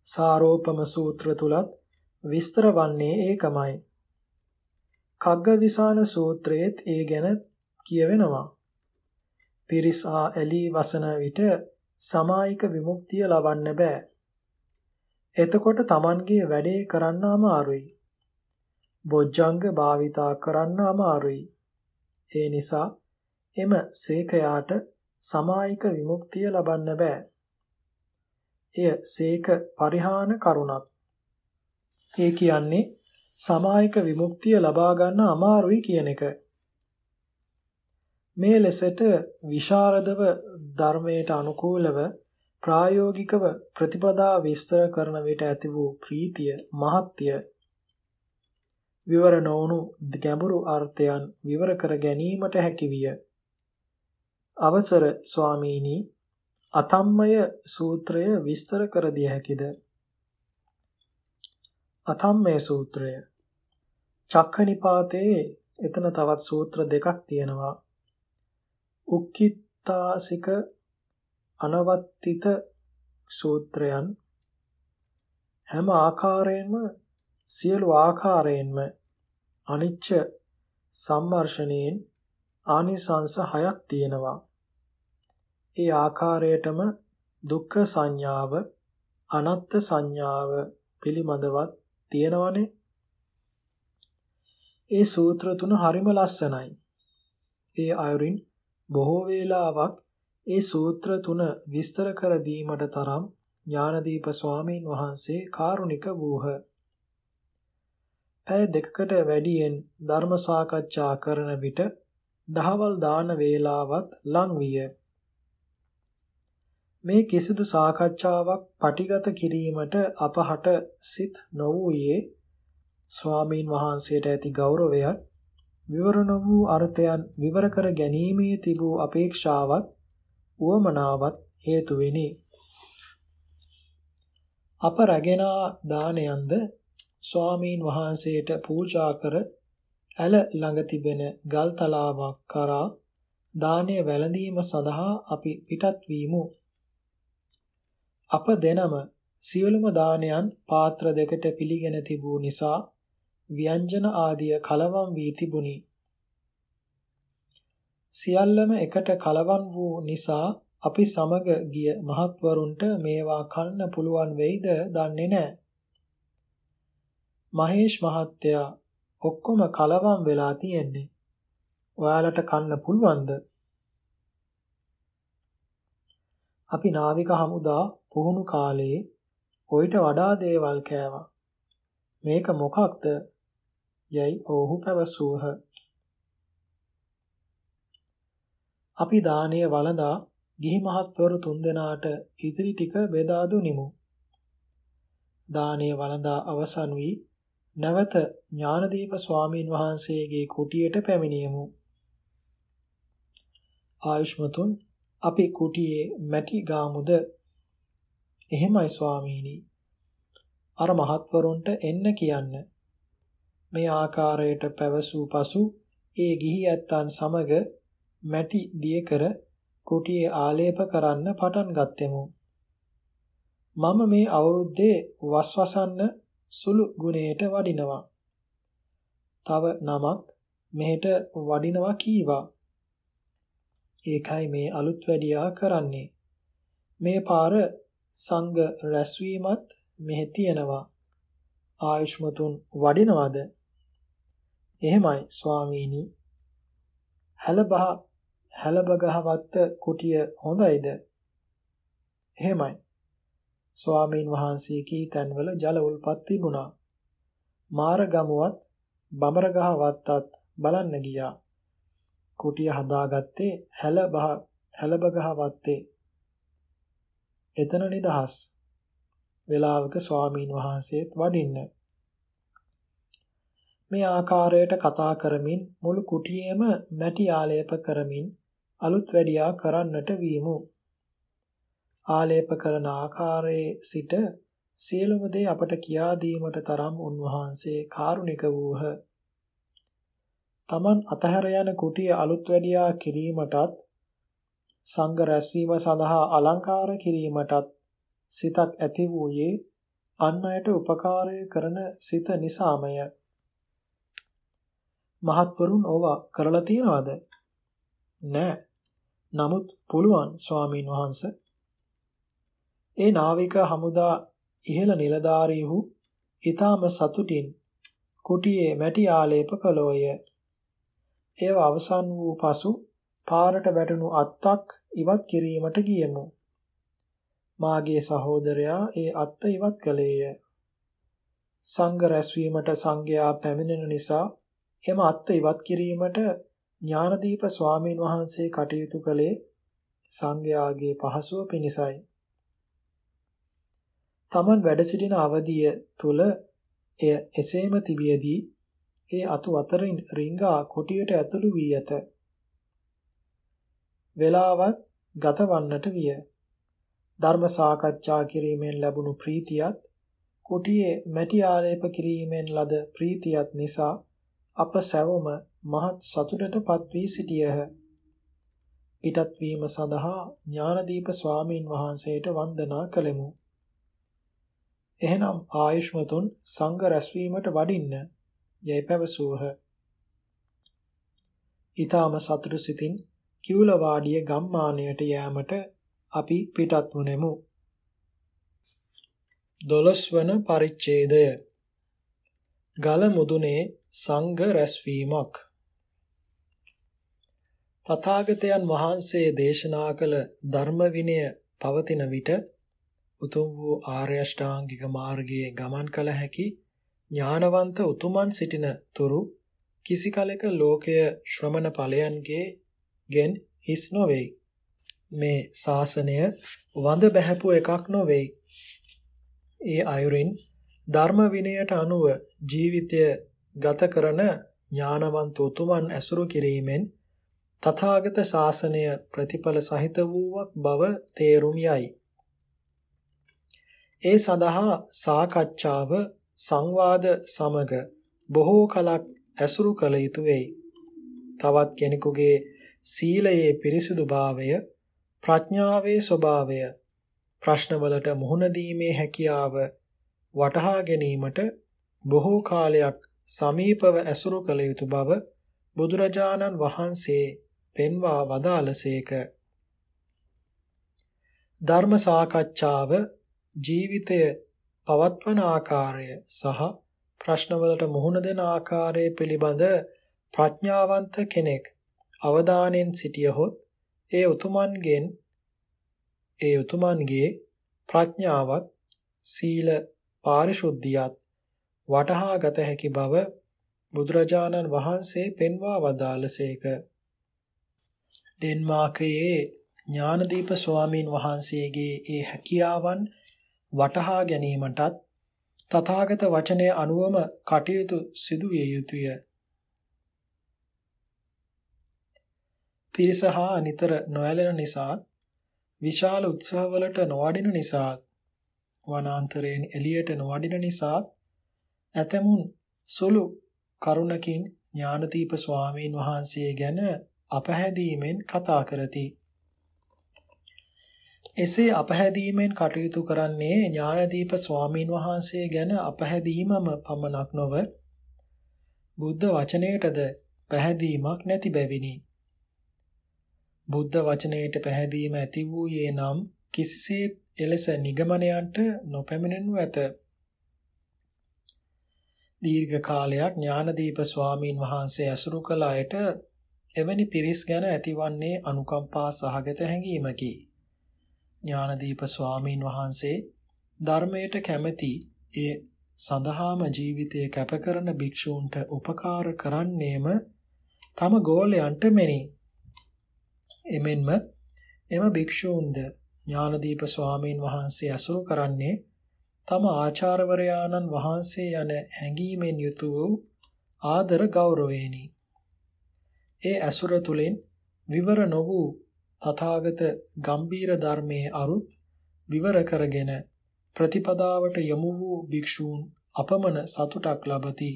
සාරෝපම සූත්‍ර තුලත් විස්තර වන්නේ ඒකමයි. කග්ගවිසාන සූත්‍රයේත් ඒ ගැන කියවෙනවා. පිරිස් ආ ඇලී වසන විට සමායික විමුක්තිය ලබන්න බෑ. එතකොට Tamanගේ වැඩේ කරන්න අමාරුයි. බොජ්ජංග භාවිතා කරන්න අමාරුයි. ඒ නිසා එම සේකයාට සමායික විමුක්තිය ලබන්න බෑ. එය සේක පරිහාන කරුණක්. ඒ කියන්නේ සමායික විමුක්තිය ලබා ගන්න අමාරුයි කියන එක. මේ ලෙසට විශාරදව ධර්මයට අනුකූලව ප්‍රායෝගිකව ප්‍රතිපදා විස්තර කරන විට ඇති වූ ප්‍රීතිය මහත්ය විවර නොවුණු ගැඹුරු අර්ථයන් විවර කර ගැනීමට හැකි විය. අවසර ස්වාමීනි අතම්මය සූත්‍රය විස්තර කර දිය හැකිද? අතම්මය සූත්‍රය චක්ඛනිපාතේ එතන තවත් සූත්‍ර දෙකක් තියෙනවා. උක්කිත්තාසික අනවත්තිත සූත්‍රයන් හැම ආකාරයෙන්ම සියලු ආකාරයෙන්ම අනිච්ච සම්මර්ෂණයෙන් ආනිසංස හයක් තියෙනවා. ඒ ආකාරයටම දුක්ඛ සංඥාව අනත්ත් සංඥාව පිළිබඳවත් තියෙනවනේ. ඒ සූත්‍ර තුන හරිම ලස්සනයි. ඒ අයුරින් බොහෝ වේලාවක් ඒ සූත්‍ර තුන විස්තර කර දීමට තරම් ඥානදීප ස්වාමීන් වහන්සේ කාරුණික වූහ. පැය දෙකකට වැඩියෙන් ධර්ම සාකච්ඡා කරන විට දහවල් දාන වේලාවත් ලං විය. මේ කිසිදු සාකච්ඡාවක් පටිගත කිරීමට අපහට සිත් නොවූයේ ස්වාමීන් වහන්සේට ඇති ගෞරවයත් විවරණ වූ අර්ථයන් විවර කර ගැනීමේ තිබූ අපේක්ෂාවත් උවමනාවත් හේතු වෙනි. අප රැගෙන දානයන්ද ස්වාමීන් වහන්සේට පූජා කර ඇල ළඟ තිබෙන ගල් තලාවක් කරා දානය වැළඳීම සඳහා අපි පිටත් වීමු. අප දෙනම සියලුම දානයන් පාත්‍ර දෙකට පිළිගෙන තිබූ නිසා ව්‍යංජන ආදිය කලවම් වී තිබුණි. සියල්ලම එකට කලවම් වූ නිසා අපි සමග ගිය මහත්වරුන්ට මේවා කන්න පුළුවන් වෙයිද දන්නේ නැහැ. මහේෂ් මහත්තයා ඔක්කොම කලවම් වෙලා තියෙන්නේ. ඔයාලට කන්න පුළුවන්ද? අපි නාවික හමුදා පුහුණු කාලේ ඔయిత වඩා දේවල් කෑවා. මේක මොකක්ද? යයි ඔහු පැවසූහ. අපි දානය වළඳා ගිහි මහත්වරු තුන්දෙනාට ඉතිරි ටික බෙදා දුනිමු. දානය වළඳා අවසන් වී නැවත ඥානදීප ස්වාමීන් වහන්සේගේ කුටියට පැමිණියමු. ආයුෂ්මතුන් අපි කුටියේ මැටි ගාමුද? එහෙමයි ස්වාමීනි. අර මහත්වරුන්ට එන්න කියන්න. මේ ආකාරයට පැවසූ පසු ඒ ගිහි ඇත්තන් සමග මැටි දිය කර කුටියේ ආලේප කරන්න පටන් ගත්තෙමු. මම මේ අවුරුද්දේ වස්වසන්න සුළු ගුණයට වඩිනවා. තව නමක් මෙහෙට වඩිනවා කීවා. ඒකයි මේ අලුත් වැඩියා කරන්නේ. මේ පාර සංඝ රැස්වීමත් මෙහෙ තියෙනවා. ආයුෂ්මතුන් වඩිනවද? එහෙමයි ස්වාමීනි. හැලබහ හැලබගහවත්ත කුටිය හොඳයිද? එහෙමයි. ස්වාමීන් වහන්සේ කී තැන්වල ජල උල්පත් තිබුණා. මාරගමුවත් බමරගහ වත්තත් බලන්න ගියා. කුටිය හදාගත්තේ හැල බහ හැලබගහ වත්තේ. එතන නිදහස්. වේලාවක ස්වාමීන් වහන්සේත් වඩින්න. මේ ආකාරයට කතා කරමින් මුළු කුටියේම මැටි ආලේප කරමින් අලුත් වැඩියා කරන්නට වීමු. ආලේප කරන ආකාරයේ සිට සියලුම දේ අපට කියා දීමට තරම් උන්වහන්සේ කාරුණික වූහ. Taman අතහැර යන කුටිය අලුත් වැඩියා කිරීමටත් සංඝ රැස්වීම සඳහා අලංකාර කිරීමටත් සිතක් ඇති වූයේ අන් අයට උපකාරය කරන සිත නිසාමය. මහත්වරුන් ඕවා කරලා තියනවද? නෑ. නමුත් පුළුවන් ස්වාමින් වහන්සේ. ඒ නාවික හමුදා ඉහළ නිලධාරීහු ඊටම සතුටින් කුටියේ මැටි ආලේප කළෝය. ඒව අවසන් වූ පසු පාරට වැටුණු අත්තක් ඉවත් කිරීමට ගියමු. මාගේ සහෝදරයා ඒ අත්ත ඉවත් කළේය. සංඝ රැස්වීමට සංඝයා පැමිණෙන නිසා එම අත්ත ඉවත් කිරීමට ඥානදීප ස්වාමීන් වහන්සේ කටයුතු කළේ සංඝයාගේ පහසුව පිණිසයි. තමන් වැඩ සිටින අවධිය තුල එය එසේම තිබියදී ඒ අතු අතරින් රිංගා කුටියට ඇතුළු වී ඇත. වේලාවත් ගතවන්නට විය. ධර්ම සාකච්ඡා කිරීමෙන් ලැබුණු ප්‍රීතියත් කුටියේ මැටි ආලේප කිරීමෙන් ලද ප්‍රීතියත් නිසා අප සැවොම මහත් සතුටටපත් වී සිටියහ. පිටත් වීම සඳහා ඥානදීප ස්වාමීන් වහන්සේට වන්දනා කළෙමු. එහෙනම් ආයුෂ්මතුන් සංඝ රැස්වීමට වඩින්න යයි පැවසූහ. ඊටාම සතුටු සිතින් කිව්ලවාඩිය ගම්මානයට යෑමට අපි පිටත් වුනෙමු. 12 වන පරිච්ඡේදය ගල මුදුනේ සංඝ රැස්වීමක් තථාගතයන් වහන්සේ දේශනා කළ ධර්ම විනය පවතින විට උතුම් වූ ආර්ය අෂ්ටාංගික මාර්ගයේ ගමන් කළ හැකි ඥානවන්ත උතුමන් සිටින තුරු කිසි කලෙක ලෝකය ශ්‍රමණ ඵලයන්ගේ ගෙන් හිස් නොවේයි. මේ ශාසනය වඳ බැහැපු එකක් නොවේයි. ඒ අයුරින් ධර්ම විනයට අනුව ජීවිතය ගත කරන ඥානවන්ත උතුමන් ඇසුරු කිරීමෙන් තථාගත ශාසනය ප්‍රතිඵල සහිත වූවක් බව තේරුම් යයි. ඒ සඳහා සාකච්ඡාව සංවාද සමග බොහෝ කලක් ඇසුරු කළ යුතු වෙයි. තවත් කෙනෙකුගේ සීලයේ පිරිසුදුභාවය, ප්‍රඥාවේ ස්වභාවය, ප්‍රශ්නවලට මුහුණ දීමේ හැකියාව වටහා ගැනීමට බොහෝ කාලයක් සමීපව ඇසුරු කළ යුතු බව බුදුරජාණන් වහන්සේ පෙන්වා වදාළසේක. ධර්ම සාකච්ඡාව ජීවිතය පවත්වන ආකාරය සහ ප්‍රශ්නවලට මුහුණ දෙන ආකාරය පිළිබඳ ප්‍රඥාවන්ත කෙනෙක් අවධානයෙන් සිටියහොත් ඒ උතුමන්ගෙන් ඒ උතුමන්ගේ ප්‍රඥාවත් සීල පාරිශුද්ධියත් වටහා ගත හැකි බව බුදුරජාණන් වහන්සේ පෙන්වා වදාළසේක. ඩෙන්මාර්කයේ ඥානදීප ස්වාමීන් වහන්සේගේ ඒ හැකියාවන් වටහා ගැනීමටත් තථාගත වචනය අනුවම කටයුතු සිදු විය යුතුය. පිරිස හා නිතර නොඇලෙන නිසාත් විශාල උත්සවවලට නොවඩින නිසාත් වනාන්තරයෙන් එළියට නොවඩින නිසාත් ඇතමුන් සුළු කරුණකින් ඥානදීප ස්වාමීන් වහන්සේ ගැන අපහැදීමෙන් කතා කරති. එසේ අපහැදීමෙන් කටයුතු කරන්නේ ඥානදීප ස්වාමීන් වහන්සේ ගැන අපහැදීමම පමණක් නොව බුද්ධ වචනයටද පැහැදීමක් නැති බැවිනි. බුද්ධ වචනයට පැහැදීම ඇති වූයේ නම් කිසිසේත් එලෙස නිගමනයන්ට නොපැමිණෙනු ඇත. දීර්ඝ කාලයක් ඥානදීප ස්වාමීන් වහන්සේ ඇසුරු කළ අයට එවැනි පිරිස් ගැන ඇතිවන්නේ අනුකම්පා සහගත හැඟීමකි. ඥානදීප ස්වාමීන් වහන්සේ ධර්මයට කැමැති ඒ සඳහාම ජීවිතය කැප කරන භික්ෂූන්ට උපකාර කරන්නේම තම ගෝලයන්ට මෙනි. එමෙන්ම එම භික්ෂූන්ද ඥානදීප ස්වාමීන් වහන්සේ අසුරු කරන්නේ තම ආචාර්යවරයාණන් වහන්සේ යන හැඟීමෙන් යුතු වූ ආදර ගෞරවේනි. ඒ ඇසුර තුලින් විවර නො වූ තථාගත ගම්බීර ධර්මයේ අරුත් විවර කරගෙන ප්‍රතිපදාවට යොමු වූ භික්ෂූන් අපමණ සතුටක් ලබති.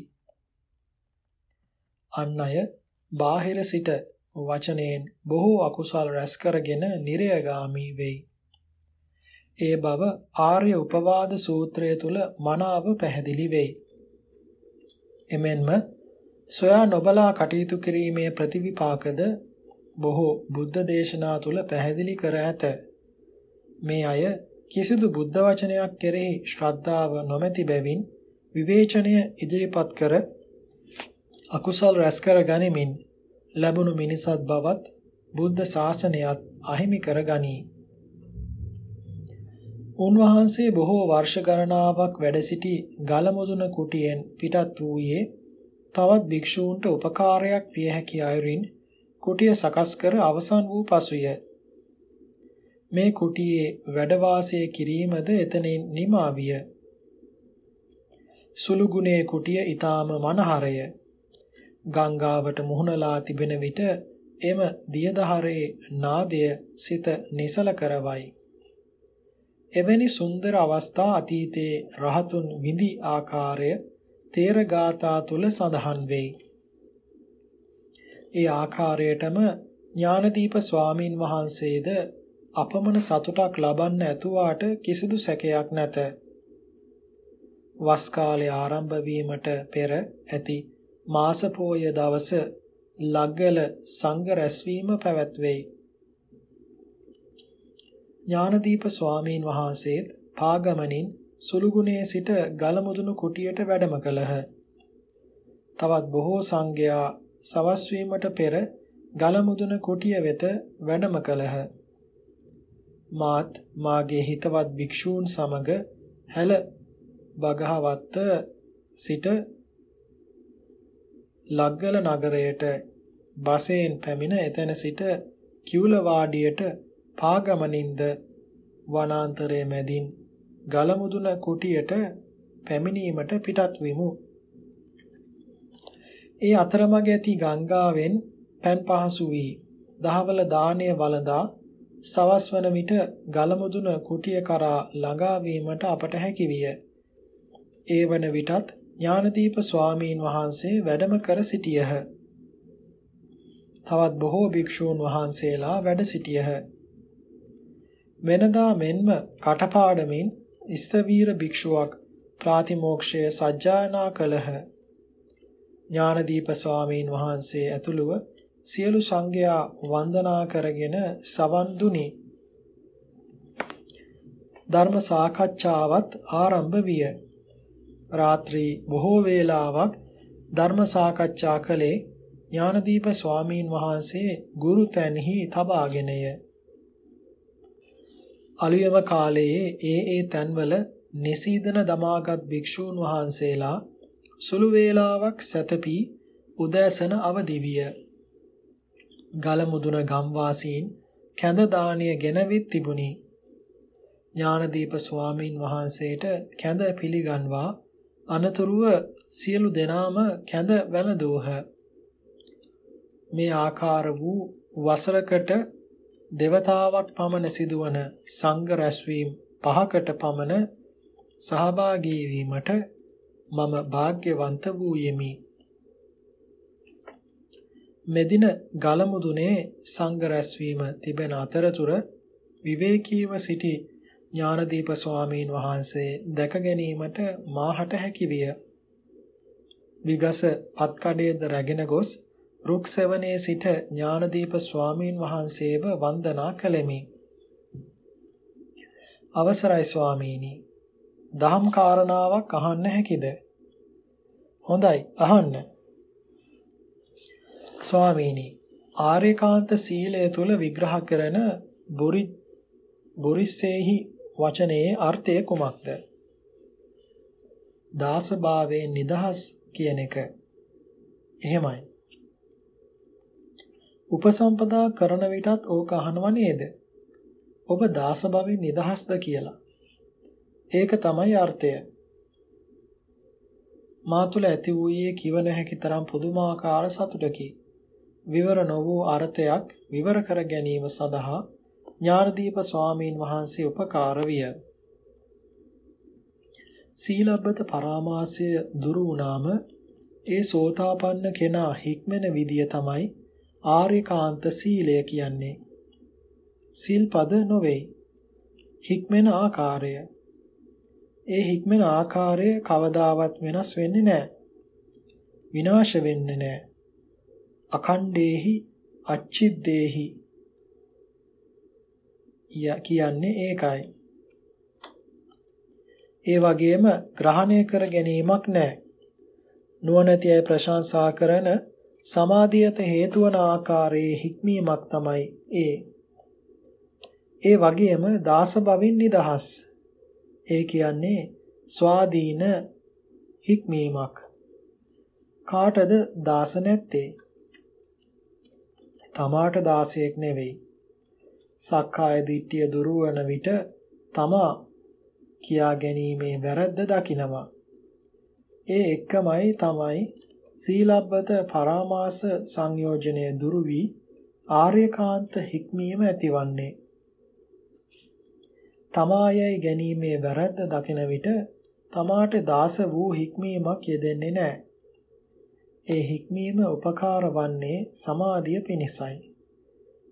අන් අය බාහිර සිට වචනයෙන් බොහෝ අකුසල් රැස් කරගෙන නිරයගාමි වෙයි. ඒ බව ආර්ය උපවාද සූත්‍රය තුල මනාව පැහැදිලි වෙයි. එමෙන්ම සොයා නොබලා කටයුතු කිරීමේ ප්‍රතිවිපාකද බොහෝ බුද්ධ දේශනා තුල පැහැදිලි කර ඇත. මේ අය කිසිදු බුද්ධ වචනයක් කෙරෙහි ශ්‍රද්ධාව නොමැති බැවින් විවේචනය ඉදිරිපත් කර අකුසල් රැස් කර ගනිමින් ලැබුණු මිනිසත් බවත් බුද්ධ ශාසනයත් අහිමි කර ගනී. උන්වහන්සේ බොහෝ වර්ෂ ගණනාවක් වැඩ සිටි ගලමුදුන කුටියෙන් පිටත් වූයේ තවත් භික්ෂූන්ට උපකාරයක් විය හැකි අයුරින් කුටිය සකස් කර අවසන් වූ පසුය. මේ කුටියේ වැඩ වාසය කිරීමද එතනින් නිමා විය. සුළුගුණේ කුටිය ඊටාම මනහරය. ගංගාවට මුහුණලා තිබෙන විට එම දියදහරේ නාදය සිත නිසල කරවයි. එවැනි සුන්දර අවස්ථා අතීතයේ රහතුන් විඳි ආකාරය තේර ගාථා තුල සඳහන් වෙයි. ඒ ආකාරයටම ඥානදීප ස්වාමින් වහන්සේද අපමණ සතුටක් ලබන්න ඇතුවාට කිසිදු සැකයක් නැත. වස් කාලය ආරම්භ වීමට පෙර ඇති මාස පෝය දවස ලග්ගල සංඝ රැස්වීම පැවැත්වෙයි. ඥානදීප ස්වාමීන් වහන්සේත් පාගමනින් සුළුගුණේ සිට ගලමුදුණු කුටියට වැඩම කළහ. තවත් බොහෝ සංඝයා සවස් වීමට පෙර ගලමුදුන කුටිය වෙත වැඩම කළහ. මාත් මාගේ හිතවත් භික්ෂූන් සමග හැල බගහවත්ත සිට ලග්ගල නගරයට බසයෙන් පැමිණ එතන සිට කිවුලවාඩියට පාගමනින්ද වනාන්තරයේ මැදින් ගලමුදුන කුටියට පැමිණීමට පිටත් විමු. ඒ අතරමඟ ඇති ගංගාවෙන් පෑන් පහසු වී දහවල දාණය වළඳා සවස් වන විට ගලමුදුන කුටිය කරා ළඟා වීමට අපට හැකි විය. ඒ වන විටත් ඥානදීප ස්වාමීන් වහන්සේ වැඩම කර සිටියහ. තවත් බොහෝ භික්ෂූන් වහන්සේලා වැඩ සිටියහ. වෙනදා මෙන්ම කටපාඩමින් ස්තවීර භික්ෂුවක් ප්‍රාතිමෝක්ෂය සජ්ජායනා කළහ. ඥානදීප ස්වාමීන් වහන්සේ ඇතුළුව සියලු සංඝයා වන්දනා කරගෙන සවන් දුනි. ධර්ම සාකච්ඡාවත් ආරම්භ විය. රාත්‍රී බොහෝ වේලාවක් ධර්ම සාකච්ඡා කළේ ඥානදීප ස්වාමීන් වහන්සේ ගුරු තැන්හි තබාගෙනය. අලුයම කාලයේ ඒ ඒ තැන්වල නිසීදන දමාගත් භික්ෂූන් වහන්සේලා සුළු වේලාවක් සැතපී උදෑසන අවදි විය. ගල මුදුන ගම්වාසීන් කැඳ දාණය ගෙනවිත් තිබුණි. ඥානදීප ස්වාමින් වහන්සේට කැඳ පිළිගන්වා අනතුරුව සියලු දෙනාම කැඳ වැළඳෝහ. මේ ආකාර වූ වසරකට දෙවතාවක් පමණ සිදුවන සංඝ රැස්වීම පහකට පමණ සහභාගී වීමට මම වාග්්‍යවන්ත වූ යෙමි. මෙදින ගලමුදුනේ සංඝ රැස්වීම තිබෙන අතරතුර විවේකීව සිටි ඥානදීප ස්වාමීන් වහන්සේ දැක ගැනීමට මාහට හැකි විය. විගස පත්කඩේද රැගෙන ගොස් රුක් සෙවණේ සිට ඥානදීප ස්වාමීන් වහන්සේව වන්දනා කළෙමි. අවසරයි ස්වාමීනි. දහම් කාරණාවක් අහන්න හැකිද? හොඳයි අහන්න. ස්වාමීනි ආර්යකාන්ත සීලය තුල විග්‍රහ කරන බුරි බුරිස්සේහි වචනයේ අර්ථය කුමක්ද? දාසභාවයෙන් නිදහස් කියන එක. එහෙමයි. උපසම්පදා කරන විටත් ඕක අහනව නේද? ඔබ දාස භවෙන් නිදහස්ද කියලා. ඒක තමයි අර්ථය. මා තුළ ඇති වූයේ කිව නොහැකි තරම් පුදුමාකාර සතුටකි. විවර නො වූ අර්ථයක් විවර කර ගැනීම සඳහා ඥානදීප ස්වාමීන් වහන්සේ උපකාර විය. සීලබ්බත පරාමාසය දුරු වුණාම ඒ සෝතාපන්න කෙනා හික්මෙන විදිය තමයි ආර්යකාන්ත සීලය කියන්නේ. සිල්පද නොවේ. හික්මෙන ආකාරය. ඒ හික්මෙන ආකාරය කවදාවත් වෙනස් වෙන්නේ නැහැ. විනාශ වෙන්නේ නැහැ. අඛණ්ඩේහි අච්චිද්දේහි කියන්නේ ඒකයි. ඒ වගේම ග්‍රහණය කර ගැනීමක් නැහැ. නුවණැති අය ප්‍රශංසා කරන සමාධියත හේතු වන ආකාරයේ හික්මීමක් තමයි ඒ. ඒ වගේම දාස බවින් නිදහස්. ඒ කියන්නේ ස්වාධීන හික්මීමක්. කාටද දාස නැත්තේ? තමාට දාසයෙක් නෙවෙයි. සක්කාය දිට්ඨිය දුරු වන විට තමා කියා ගැනීමේ වැරද්ද දකිනවා. ඒ එක්කමයි තමයි සීලබ්බත පරාමාස සංයෝජනය දුරු වී ආර්යකාන්ත හික්මීම ඇතිවන්නේ. තමායයි ගැනීමේ වැරද්ද දකින විට තමාට දාස වූ හික්මීමක් යෙදෙන්නේ නැහැ. ඒ හික්මීම උපකාර වන්නේ සමාධිය පිණිසයි.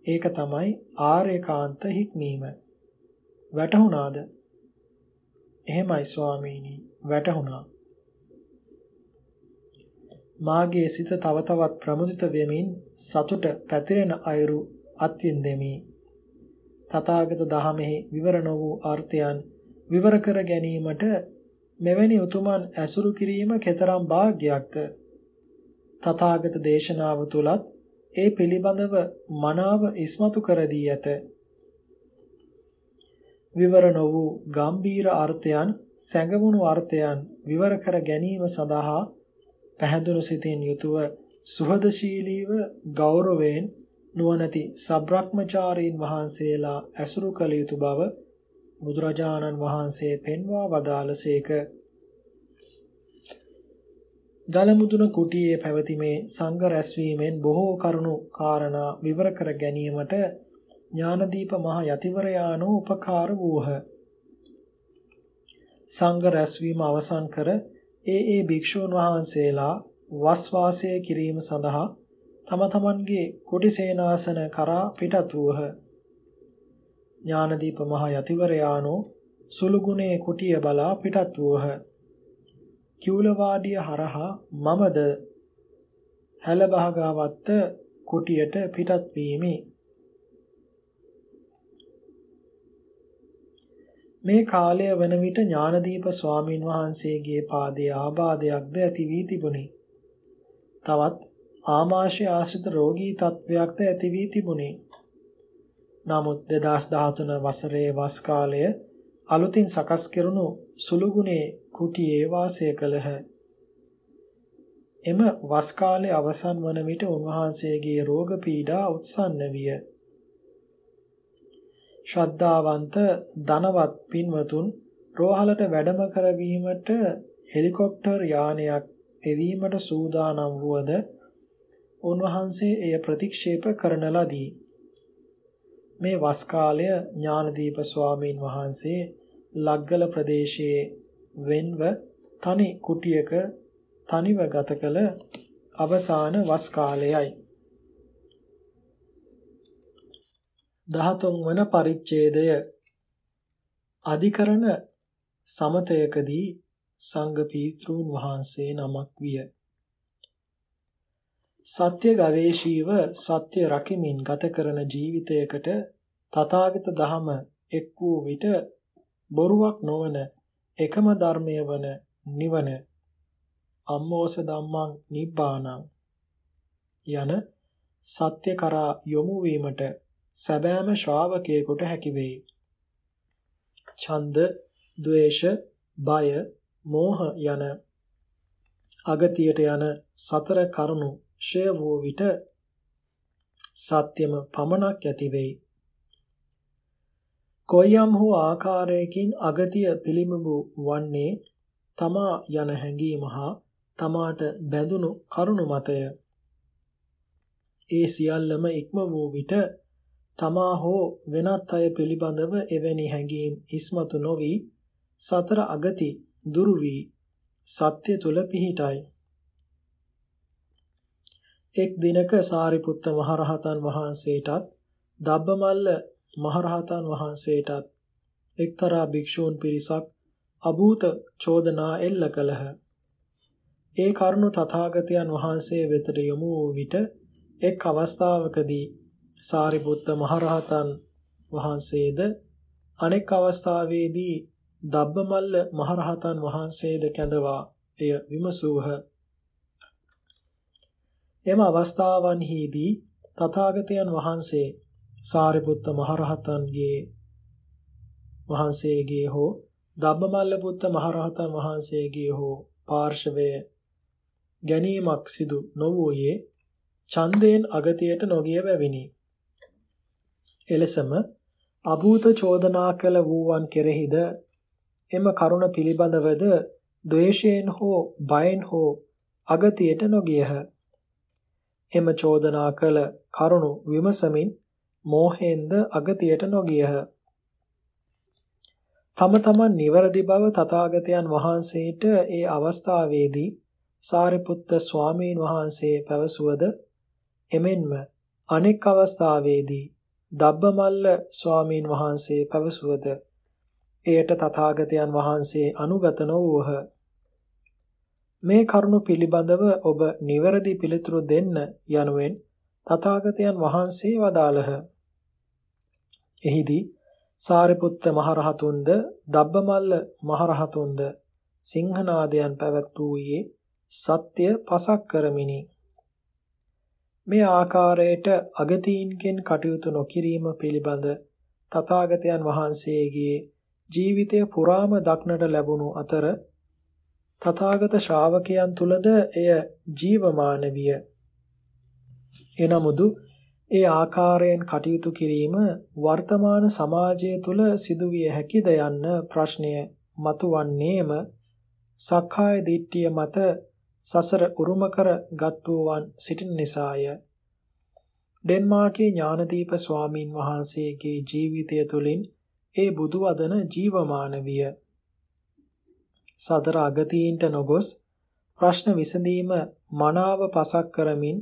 ඒක තමයි ආර්යකාන්ත හික්මීම. වැටහුණාද? එහෙමයි ස්වාමීනි වැටහුණා. මාගේ සිත තව තවත් ප්‍රමුදිත වෙමින් සතුට පැතිරෙන අයුරු අත්විඳෙමි. තථාගත දහමෙහි විවර වූ අර්ථයන් විවර කර ගැනීමට මෙවැනි උතුමන් ඇසුරු කිරීම කෙතරම් වාග්යක්ද තථාගත දේශනාව තුලත් ඒ පිළිබඳව මනාව ඉස්මතු කර දී ඇත. විවර වූ ගම්බීර අර්ථයන් සැඟවුණු අර්ථයන් විවර කර ගැනීම සඳහා පැහැදුණු සිතින් යුතුව සුහදශීලීව ගෞරවයෙන් නුවණැති සබ්‍රක්‍මචාරීන් වහන්සේලා ඇසුරු කළ යුතු බව බුදුරජාණන් වහන්සේ පෙන්වා වදාළසේක. ගලමුදුන කුටියේ පැවතිමේ සංඝ රැස්වීමෙන් බොහෝ කරුණු කාරණා විවර කර ගැනීමට ඥානදීප මහ යතිවරයාණෝ උපකාර වූහ. සංඝ රැස්වීම අවසන් කර ඒ ඒ භික්ෂූන් වහන්සේලා වස් වාසය කිරීම සඳහා තම තමන්ගේ කුටි සේනාසන කරා පිටත් වූහ. ඥානදීප මහ යතිවරයාණෝ සුළුගුණේ කුටිය බලා පිටත් වූහ. කිවුලවාඩිය හරහා මමද හැලබහගාවත්ත කුටියට පිටත් වීමි. මේ කාලය වන විට ඥානදීප ස්වාමින් වහන්සේගේ පාදයේ ආබාධයක්ද ඇති වී තිබුණි. තවත් ආමාශය ආශ්‍රිත රෝගී තත්වයක්ද ඇති වී තිබුණේ. නමුත් 2013 වසරේ වස් කාලය අලුතින් සකස් කෙරුණු සුළුගුණේ කුටියේ වාසය කළහ. එම වස් කාලයේ අවසන් වන විට උන්වහන්සේගේ රෝග පීඩා උත්සන්න විය. ශ්‍රද්ධාවන්ත ධනවත් පින්වතුන් රෝහලට වැඩම කරවීමට හෙලිකොප්ටර් යානයක් එවීමට සූදානම් වුවද උන්වහන්සේ එය ප්‍රතික්ෂේප කරන ලදී. මේ වස් කාලය ඥානදීප ස්වාමීන් වහන්සේ ලග්ගල ප්‍රදේශයේ වෙන්ව තනි කුටියක තනිව ගත කළ අවසාන වස් කාලයයි. 13 වන පරිච්ඡේදය අධිකරණ සමතයකදී සංඝ පීත්‍රුන් වහන්සේ නමක් විය. සත්‍ය ගවේෂීව සත්‍ය රකිමින් ගත කරන ජීවිතයකට තථාගත දහම එක් වූ විට බොරුවක් නොවන එකම ධර්මය වන නිවන අම්මෝස ධම්මං නිබ්බානං යන සත්‍ය කරා යොමු වීමට සැබෑම ශ්‍රාවකයෙකුට හැකි වෙයි. ඡන්ද, ද්වේෂ, බය, මෝහ යන අගතියට යන සතර කරුණු ෂය වූ විට සත්‍යම පමණක් ඇති වෙයි. කොයියම් හෝ ආකාරයකින් අගතිය පිළිඹු වන්නේ තමා යන හැඟීම හා තමාට බැඳුණු කරුණු මතය. ඒ සියල්ලම ඉක්ම වූ විට තමා හෝ වෙනත් අය පිළිබඳව එවැනි හැඟීම් ඉස්මතු නොවි සතර අගති දුරු වී සත්‍ය තුල පිහිටයි. එක් දිනක සාරිපුත්ත මහරහතන් වහන්සේටත් දබ්බමල්ල මහරහතන් වහන්සේටත් එක්තරා භික්ෂූන් පිරිසක් අභූත චෝදනා එල්ල කළහ. ඒ කරුණු තථාගතයන් වහන්සේ වෙතට යොමු වූ විට එක් අවස්ථාවකදී සාරිපුත්ත මහරහතන් වහන්සේද අනෙක් අවස්ථාවේදී දබ්බමල්ල මහරහතන් වහන්සේද කැඳවා එය විමසූහ. එම අවස්ථාවන්හිදී තථාගතයන් වහන්සේ සාරිපුත්ත මහරහතන්ගේ වහන්සේගේ හෝ ධම්මමල්ල පුත්ත මහරහතන් වහන්සේගේ හෝ පාර්ශවය ගැනීමක් සිදු නොවූයේ ඡන්දයෙන් අගතියට නොගිය බැවිනි. එලෙසම අභූත චෝදනා කළ වූවන් කෙරෙහිද එම කරුණ පිළිබඳවද ද්වේෂයෙන් හෝ බයෙන් හෝ අගතියට නොගියහ. එම චෝදනා කළ කරුණු විමසමින් මෝහෙන්ද අගතියට නොගියහ. තම තමන් නිවැරදි බව තථාගතයන් වහන්සේට ඒ අවස්ථාවේදී සාරිපුත්ත ස්වාමීන් වහන්සේ පැවසුවද එමෙන්ම අනෙක් අවස්ථාවේදී දබ්බමල්ල ස්වාමීන් වහන්සේ පැවසුවද එයට තථාගතයන් වහන්සේ අනුගත නොවූහ මේ කරුණු පිළිබඳව ඔබ නිවැරදි පිළිතුරු දෙන්න යනුවෙන් තථාගතයන් වහන්සේ වදාළහ. එහිදී සාරිපුත්ත මහරහතුන්ද දබ්බමල්ල මහරහතුන්ද සිංහනාදයන් පැවැත්වූයේ සත්‍ය පසක් කරමිනි. මේ ආකාරයට අගතීන්ගෙන් කටයුතු නොකිරීම පිළිබඳ තථාගතයන් වහන්සේගේ ජීවිතය පුරාම දක්නට ලැබුණු අතර තථාගත ශ්‍රාවකයන් තුලද එය ජීවමාන විය. එනමුදු ඒ ආකාරයෙන් කටයුතු කිරීම වර්තමාන සමාජය තුල සිදුවිය හැකිද යන්න ප්‍රශ්නය මතුවන්නේම සක්කාය දිට්ඨිය මත සසර උරුම කර ගත්වුවන් සිටින නිසාය. ඩෙන්මාර්කේ ඥානදීප ස්වාමින් වහන්සේගේ ජීවිතය තුළින් ඒ බුදු වදන ජීවමාන විය. සතර අගතීන්ට නොගොස් ප්‍රශ්න විසඳීම මනාව පසක් කරමින්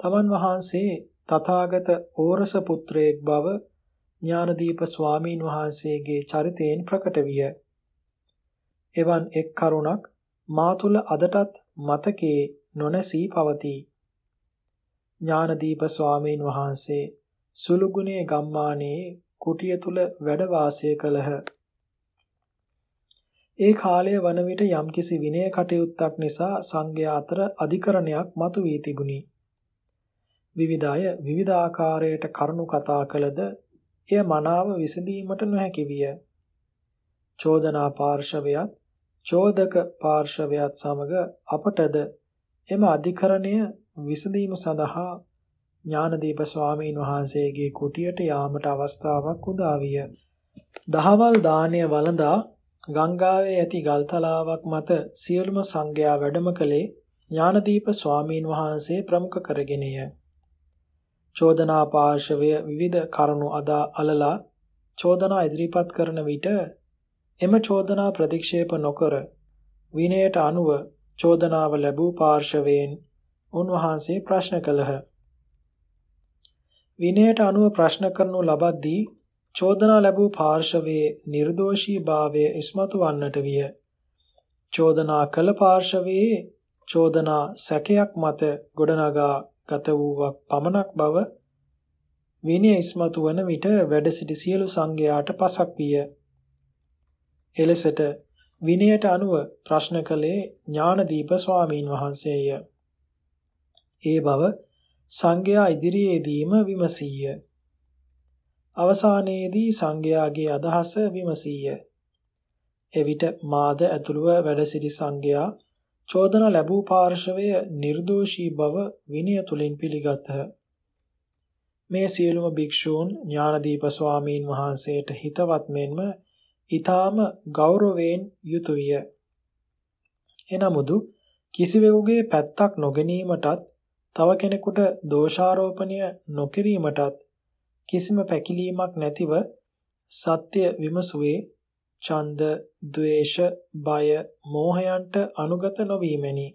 තමන් වහන්සේ තථාගත ඕරස පුත්‍රයෙක් බව ඥානදීප ස්වාමීන් වහන්සේගේ චරිතයෙන් ප්‍රකට විය. එවන් එක් කරුණක් මා තුල අදටත් මතකයේ නොනැසී පවතී. ඥානදීප ස්වාමීන් වහන්සේ සුළුගුණේ ගම්මානයේ කුටිය තුල වැඩ වාසය කළහ. ඒ කාලය වන විට යම්කිසි විනය කටයුත්තක් නිසා සංඝයා අතර අධිකරණයක් මතු වී තිබුණි. විවිධ අය විවිධ ආකාරයට කරුණු කතා කළද එය මනාව විසඳීමට නොහැකි විය. චෝදනා පාර්ශවයත් චෝදක පාර්ශවයත් සමග අපටද එම අධිකරණය විසඳීම සඳහා ඥානදීප ස්වාමීන් වහන්සේගේ කුටියට යාමට අවස්ථාවක් උදා විය. දහවල් දාණය වළඳා ගංගාවේ ඇති ගල්තලාවක් මත සියලුම සංඝයා වැඩම කළේ ඥානදීප ස්වාමීන් වහන්සේ ප්‍රමුඛ කරගෙනය. චෝදනා පාර්ශවය විවිධ කරුණු අදා අලලා චෝදනා ඉදිරිපත් කරන විට එම චෝදනා ප්‍රතික්ෂේප නොකර විනයට අනුව චෝදනාව ලැබූ පාර්ශවයෙන් උන්වහන්සේ ප්‍රශ්න කළහ. විනයට අනුව ප්‍රශ්න කරනු ලබද්දී චෝදනා ලැබූ පාර්ශවයේ නිර්දෝෂී භාවය ඉස්මතු වන්නට විය. චෝදනා කළ පාර්ශවයේ චෝදනා සැකයක් මත ගොඩනගා ගත වූවක් පමණක් බව විනය ඉස්මතු වන විට වැඩ සිටි සියලු සංඝයාට පසක් විය. එලෙසට විනයට අනුව ප්‍රශ්න කළේ ඥානදීප ස්වාමීන් වහන්සේය. ඒ බව සංඝයා ඉදිරියේදීම විමසීය. අවසානයේදී සංඝයාගේ අදහස විමසීය. එවිට මාද ඇතුළුව වැඩ සිටි සංඝයා චෝදනා ලැබූ පාර්ශවය නිර්දෝෂී බව විනය තුලින් පිළිගත්හ. මේ සියලුම භික්ෂූන් ඥානදීප ස්වාමීන් වහන්සේට හිතවත් මෙන්ම ඊ타ම ගෞරවයෙන් යුතුය. එනමුදු කිසිවෙකුගේ පැත්තක් නොගැනීමටත් තව කෙනෙකුට දෝෂාරෝපණය නොකිරීමටත් කිසිම පැකිලීමක් නැතිව සත්‍ය විමසුවේ ඡන්ද, ද්වේෂ, බය, මෝහයන්ට අනුගත නොවීමෙනි.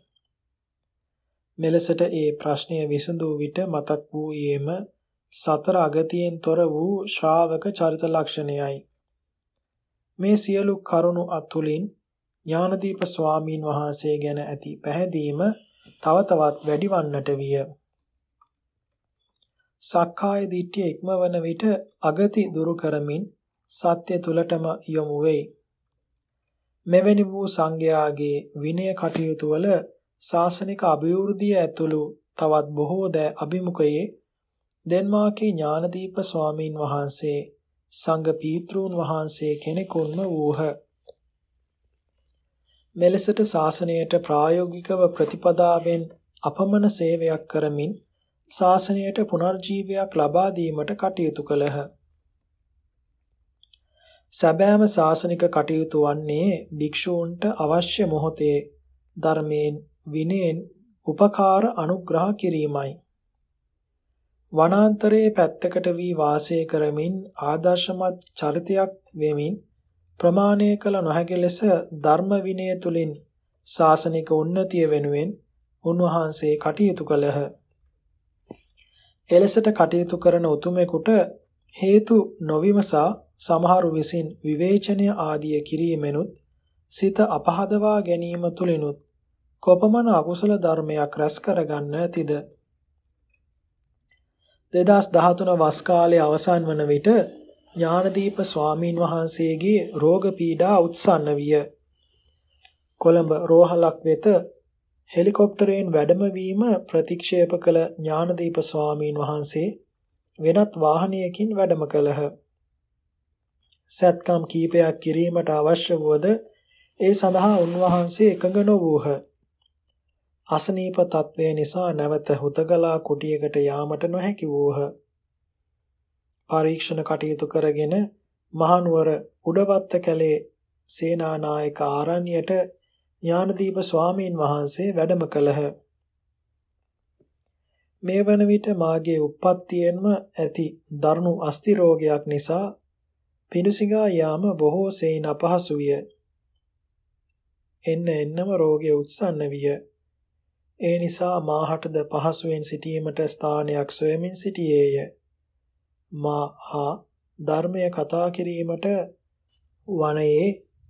මෙලෙසට ඒ ප්‍රශ්නය විසඳූ විට මතක් වූයේම සතර අගතියෙන් තොර වූ ශ්‍රාවක චරිත ලක්ෂණයයි. මේ සියලු කරුණු අතුලින් ඥානදීප ස්වාමීන් වහන්සේ ගැන ඇති පැහැදීම තව තවත් වැඩිවන්නට විය. සක්කාය දිට්ඨිය ඉක්මවන විට අගති දුරු කරමින් සත්‍ය තුලටම යොමු වෙයි. මෙවැනි වූ සංඝයාගේ විනය කටයුතු වල ශාසනික අභිවෘද්ධිය ඇතුළු තවත් බොහෝ දෑ අභිමුඛයේ ඩෙන්මාර්කේ ඥානදීප ස්වාමීන් වහන්සේ සංඝ පීත්‍රූන් වහන්සේ කෙනෙකුන්ම වූහ. මෙලෙසට ශාසනයට ප්‍රායෝගිකව ප්‍රතිපදාවෙන් අපමණ සේවයක් කරමින් ශාසනයට පුනර්ජීවයක් ලබා දීමට කටයුතු කළහ. සැබෑම ශාසනික කටයුතු වන්නේ භික්ෂූන්ට අවශ්‍ය මොහොතේ ධර්මයෙන් විනයෙන් උපකාර අනුග්‍රහ කිරීමයි. වනාන්තරයේ පැත්තකට වී වාසය කරමින් ආදර්ශමත් චරිතයක් වෙමින් ප්‍රමාණය කළ නොහැකි ලෙස ධර්ම විනය තුලින් ශාසනික උන්නතිය වෙනුවෙන් උන්වහන්සේ කටයුතු කළහ. එලෙසට කටයුතු කරන උතුමෙකුට හේතු නොවිමසා සමහරු විසින් විවේචනය ආදිය කිරීමෙනුත් සිත අපහදවා ගැනීම තුලිනුත් කොපමණ අකුසල ධර්මයක් රැස් කරගන්න ඇතිද 2013 වස් කාලයේ අවසන් වන විට ඥානදීප ස්වාමීන් වහන්සේගේ රෝග පීඩා උත්සන්න විය. කොළඹ රෝහලක් වෙත හෙලිකොප්ටරයෙන් වැඩමවීම ප්‍රතික්ෂේප කළ ඥානදීප ස්වාමීන් වහන්සේ වෙනත් වාහනයකින් වැඩම කළහ. සත්කම් කීපයක් කිරීමට අවශ්‍ය වුවද ඒ සඳහා උන්වහන්සේ එකඟ නොවූහ. අසනීප තත්වය නිසා නැවත හුදගලා කුටියකට යාමට නොහැකි වූහ. පරීක්ෂණ කටයුතු කරගෙන මහනුවර උඩවත්ත කැලේ සේනානායක ආරණ්‍යයට ඥානදීප ස්වාමීන් වහන්සේ වැඩම කළහ. මේ වන විට මාගේ උප්පත්තියෙන්ම ඇති දරුණු අස්ති රෝගයක් නිසා පිඬුසිඟා යාම බොහෝ සෙයින් අපහසු විය. එන්න එන්නම රෝගය උත්සන්න විය. ඒ නිසා මාහටද පහසුවෙන් සිටීමට ස්ථානයක් සොයමින් සිටියේය. මා හා ධර්මය කතා කිරීමට වනයේ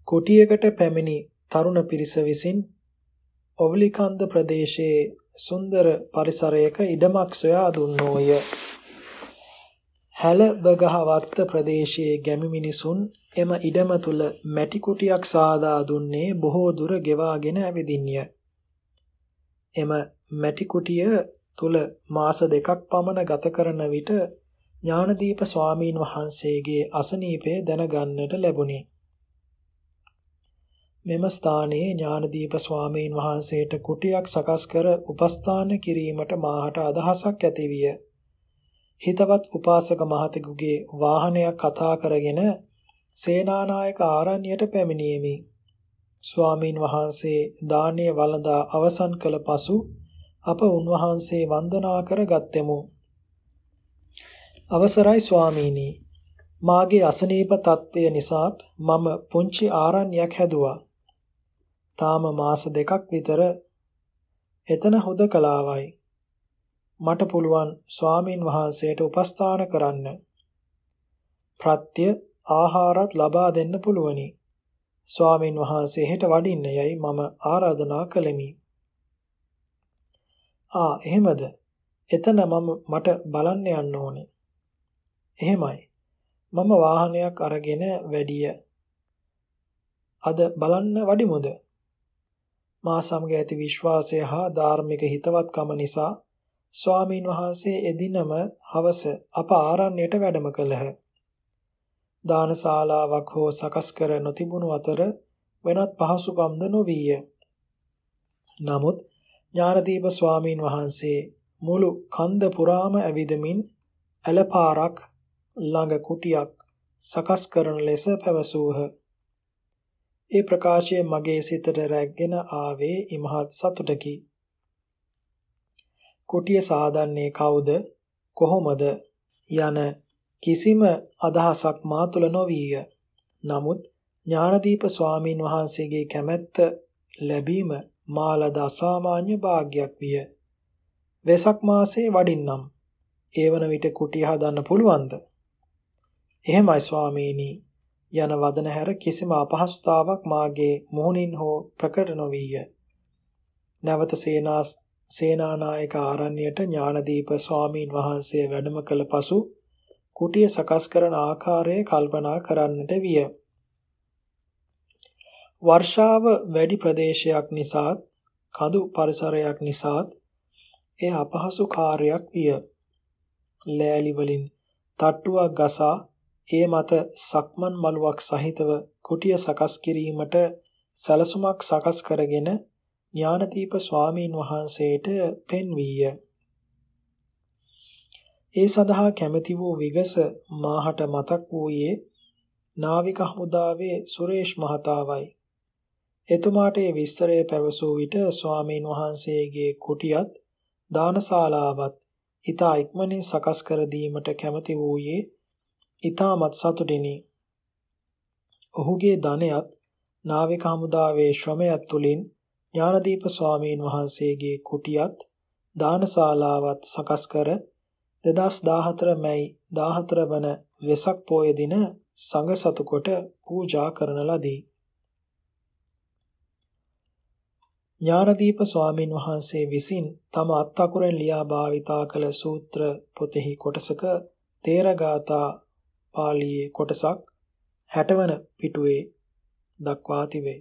කුටියකට පැමිණි තරුණ පිරිස විසින් ඔවලිකන්ද ප්‍රදේශයේ සුන්දර පරිසරයක ඉඩමක් සොයා දුන්නෝය. හැලබගහවත්ත ප්‍රදේශයේ ගැමි මිනිසුන් එම ඉඩම තුල මැටි කුටියක් සාදා දුන්නේ බොහෝ දුර ගෙවාගෙන ඇවිදින්ය. එම මැටි කුටිය තුල මාස දෙකක් පමණ ගත කරන විට ඥානදීප ස්වාමීන් වහන්සේගේ අසනීපය දැනගන්නට ලැබුණි. මෙම ස්ථානයේ ඥානදීප ස්වාමීන් වහන්සේට කුටියක් සකස් කර උපස්ථාන කිරීමට මාහට අදහසක් ඇතිවිය. හිතවත් උපාසක මහතෙකුගේ වාහනයක් කතා කරගෙන සේනානායක ආරණ්‍යයට පැමිණීමේ ස්වාමීන් වහන්සේ දානීය වළඳා අවසන් කළ පසු අප උන්වහන්සේ වන්දනා කර ගත්තෙමු. අවසරයි ස්වාමීනි මාගේ අසනීප තත්ත්වය නිසාත් මම පුංචි ආරණ්‍යයක් හැදුවා. තාම මාස දෙකක් විතර එතන හුදකලාවයි. මට පුළුවන් ස්වාමින් වහන්සේට උපස්ථාන කරන්න. ප්‍රත්‍ය ආහාරත් ලබා දෙන්න පුළුවනි. ස්වාමින් වහන්සේ හෙට වඩින්න යයි මම ආරාධනා කළෙමි. ආ එහෙමද? එතන මම මට බලන්න යන්න ඕනේ. එහෙමයි. මම වාහනයක් අරගෙන වැඩිය. අද බලන්න වඩිමුද? මා සමග ඇති විශ්වාසය හා ධාර්මික හිතවත්කම නිසා ස්වාමීන් වහන්සේ එදිනම හවස අප ආරණ්‍යයට වැඩම කළහ. දානශාලාවක් හෝ සකස් කර නොතිබුණු අතර වෙනත් පහසුකම්ද නොවිය. නමුත් ඥානදීප ස්වාමීන් වහන්සේ මුළු කන්ද පුරාම ඇවිදමින් ඇලපාරක් ළඟ කුටියක් සකස් කරන ලෙස පැවසූහ. ඒ ප්‍රකාශය මගේ සිතට රැගෙන ආවේ ඉමහත් සතුටකි. කුටිය සාදන්නේ කවුද කොහොමද යන කිසිම අදහසක් මා තුළ නොවිය. නමුත් ඥානදීප ස්වාමීන් වහන්සේගේ කැමැත්ත ලැබීම මාලද අසාමාන්‍ය වාග්යක් විය. වෙසක් මාසයේ වඩින්නම්. ඒ වන විට කුටිය හදන්න පුළුවන්ද? එහෙමයි ස්වාමීනි යන වදන හැර කිසිම අපහසුතාවක් මාගේ මුහුණින් හෝ ප්‍රකට නොවිය. නැවත සේනාස් සේනානායක ආරණ්‍යයට ඥානදීප ස්වාමීන් වහන්සේ වැඩම කළ පසු කුටිය සකස් කරන ආකාරය කල්පනා කරන්නට විය. වර්ෂාව වැඩි ප්‍රදේශයක් නිසාත් කඳු පරිසරයක් නිසාත් එය අපහසු කාර්යයක් විය. ලෑලි වලින් තට්ටුවක් ගසා ඒ මත සක්මන් මළුවක් සහිතව කුටිය සකස් කිරීමට සැලසුමක් සකස් කරගෙන ඥානදීප ස්වාමීන් වහන්සේට පෙන්වීය. ඒ සඳහා කැමැති වූ විගස මාහට මතක් වූයේ නාවික හමුදාවේ සුරේෂ් මහතාවයි. එතුමාට ඒ විස්තරය පැවසූ විට ස්වාමීන් වහන්සේගේ කුටියත් දානශාලාවත් ඊතා ඉක්මනින් සකස් කර දීමට කැමැති වූයේ ඊ타මත් සතුටිනි. ඔහුගේ ධනයත් නාවික හමුදාවේ ශ්‍රමයත් තුලින් ඥානදීප ස්වාමීන් වහන්සේගේ කුටියත් දානශාලාවත් සකස් කර 2014 මැයි 14 වන වෙසක් පෝය දින සංඝ සතු කොට පූජා කරන ලදී. ඥානදීප ස්වාමින් වහන්සේ විසින් තම අත් අකුරෙන් ලියා භාවිතා කළ සූත්‍ර පොතෙහි කොටසක තේරගාථා පාළියේ කොටසක් 60 වන පිටුවේ දක්වා තිබේ.